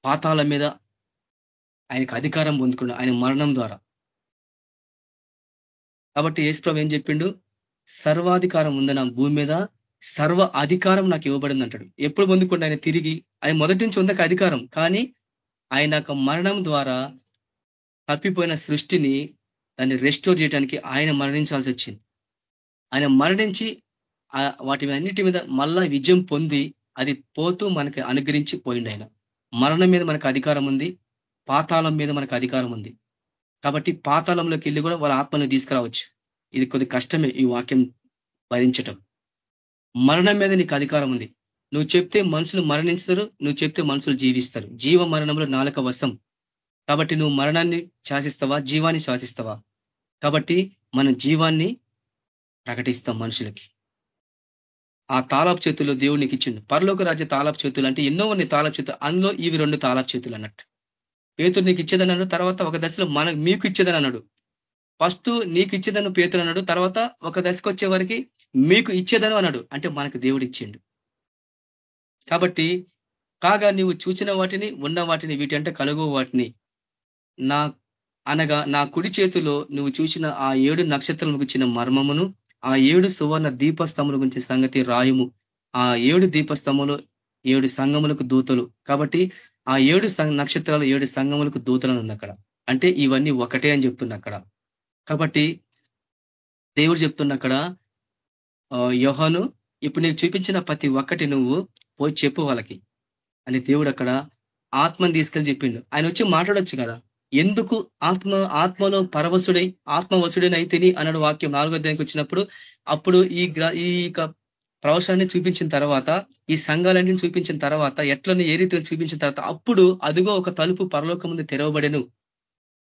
[SPEAKER 4] పాతాల మీద ఆయనకు అధికారం పొందుకున్నాడు ఆయన మరణం ద్వారా. కాబట్టి ఏసుప్రభు ఏం చెప్పిండు? సర్వాధికారం ఉంది నా భూమి మీద సర్వ అధికారం నాకు ఇవ్వబడింది అంటాడు. ఎప్పుడు పొందుకుంటే ఆయన తిరిగి? ఆయన మొదటి నుంచి ఉందక అధికారం. కానీ ఆయన మరణం ద్వారా తప్పిపోయిన సృష్టిని దాన్ని రెస్టోర్ చేయడానికి ఆయన మరణించాల్సి వచ్చింది. ఆయన మరణించి వాటి అన్నిటి మీద మళ్ళా విజయం పొంది అది పోతూ మనకి అనుగ్రహించి పోయిండు ఆయన. మరణం మీద మనకు అధికారం ఉంది పాతాళం మీద మనకు అధికారం ఉంది. కాబట్టి పాతాళంలోకి వెళ్ళి కూడా వాళ్ళ ఆత్మను తీసుకురావచ్చు. ఇది కొద్ది కష్టమే ఈ వాక్యం భరించటం. మరణం మీద నీకు అధికారం ఉంది. నువ్వు చెప్తే మనుషులు మరణించరు నువ్వు చెప్తే మనుషులు జీవిస్తారు. జీవ మరణంలో నాలుక వశం. కాబట్టి నువ్వు మరణాన్ని శాసిస్తావా జీవాన్ని శాసిస్తావా? కాబట్టి మన జీవాన్ని ప్రకటిస్తాం మనుషులకి. ఆ తాలాపు చేతులు దేవునికి ఇచ్చిండు. పరలోక రాజ్య తాలాపు చేతులు అంటే ఎన్నో ఉన్నాయి తాలాపు చేతులు. అందులో ఇవి రెండు తాలాపు చేతులు అన్నట్టు. పేతుడు నీకు ఇచ్చేదని అన్నాడు తర్వాత ఒక దశలో మన మీకు ఇచ్చేదని అన్నాడు. ఫస్ట్ నీకు ఇచ్చేదను పేతులు అన్నాడు తర్వాత ఒక దశకు వచ్చే వరకు మీకు ఇచ్చేదను అన్నాడు. అంటే మనకు దేవుడు ఇచ్చిండు. కాబట్టి కాగా నీవు చూసిన వాటిని ఉన్న వాటిని వీటి అంటే కలుగు వాటిని నా అనగా నా కుడి చేతిలో నువ్వు చూసిన ఆ ఏడు నక్షత్రాల ఇచ్చిన మర్మమును ఆ ఏడు సువర్ణ దీపస్తంభుల గురించి సంగతి రాయుము. ఆ ఏడు దీపస్తంభములు ఏడు సంగములకు దూతలు. కాబట్టి ఆ ఏడు నక్షత్రాలు ఏడు సంగములకు దూతలను ఉంది అక్కడ. అంటే ఇవన్నీ ఒకటే అని చెప్తున్నా అక్కడ. కాబట్టి దేవుడు చెప్తున్న అక్కడ యోహను ఇప్పుడు నీకు చూపించిన ప్రతి ఒక్కటి నువ్వు పోయి చెప్పు వాళ్ళకి. అని దేవుడు అక్కడ ఆత్మని తీసుకెళ్ళి చెప్పిండు. ఆయన వచ్చి మాట్లాడొచ్చు కదా. ఎందుకు ఆత్మ ఆత్మలో పరవశుడై ఆత్మవశుడైనైతేని అన్నాడు వాక్యం నాలుగో అధ్యాయంకి వచ్చినప్పుడు. అప్పుడు ఈ ఈ ప్రవశాన్ని చూపించిన తర్వాత ఈ సంఘాలన్నింటిని చూపించిన తర్వాత ఎట్లని ఏ రీతిగా చూపించిన తర్వాత అప్పుడు అదిగో ఒక తలుపు పరలోక ముందు తెరవబడెను.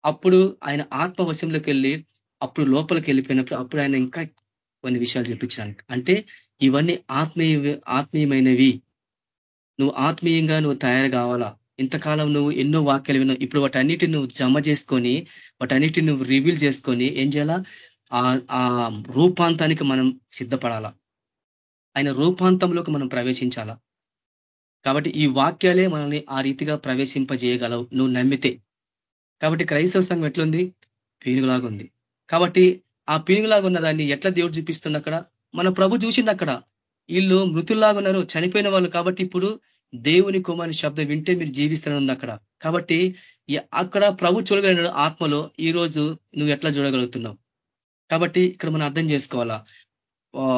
[SPEAKER 4] అప్పుడు ఆయన ఆత్మవశంలోకి వెళ్ళి అప్పుడు లోపలికి వెళ్ళిపోయినప్పుడు అప్పుడు ఆయన ఇంకా కొన్ని విషయాలు చెప్పించడానికి అంటే ఇవన్నీ ఆత్మీయ ఆత్మీయమైనవి. నువ్వు ఆత్మీయంగా నువ్వు తయారు కావాలా? ఇంతకాలం నువ్వు ఎన్నో వాక్యాలు విన్నావు. ఇప్పుడు వాటన్నిటిని నువ్వు జమ చేసుకొని వాటన్నిటిని నువ్వు రివీల్ చేసుకొని ఏం చేయాలా? ఆ రూపాంతానికి మనం సిద్ధపడాలా? ఆయన రూపాంతంలోకి మనం ప్రవేశించాలా? కాబట్టి ఈ వాక్యాలే మనల్ని ఆ రీతిగా ప్రవేశింపజేయగలవు. నువ్వు నమ్మితే. కాబట్టి క్రైస్తవ సంఘం ఎట్లుంది? పీనుగులాగా ఉంది కాబట్టి ఆ పీనుగులాగా ఉన్న దాన్ని ఎట్లా దేవుడు చూపిస్తుంది అక్కడ మన ప్రభు చూసిండు అక్కడ వీళ్ళు మృతుల్లాగా ఉన్నారు చనిపోయిన వాళ్ళు కాబట్టి ఇప్పుడు దేవుని కుమారి శబ్దం వింటే మీరు జీవిస్తానని అక్కడ. కాబట్టి అక్కడ ప్రభు చూడగలిగిన ఆత్మలో ఈ రోజు నువ్వు ఎట్లా చూడగలుగుతున్నావు? కాబట్టి ఇక్కడ మనం అర్థం చేసుకోవాలా?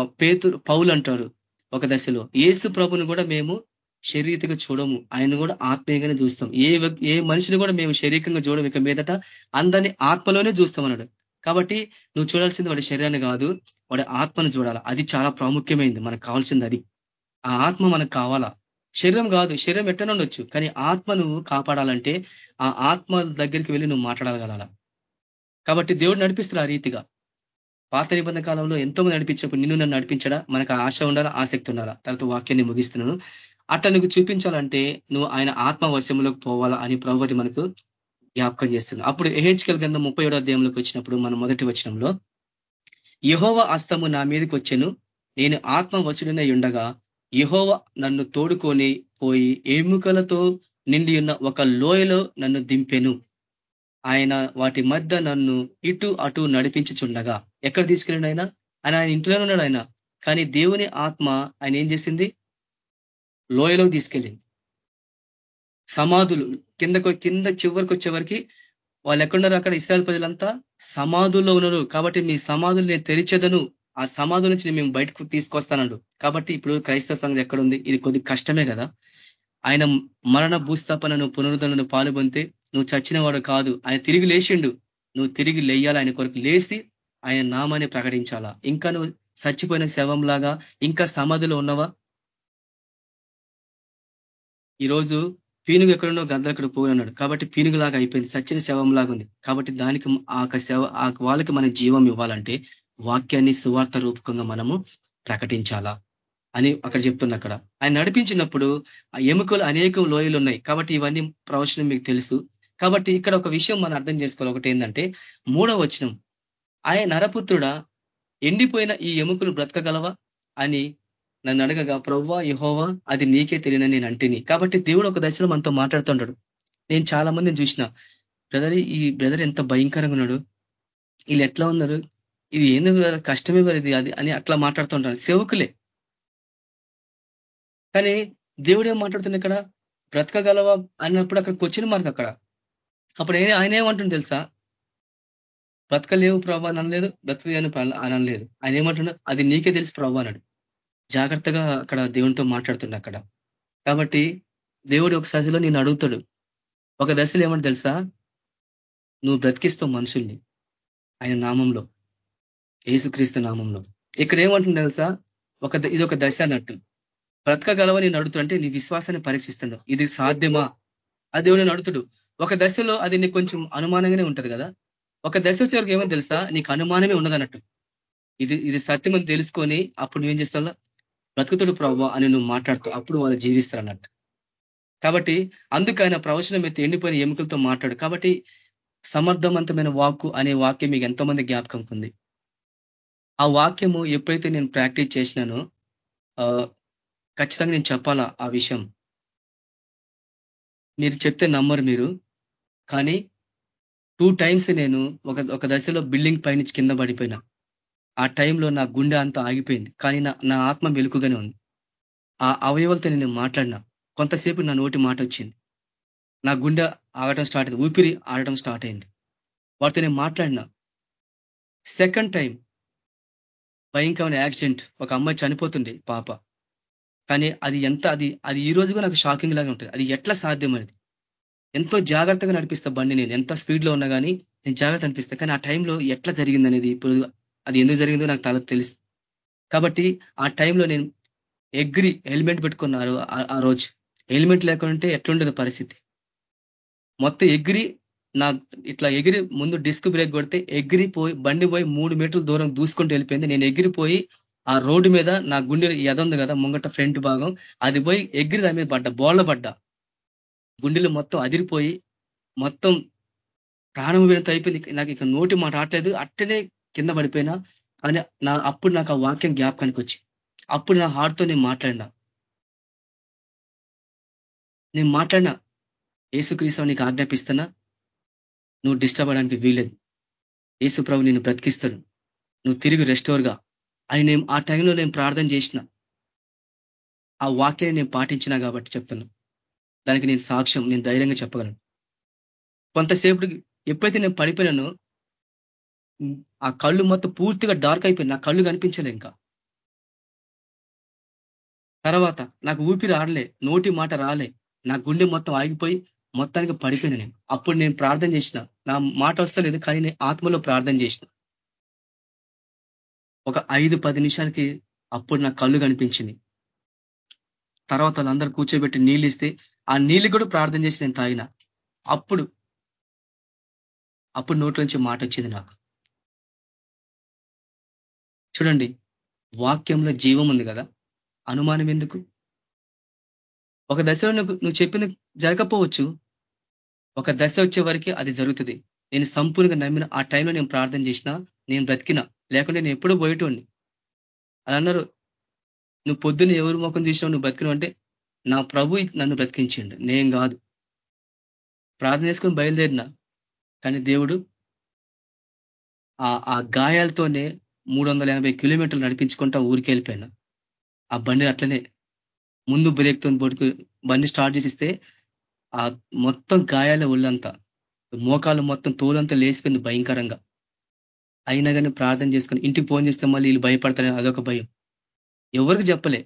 [SPEAKER 4] పేతురు పౌలు అంటారు ఒక దశలో ఏసు ప్రభుని కూడా మేము శరీరతగా చూడము. ఆయన కూడా ఆత్మీయంగానే చూస్తాం. ఏ ఏ మనిషిని కూడా మేము శరీరంగా చూడము. ఇక మీదట అందరినీ ఆత్మలోనే చూస్తాం అన్నాడు. కాబట్టి నువ్వు చూడాల్సింది వాడి శరీరాన్ని కాదు వాడి ఆత్మను చూడాలా? అది చాలా ప్రాముఖ్యమైంది. మనకు కావాల్సింది అది. ఆ ఆత్మ మనకు కావాలా? శరీరం కాదు శరీరం ఎట్లా ఉండొచ్చు. కానీ ఆత్మ నువ్వు కాపాడాలంటే ఆ ఆత్మ దగ్గరికి వెళ్ళి నువ్వు మాట్లాడగల కాబట్టి దేవుడు నడిపిస్తారు ఆ రీతిగా. పాత నిబంధన కాలంలో ఎంతో మంది నడిపించినప్పుడు నిన్ను నన్ను నడిపించడా? మనకు ఆశ ఉండాలా? ఆసక్తి ఉండాలా? తర్వాత వాక్యాన్ని ముగిస్తున్నాను. అట్లా నువ్వు చూపించాలంటే నువ్వు ఆయన ఆత్మ వశంలోకి పోవాలా అని ప్రభువతి మనకు జ్ఞాపకం చేస్తుంది. అప్పుడు ఎహెచ్కల్ గంధం ముప్పై ఏడో అధ్యాయంలోకి వచ్చినప్పుడు మన మొదటి వచనంలో యహోవ అస్తము నా మీదకి వచ్చాను. నేను ఆత్మ వశుడినై ఉండగా యహోవ నన్ను తోడుకొని పోయి ఎముకలతో నిండి ఉన్న ఒక లోయలో నన్ను దింపెను. ఆయన వాటి మధ్య నన్ను ఇటు అటు నడిపించుచుండగా. ఎక్కడ తీసుకెళ్ళాడు ఆయన? ఆయన ఆయన ఇంట్లోనే ఉన్నాడు ఆయన. కానీ దేవుని ఆత్మ ఆయన ఏం చేసింది? లోయలోకి తీసుకెళ్ళింది. సమాధులు కిందకు కింద చివరికి వచ్చేవరికి వాళ్ళు ఎక్కడున్నారు అక్కడ ఇస్రాయల్ ప్రజలంతా సమాధుల్లో ఉన్నారు. కాబట్టి మీ సమాధులు నేను తెరిచేదను. ఆ సమాధుల నుంచి మేము బయటకు తీసుకొస్తానండు. కాబట్టి ఇప్పుడు క్రైస్తవ సంఘం ఎక్కడుంది? ఇది కొద్ది కష్టమే కదా. ఆయన మరణ భూస్థాపనను పునరుద్ధరణను పాల్గొంతే నువ్వు చచ్చిన వాడు కాదు. ఆయన తిరిగి లేచిండు. నువ్వు తిరిగి లేయాలి. ఆయన కొరకు లేచి ఆయన నామాన్ని ప్రకటించాలా? ఇంకా నువ్వు చచ్చిపోయిన శవంలాగా ఇంకా సమాధిలో ఉన్నవా? ఈరోజు పీనుగు ఎక్కడున్నో గద్దలు అక్కడ పోయినాడు కాబట్టి పీనుగులాగా అయిపోయింది. సచ్చిన శవంలాగా ఉంది కాబట్టి దానికి ఆ శవ ఆ వాళ్ళకి మనం జీవం ఇవ్వాలంటే వాక్యాన్ని సువార్త రూపకంగా మనము ప్రకటించాలా అని అక్కడ చెప్తున్న అక్కడ. ఆయన నడిపించినప్పుడు ఆ ఎముకలు అనేకం లోయలు ఉన్నాయి కాబట్టి ఇవన్నీ ప్రవచనం మీకు తెలుసు. కాబట్టి ఇక్కడ ఒక విషయం మనం అర్థం చేసుకోవాలి. ఒకటి ఏంటంటే మూడవ వచనం ఆయన నరపుత్రుడా ఎండిపోయిన ఈ ఎముకలు బ్రతకగలవా? అని నన్ను అడగగా ప్రవ్వా యహోవా అది నీకే తెలియనని నేను అంటిని. కాబట్టి దేవుడు ఒక దశలో మనతో మాట్లాడుతుంటాడు నేను చాలా మందిని చూసిన బ్రదర్ ఈ బ్రదర్ ఎంత భయంకరంగా ఉన్నాడు. వీళ్ళు ఎట్లా ఉన్నారు? ఇది ఏంది కష్టమే మరి ఇది అది అని అట్లా మాట్లాడుతుంటారు సేవకులే. కానీ దేవుడు ఏం మాట్లాడుతుంది ఇక్కడ? బ్రతకగలవా అన్నప్పుడు అక్కడికి వచ్చిన మనకు అక్కడ. అప్పుడు ఆయన ఏమంటుంది తెలుసా? బ్రతకలేవు ప్రభా అనలేదు బ్రతకలేని అనలేదు. ఆయన ఏమంటున్నాడు అది నీకే తెలుసు ప్రభా అన్నాడు. జాగ్రత్తగా అక్కడ దేవునితో మాట్లాడుతుండ అక్కడ. కాబట్టి దేవుడు ఒక దశలో నేను అడుగుతాడు. ఒక దశలో ఏమంటే తెలుసా? నువ్వు బ్రతికిస్తావు మనుషుల్ని. ఆయన నామంలో. ఏసుక్రీస్తు నామంలో. ఇక్కడ ఏమంటుంది తెలుసా? ఒక ఇది ఒక దశ అన్నట్టు. బ్రతకగలవని నేను అడుగుతుంటే నీ విశ్వాసాన్ని పరీక్షిస్తుండవు. ఇది సాధ్యమా? అది నేను అడుగుతుడు ఒక దశలో అది నీకు కొంచెం అనుమానంగానే ఉంటుంది కదా? ఒక దశ వచ్చేవరకు ఏమో తెలుసా? నీకు అనుమానమే ఉన్నదన్నట్టు. ఇది ఇది సత్యం అని తెలుసుకొని అప్పుడు నువ్వేం చేస్తావు బ్రతుకుతుడు ప్రవ్వ అని నువ్వు మాట్లాడుతూ అప్పుడు వాళ్ళు జీవిస్తారు అన్నట్టు కాబట్టి అందుకు ఆయన ప్రవచనం అయితే ఎండిపోయిన ఎముకలతో మాట్లాడు. కాబట్టి సమర్థవంతమైన వాక్కు అనే వాక్యం మీకు ఎంతోమంది జ్ఞాపకం ఉంది. ఆ వాక్యము ఎప్పుడైతే నేను ప్రాక్టీస్ చేసినానో ఖచ్చితంగా నేను చెప్పాలా ఆ విషయం? మీరు చెప్తే నమ్మరు మీరు. కానీ టూ టైమ్స్ నేను ఒక ఒక దశలో బిల్డింగ్ పైనుంచి కింద పడిపోయినా. ఆ టైంలో నా గుండె అంతా ఆగిపోయింది. కానీ నా నా ఆత్మ మెలుకుగానే ఉంది. ఆ అవయవాలతో నేను మాట్లాడినా. కొంతసేపు నా నోటి మాట వచ్చింది. నా గుండె ఆగటం స్టార్ట్ అయింది. ఊపిరి ఆడటం స్టార్ట్ అయింది. వాటితో నేను మాట్లాడినా. సెకండ్ టైం భయంకరమైన యాక్సిడెంట్. ఒక అమ్మాయి చనిపోతుండే పాప. కానీ అది ఎంత అది అది ఈ రోజుగా నాకు షాకింగ్ లాగా ఉంటుంది. అది ఎట్లా సాధ్యం అనేది? ఎంతో జాగ్రత్తగా నడిపిస్తా బండి నేను. ఎంత స్పీడ్లో ఉన్నా కానీ నేను జాగ్రత్త అనిపిస్తా. కానీ ఆ టైంలో ఎట్లా జరిగింది అనేది ఇప్పుడు అది ఎందుకు జరిగిందో నాకు తల తెలుసు. కాబట్టి ఆ టైంలో నేను ఎగ్రి హెల్మెట్ పెట్టుకున్నారు ఆ రోజు. హెల్మెట్ లేకుంటే ఎట్లుండదు పరిస్థితి? మొత్తం ఎగిరి నా ఇట్లా ఎగిరి ముందు డిస్క్ బ్రేక్ కొడితే ఎగిరిపోయి బండి పోయి మూడు మీటర్ల దూరం దూసుకుంటూ వెళ్ళిపోయింది. నేను ఎగిరిపోయి ఆ రోడ్డు మీద నా గుండె ఎదంది కదా ముంగట ఫ్రంట్ భాగం అది పోయి ఎగిరి దాని మీద పడ్డా బోళ్ళ పడ్డా. గుండెలు మొత్తం అదిరిపోయి మొత్తం ప్రాణం వినంత అయిపోయింది. నాకు ఇక నోటి మాట ఆటలేదు అట్టనే కింద పడిపోయినా. కానీ నా అప్పుడు నాకు ఆ వాక్యం జ్ఞాపకానికి వచ్చి అప్పుడు నా హార్ట్తో నేను మాట్లాడినా. నేను మాట్లాడినా ఏసుక్రీస్తు నీకు ఆజ్ఞాపిస్తున్నా నువ్వు డిస్టర్బ్ అవడానికి వీలేదు ఏసు ప్రభు నేను బ్రతికిస్తాను నువ్వు తిరిగి రెస్టోర్గా అని నేను ఆ టైంలో నేను ప్రార్థన చేసిన. ఆ వాక్యాన్ని నేను పాటించినా కాబట్టి చెప్తున్నా. దానికి నేను సాక్ష్యం నేను ధైర్యంగా చెప్పగలను. కొంతసేపు ఎప్పుడైతే నేను పడిపోయినానో ఆ కళ్ళు మొత్తం పూర్తిగా డార్క్ అయిపోయింది నా కళ్ళు కనిపించలే ఇంకా. తర్వాత నాకు ఊపిరి ఆడలే నోటి మాట రాలే. నా గుండె మొత్తం ఆగిపోయి మొత్తానికి పడిపోయిన నేను. అప్పుడు నేను ప్రార్థన చేసిన. నా మాట వస్తలేదు కానీ నేను ఆత్మలో ప్రార్థన చేసిన. ఒక ఐదు పది నిమిషాలకి అప్పుడు నా కళ్ళు కనిపించింది. తర్వాత వాళ్ళందరూ కూర్చోబెట్టి నీళ్ళు ఇస్తే ఆ నీళ్ళు కూడా ప్రార్థన చేసి నేను తాగిన. అప్పుడు అప్పుడు నోట్ల నుంచి మాట వచ్చింది నాకు. చూడండి వాక్యంలో జీవం ఉంది కదా? అనుమానం ఎందుకు? ఒక దశలో నువ్వు చెప్పింది జరగకపోవచ్చు. ఒక దశ వచ్చే వరకు అది జరుగుతుంది. నేను సంపూర్ణంగా నమ్మిన ఆ టైంలో నేను ప్రార్థన చేసిన నేను బ్రతికిన లేకుంటే నేను ఎప్పుడూ పోయేటోడిని. అని అన్నారు. నువ్వు పొద్దున్న ఎవరు ముఖం చూసినావు నువ్వు బ్రతికినావు అంటే నా ప్రభు నన్ను బ్రతికించిండు. నేను కాదు. ప్రార్థన చేసుకొని బయలుదేరిన. కానీ దేవుడు ఆ గాయాలతోనే మూడు వందల ఎనభై కిలోమీటర్లు నడిపించుకుంటా ఊరికి వెళ్ళిపోయినా. ఆ బండి అట్లనే ముందు బ్రేక్తో బొడుకు బండి స్టార్ట్ చేసిస్తే ఆ మొత్తం గాయాల ఒళ్ళంతా మోకాలు మొత్తం తోలంతా లేచిపోయింది భయంకరంగా. అయినా కానీ ప్రార్థన చేసుకొని ఇంటికి ఫోన్ చేస్తే మళ్ళీ వీళ్ళు భయపడతారు అదొక భయం. ఎవరికి చెప్పలే.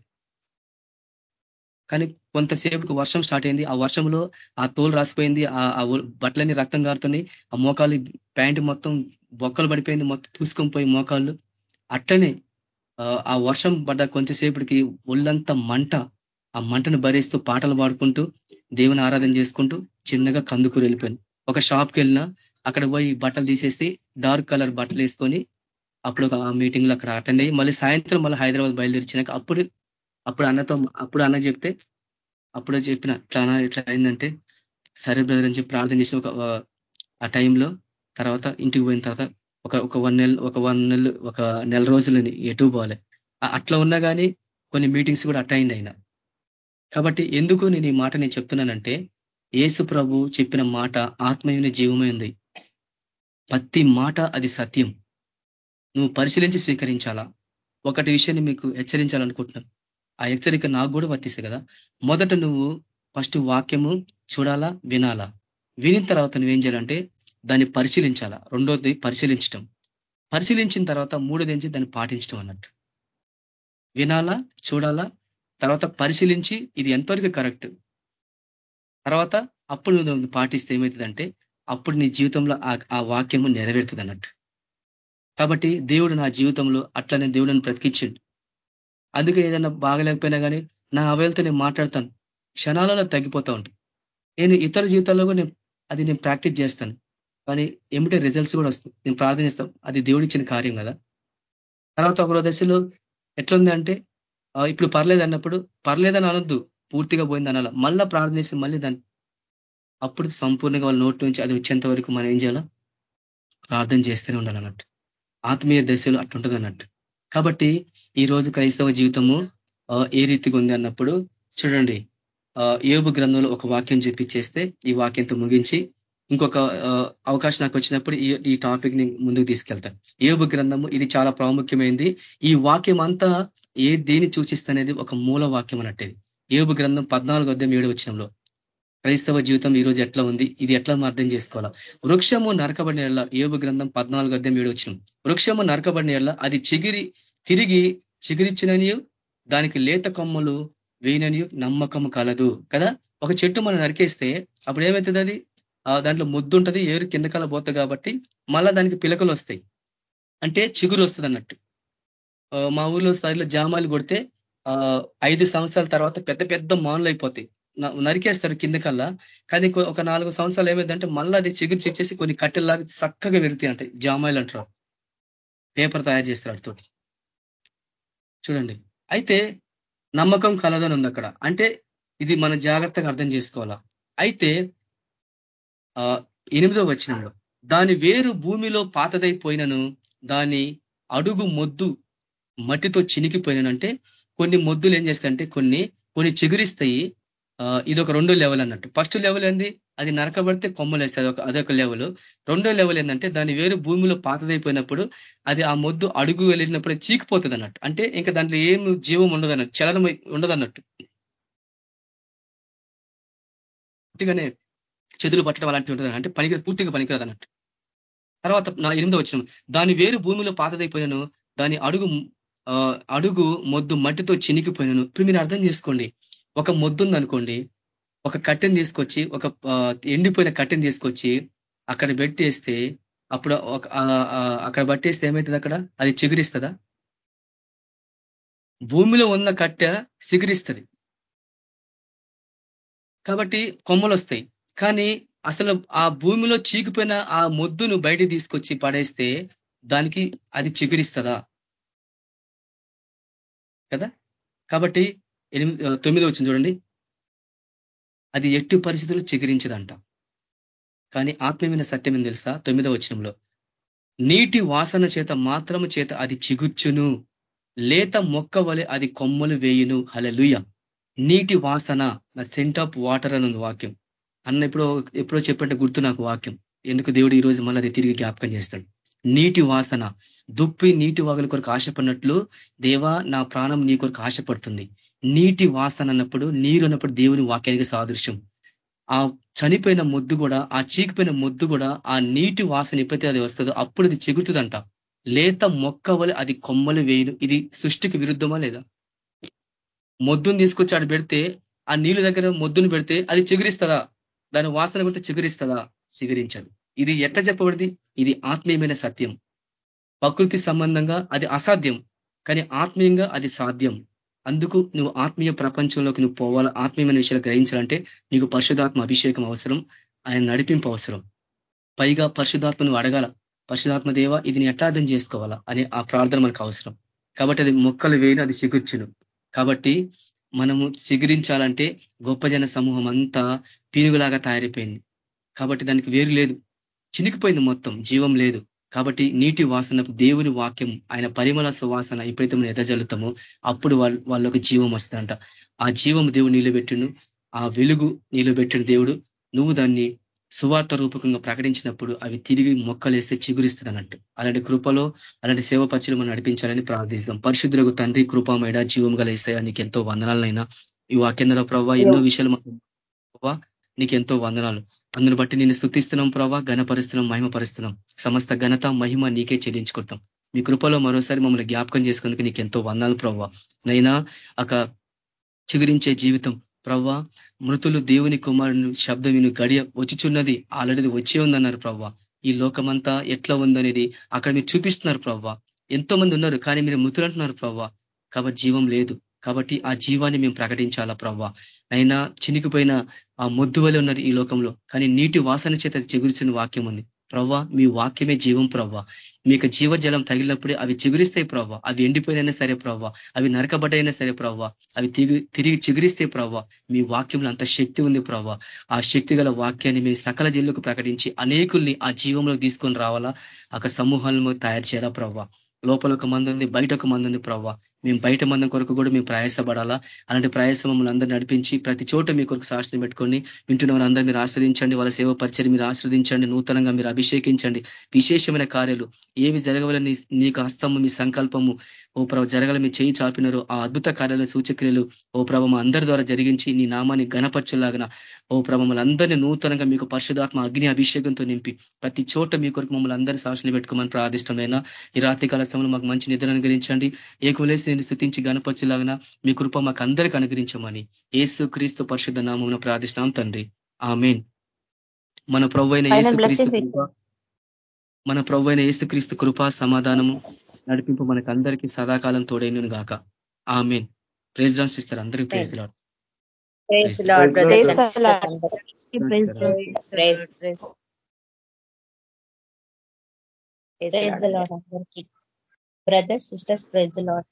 [SPEAKER 4] కానీ కొంతసేపుకి వర్షం స్టార్ట్ అయింది. ఆ వర్షంలో ఆ తోలు రాసిపోయింది ఆ బట్టలన్నీ రక్తం కారుతున్నాయి ఆ మోకాలు ప్యాంట్ మొత్తం బొక్కలు పడిపోయింది మొత్తం చూసుకొని పోయి మోకాళ్ళు. అట్లనే ఆ వర్షం పడ్డ కొంచెంసేపటికి ఒళ్ళంతా మంట ఆ మంటను భరిస్తూ పాటలు పాడుకుంటూ దేవుని ఆరాధన చేసుకుంటూ చిన్నగా కందుకూరు వెళ్ళిపోయింది ఒక షాప్కి వెళ్ళినా అక్కడ పోయి బట్టలు తీసేసి డార్క్ కలర్ బట్టలు వేసుకొని అప్పుడు ఒక మీటింగ్లో అక్కడ అటెండ్ అయ్యి మళ్ళీ సాయంత్రం మళ్ళీ హైదరాబాద్ బయలుదేరిచినాక అప్పుడు అప్పుడు అన్నతో అప్పుడు అన్న చెప్తే అప్పుడే చెప్పిన ఇట్లా ఇట్లా అయిందంటే సరే బ్రదర్ అని చెప్పి ప్రార్థన చేసి ఒక ఆ టైంలో తర్వాత ఇంటికి పోయిన తర్వాత ఒక ఒక వన్ నెల ఒక వన్ నెల ఒక నెల రోజులని ఎటు పోవాలి అట్లా ఉన్నా కానీ కొన్ని మీటింగ్స్ కూడా అటెండ్ అయినా. కాబట్టి ఎందుకు నేను ఈ మాట నేను చెప్తున్నానంటే ఏసు ప్రభు చెప్పిన మాట ఆత్మీయమైన జీవమైంది ప్రతి మాట అది సత్యం. నువ్వు పరిశీలించి స్వీకరించాలా? ఒకటి విషయాన్ని మీకు హెచ్చరించాలనుకుంటున్నాను. ఆ హెచ్చరిక నాకు కూడా వర్తిస్తే కదా. మొదట నువ్వు ఫస్ట్ వాక్యము చూడాలా వినాలా? వినిన తర్వాత నువ్వేం చేయాలంటే దాన్ని పరిశీలించాలా? రెండోది పరిశీలించటం. పరిశీలించిన తర్వాత మూడోది ఏంచి దాన్ని పాటించడం అన్నట్టు. వినాలా చూడాలా తర్వాత పరిశీలించి ఇది ఎంతవరకు కరెక్ట్? తర్వాత అప్పుడు నువ్వు పాటిస్తే ఏమవుతుందంటే అప్పుడు నీ జీవితంలో ఆ వాక్యము నెరవేరుతుంది అన్నట్టు కాబట్టి దేవుడు నా జీవితంలో అట్లనే దేవుడిని బ్రతికించిండు అందుకే ఏదైనా బాగలేకపోయినా కానీ నా అవయలతో నేను మాట్లాడతాను. క్షణాలలో తగ్గిపోతూ ఉంటాను నేను ఇతర జీవితాల్లో కూడా అది నేను ప్రాక్టీస్ చేస్తాను. కానీ ఏమిటే రిజల్ట్స్ కూడా వస్తాయి. నేను ప్రార్థనిస్తాం అది దేవుడిచ్చిన కార్యం కదా. తర్వాత ఒక దశలో ఎట్లుంది అంటే ఇప్పుడు పర్లేదు అన్నప్పుడు పర్లేదని అనొద్దు. పూర్తిగా పోయింది అనాల. మళ్ళా చేసి మళ్ళీ దాన్ని అప్పుడు సంపూర్ణంగా వాళ్ళ నోటి నుంచి అది వచ్చేంత వరకు మనం ఏం చేయాలా? ప్రార్థన చేస్తూనే ఉండాలన్నట్టు ఆత్మీయ దశలు అట్టుంటుంది అన్నట్టు. కాబట్టి ఈ రోజు క్రైస్తవ జీవితము ఏ రీతిగా ఉంది అన్నప్పుడు చూడండి. ఏబు గ్రంథంలో ఒక వాక్యం చూపించేస్తే ఈ వాక్యంతో ముగించి ఇంకొక అవకాశం నాకు వచ్చినప్పుడు ఈ టాపిక్ని ముందుకు తీసుకెళ్తాను. ఏబు గ్రంథము ఇది చాలా ప్రాముఖ్యమైంది. ఈ వాక్యం అంతా ఏ దేని సూచిస్తనేది ఒక మూల వాక్యం అన్నట్టేది. ఏబు గ్రంథం పద్నాలుగు అధ్యాయం ఏడు వచ్చినంలో క్రైస్తవ జీవితం ఈ రోజు ఎట్లా ఉంది? ఇది ఎట్లా అర్థం చేసుకోవాలా? వృక్షము నరకబడిన ఎళ్ళ ఏబు గ్రంథం పద్నాలుగు అధ్యాయం ఏడు వచ్చిన వృక్షము నరకబడిన ఎళ్ళ అది చిగిరి తిరిగి చిగిరిచ్చిననియు దానికి లేత కొమ్మలు వేయననియు నమ్మకము కలదు కదా? ఒక చెట్టు మనం నరికేస్తే అప్పుడు ఏమవుతుంది అది? దాంట్లో ముద్దు ఉంటుంది ఏరు కిందకాల పోతుంది కాబట్టి మళ్ళా దానికి పిలకలు వస్తాయి. అంటే చిగురు వస్తుంది అన్నట్టు మా ఊర్లో స్థాయిలో జామాలు కొడితే ఐదు సంవత్సరాల తర్వాత పెద్ద పెద్ద మానులు అయిపోతాయి. నరికేస్తారు కిందకల్లా. కానీ ఒక నాలుగు సంవత్సరాలు ఏమైందంటే మళ్ళీ అది చిగురు చేసేసి కొన్ని కట్టెల్లాగా చక్కగా వెళ్తాయి అంటే జామాయిలు అంటారు. పేపర్ తయారు చేస్తారు తోటి. చూడండి. అయితే నమ్మకం కలదని ఉంది అక్కడ. అంటే ఇది మన జాగ్రత్తగా అర్థం చేసుకోవాలా. అయితే ఎనిమిదో వచనంలో దాని వేరు భూమిలో పాతదైపోయినను దాని అడుగు మొద్దు మట్టితో చినికిపోయినంటే కొన్ని మొద్దులు ఏం చేస్తాయంటే కొన్ని కొన్ని చిగురిస్తాయి. ఇది ఒక రెండో లెవెల్ అన్నట్టు. ఫస్ట్ లెవెల్ ఏంది? అది నరకబడితే కొమ్మలు వేస్తాయి ఒక అదొక లెవెల్ రెండో లెవెల్ ఏంటంటే దాని వేరు భూమిలో పాతదైపోయినప్పుడు అది ఆ మొద్దు అడుగు వెళ్ళినప్పుడు చీకిపోతుంది అన్నట్టు అంటే ఇంకా దాంట్లో ఏం జీవం ఉండదు అన్నట్టు చలనం ఉండదు అన్నట్టు పూర్తిగానే చెదులు పట్టడం అలాంటివి ఉంటుంది అంటే పనికి పూర్తిగా పనికిరాదు అన్నట్టు తర్వాత నా ఎనిమిదో వచ్చిన దాని వేరు భూమిలో పాతదైపోయినను దాని అడుగు అడుగు మొద్దు మట్టితో చినికిపోయినను ఇప్పుడు మీరు అర్థం చేసుకోండి. ఒక మొద్దు ఉందనుకోండి ఒక కట్టెని తీసుకొచ్చి ఒక ఎండిపోయిన కట్టెని తీసుకొచ్చి అక్కడ పెట్టేస్తే అప్పుడు అక్కడ పట్టేస్తే ఏమవుతుంది అక్కడ? అది చిగురిస్తుందా? భూమిలో ఉన్న కట్టె చిగురిస్తుంది. కాబట్టి కొమ్మలు వస్తాయి కానీ అసలు ఆ భూమిలో చీకిపోయిన ఆ మొద్దును బయట తీసుకొచ్చి పడేస్తే దానికి అది చిగురిస్తుందా? కదా? కాబట్టి ఎనిమిది తొమ్మిది వచ్చింది చూడండి. అది ఎట్టి పరిస్థితులు చిగురించదంట. కానీ ఆత్మీయమైన సత్యం ఏం తెలుసా? తొమ్మిదవ వచనంలో నీటి వాసన చేత మాత్రము చేత అది చిగుర్చును. లేత మొక్క వలె అది కొమ్మలు వేయును. హలలుయ నీటి వాసన సెంట్ ఆఫ్ వాటర్ అని వాక్యం. అన్న ఎప్పుడో ఎప్పుడో చెప్పంటే గుర్తు నాకు వాక్యం. ఎందుకు దేవుడు ఈ రోజు మళ్ళీ అది తిరిగి జ్ఞాపకం చేస్తాడు? నీటి వాసన. దుప్పి నీటి వాగుల కొరకు ఆశపడినట్లు దేవా నా ప్రాణం నీ కొరకు ఆశపడుతుంది. నీటి వాసన అన్నప్పుడు నీరు అన్నప్పుడు దేవుని వాక్యానికి సాదృశ్యం. ఆ చనిపోయిన మొద్దు కూడా ఆ చీకిపోయిన మొద్దు కూడా ఆ నీటి వాసన ఎప్పుడైతే అది వస్తుందో అప్పుడు అది చిగురుతుందంట. లేత మొక్క వలె అది కొమ్మలు వేయను. ఇది సృష్టికి విరుద్ధమా లేదా? మొద్దును తీసుకొచ్చి ఆడు పెడితే ఆ నీళ్ళు దగ్గర మొద్దును పెడితే అది చిగురిస్తుందా? దాని వాసన పెడితే చిగురిస్తుందా? చిగురించదు. ఇది ఎట్లా చెప్పబడింది? ఇది ఆత్మీయమైన సత్యం. ప్రకృతి సంబంధంగా అది అసాధ్యం కానీ ఆత్మీయంగా అది సాధ్యం. అందుకు నువ్వు ఆత్మీయ ప్రపంచంలోకి నువ్వు పోవాల? ఆత్మీయమైన విషయాలు గ్రహించాలంటే నీకు పరిశుధాత్మ అభిషేకం అవసరం ఆయన నడిపింపు అవసరం. పైగా పరిశుధాత్మ నువ్వు అడగాల పరిశుధాత్మ దేవ ఇది నీ ఎట్లా అర్థం చేసుకోవాలా అనే ఆ ప్రార్థన మనకు అవసరం. కాబట్టి అది మొక్కలు వేయను అది చిగుర్చును. కాబట్టి మనము చిగురించాలంటే గొప్ప జన సమూహం అంతా పీనుగులాగా తయారైపోయింది. కాబట్టి దానికి వేరు లేదు. చినికిపోయింది మొత్తం జీవం లేదు. కాబట్టి నీటి వాసన దేవుని వాక్యం ఆయన పరిమళ సువాసన ఎప్పుడైతే మనం ఎదజల్లుతామో. అప్పుడు వాళ్ళు వాళ్ళకి జీవం వస్తుందంట. ఆ జీవం దేవుడు నిలబెట్టిను ఆ వెలుగు నిలబెట్టిన దేవుడు నువ్వు దాన్ని సువార్త రూపకంగా ప్రకటించినప్పుడు అవి తిరిగి మొక్కలేస్తే చిగురిస్తుంది అన్నట్టు అలాంటి కృపలో అలాంటి సేవ పచ్చలు మనం నడిపించాలని ప్రార్థిస్తాం పరిశుద్ధులకు తండ్రి కృపమైన జీవం గల ఇస్తాయా నీకు ఎంతో వందనాలనైనా ఈ వాక్యంలో ప్రభావ ఎన్నో విషయాలు నీకెంతో వందనాలు. అందును బట్టి నేను స్థుతిస్తున్నాం ప్రభావ ఘనపరుస్తున్నాం మహిమపరుస్తున్నాం. సమస్త ఘనత మహిమ నీకే చెల్లించుకుంటాం. మీ కృపలో మరోసారి మమ్మల్ని జ్ఞాపకం చేసుకుందుకు నీకు ఎంతో వందాలు ప్రవ్వ నైనా ఒక చిగురించే జీవితం ప్రవ్వ మృతులు దేవుని కుమారుని శబ్దం విను గడియ వచ్చిచున్నది ఆల్రెడీ వచ్చే ఉందన్నారు ప్రవ్వ ఈ లోకమంతా ఎట్లా ఉందనేది అక్కడ మీరు చూపిస్తున్నారు ప్రవ్వ ఎంతో మంది ఉన్నారు కానీ మీరు మృతులు అంటున్నారు ప్రవ్వ కాబట్టి జీవం లేదు. కాబట్టి ఆ జీవాన్ని మేము ప్రకటించాలా ప్రవ్వ నైనా చినికిపోయిన ఆ ముద్దు వలె ఉన్నారు ఈ లోకంలో. కానీ నీటి వాసన చేత చెగురిచిన వాక్యం ఉంది. ప్రవ్వా మీ వాక్యమే జీవం ప్రవ్వా. మీకు జీవజలం తగిలినప్పుడే అవి చిగురిస్తాయి ప్రవ్వా. అవి ఎండిపోయినైనా సరే ప్రవ్వా. అవి నరకబడైనా సరే ప్రవ్వా. అవి తిరిగి తిరిగి చిగురిస్తే ప్రవ్వా. మీ వాక్యంలో అంత శక్తి ఉంది ప్రవ్వా. ఆ శక్తి గల వాక్యాన్ని మీ సకల జిల్లుకు ప్రకటించి అనేకుల్ని ఆ జీవంలోకి తీసుకొని రావాలా? ఒక సమూహాలను తయారు చేయాలా ప్రవ్వా? లోపల ఒక మంది ఉంది బయట ఒక మంది ఉంది ప్రవ్వా. మేము బయట మందం కొరకు కూడా మేము ప్రయాసపడాలా? అలాంటి ప్రయాసం మమ్మల్ని అందరూ నడిపించి ప్రతి చోట మీ కొరకు సాక్షిని పెట్టుకొని వింటున్న వారందరూ మీరు ఆశ్రదించండి వాళ్ళ సేవ పరిచయం మీరు ఆశ్రదించండి నూతనంగా మీరు అభిషేకించండి. విశేషమైన కార్యాలు ఏవి జరగవాలని నీకు హస్తము మీ సంకల్పము ఓ ప్రభ జరగల మీ చేయి చాపినారు ఆ అద్భుత కార్యాల సూచక్రియలు ఓ ప్రభ మా అందరి ద్వారా జరిగించి నీ నామాన్ని గణపరచలాగిన ఓ ప్రభ మమ్మల్ని నూతనంగా మీకు పరిశుధాత్మ అగ్ని అభిషేకంతో నింపి ప్రతి చోట మీ కొరకు మమ్మల్ని అందరినీ సాక్షిని పెట్టుకోమని ప్రార్థిష్టమైన ఈ రాత్రి కాల సమయంలో మాకు మంచి నిద్ర అనుగ్రహించండి. ఏకులేసి నేను స్థుతించి గణపరచలాగిన మీ కృప మాకు అందరికీ అనుగ్రహించమని ఏసు క్రీస్తు పరిశుద్ధ నామం ప్రార్థిష్టం తండ్రి. ఆమెన్. మన ప్రభు అయిన ఏసు క్రీస్తు కృప మన ప్రభు అయిన ఏసు క్రీస్తు కృప సమాధానము నడిపింపు మనకు అందరికీ సదాకాలం తోడైనను గాక. ఆమెన్. ప్రేజ్ డాన్స్ ఇస్తారు అందరికీ praise Lord.
[SPEAKER 2] Brothers sisters praise Lord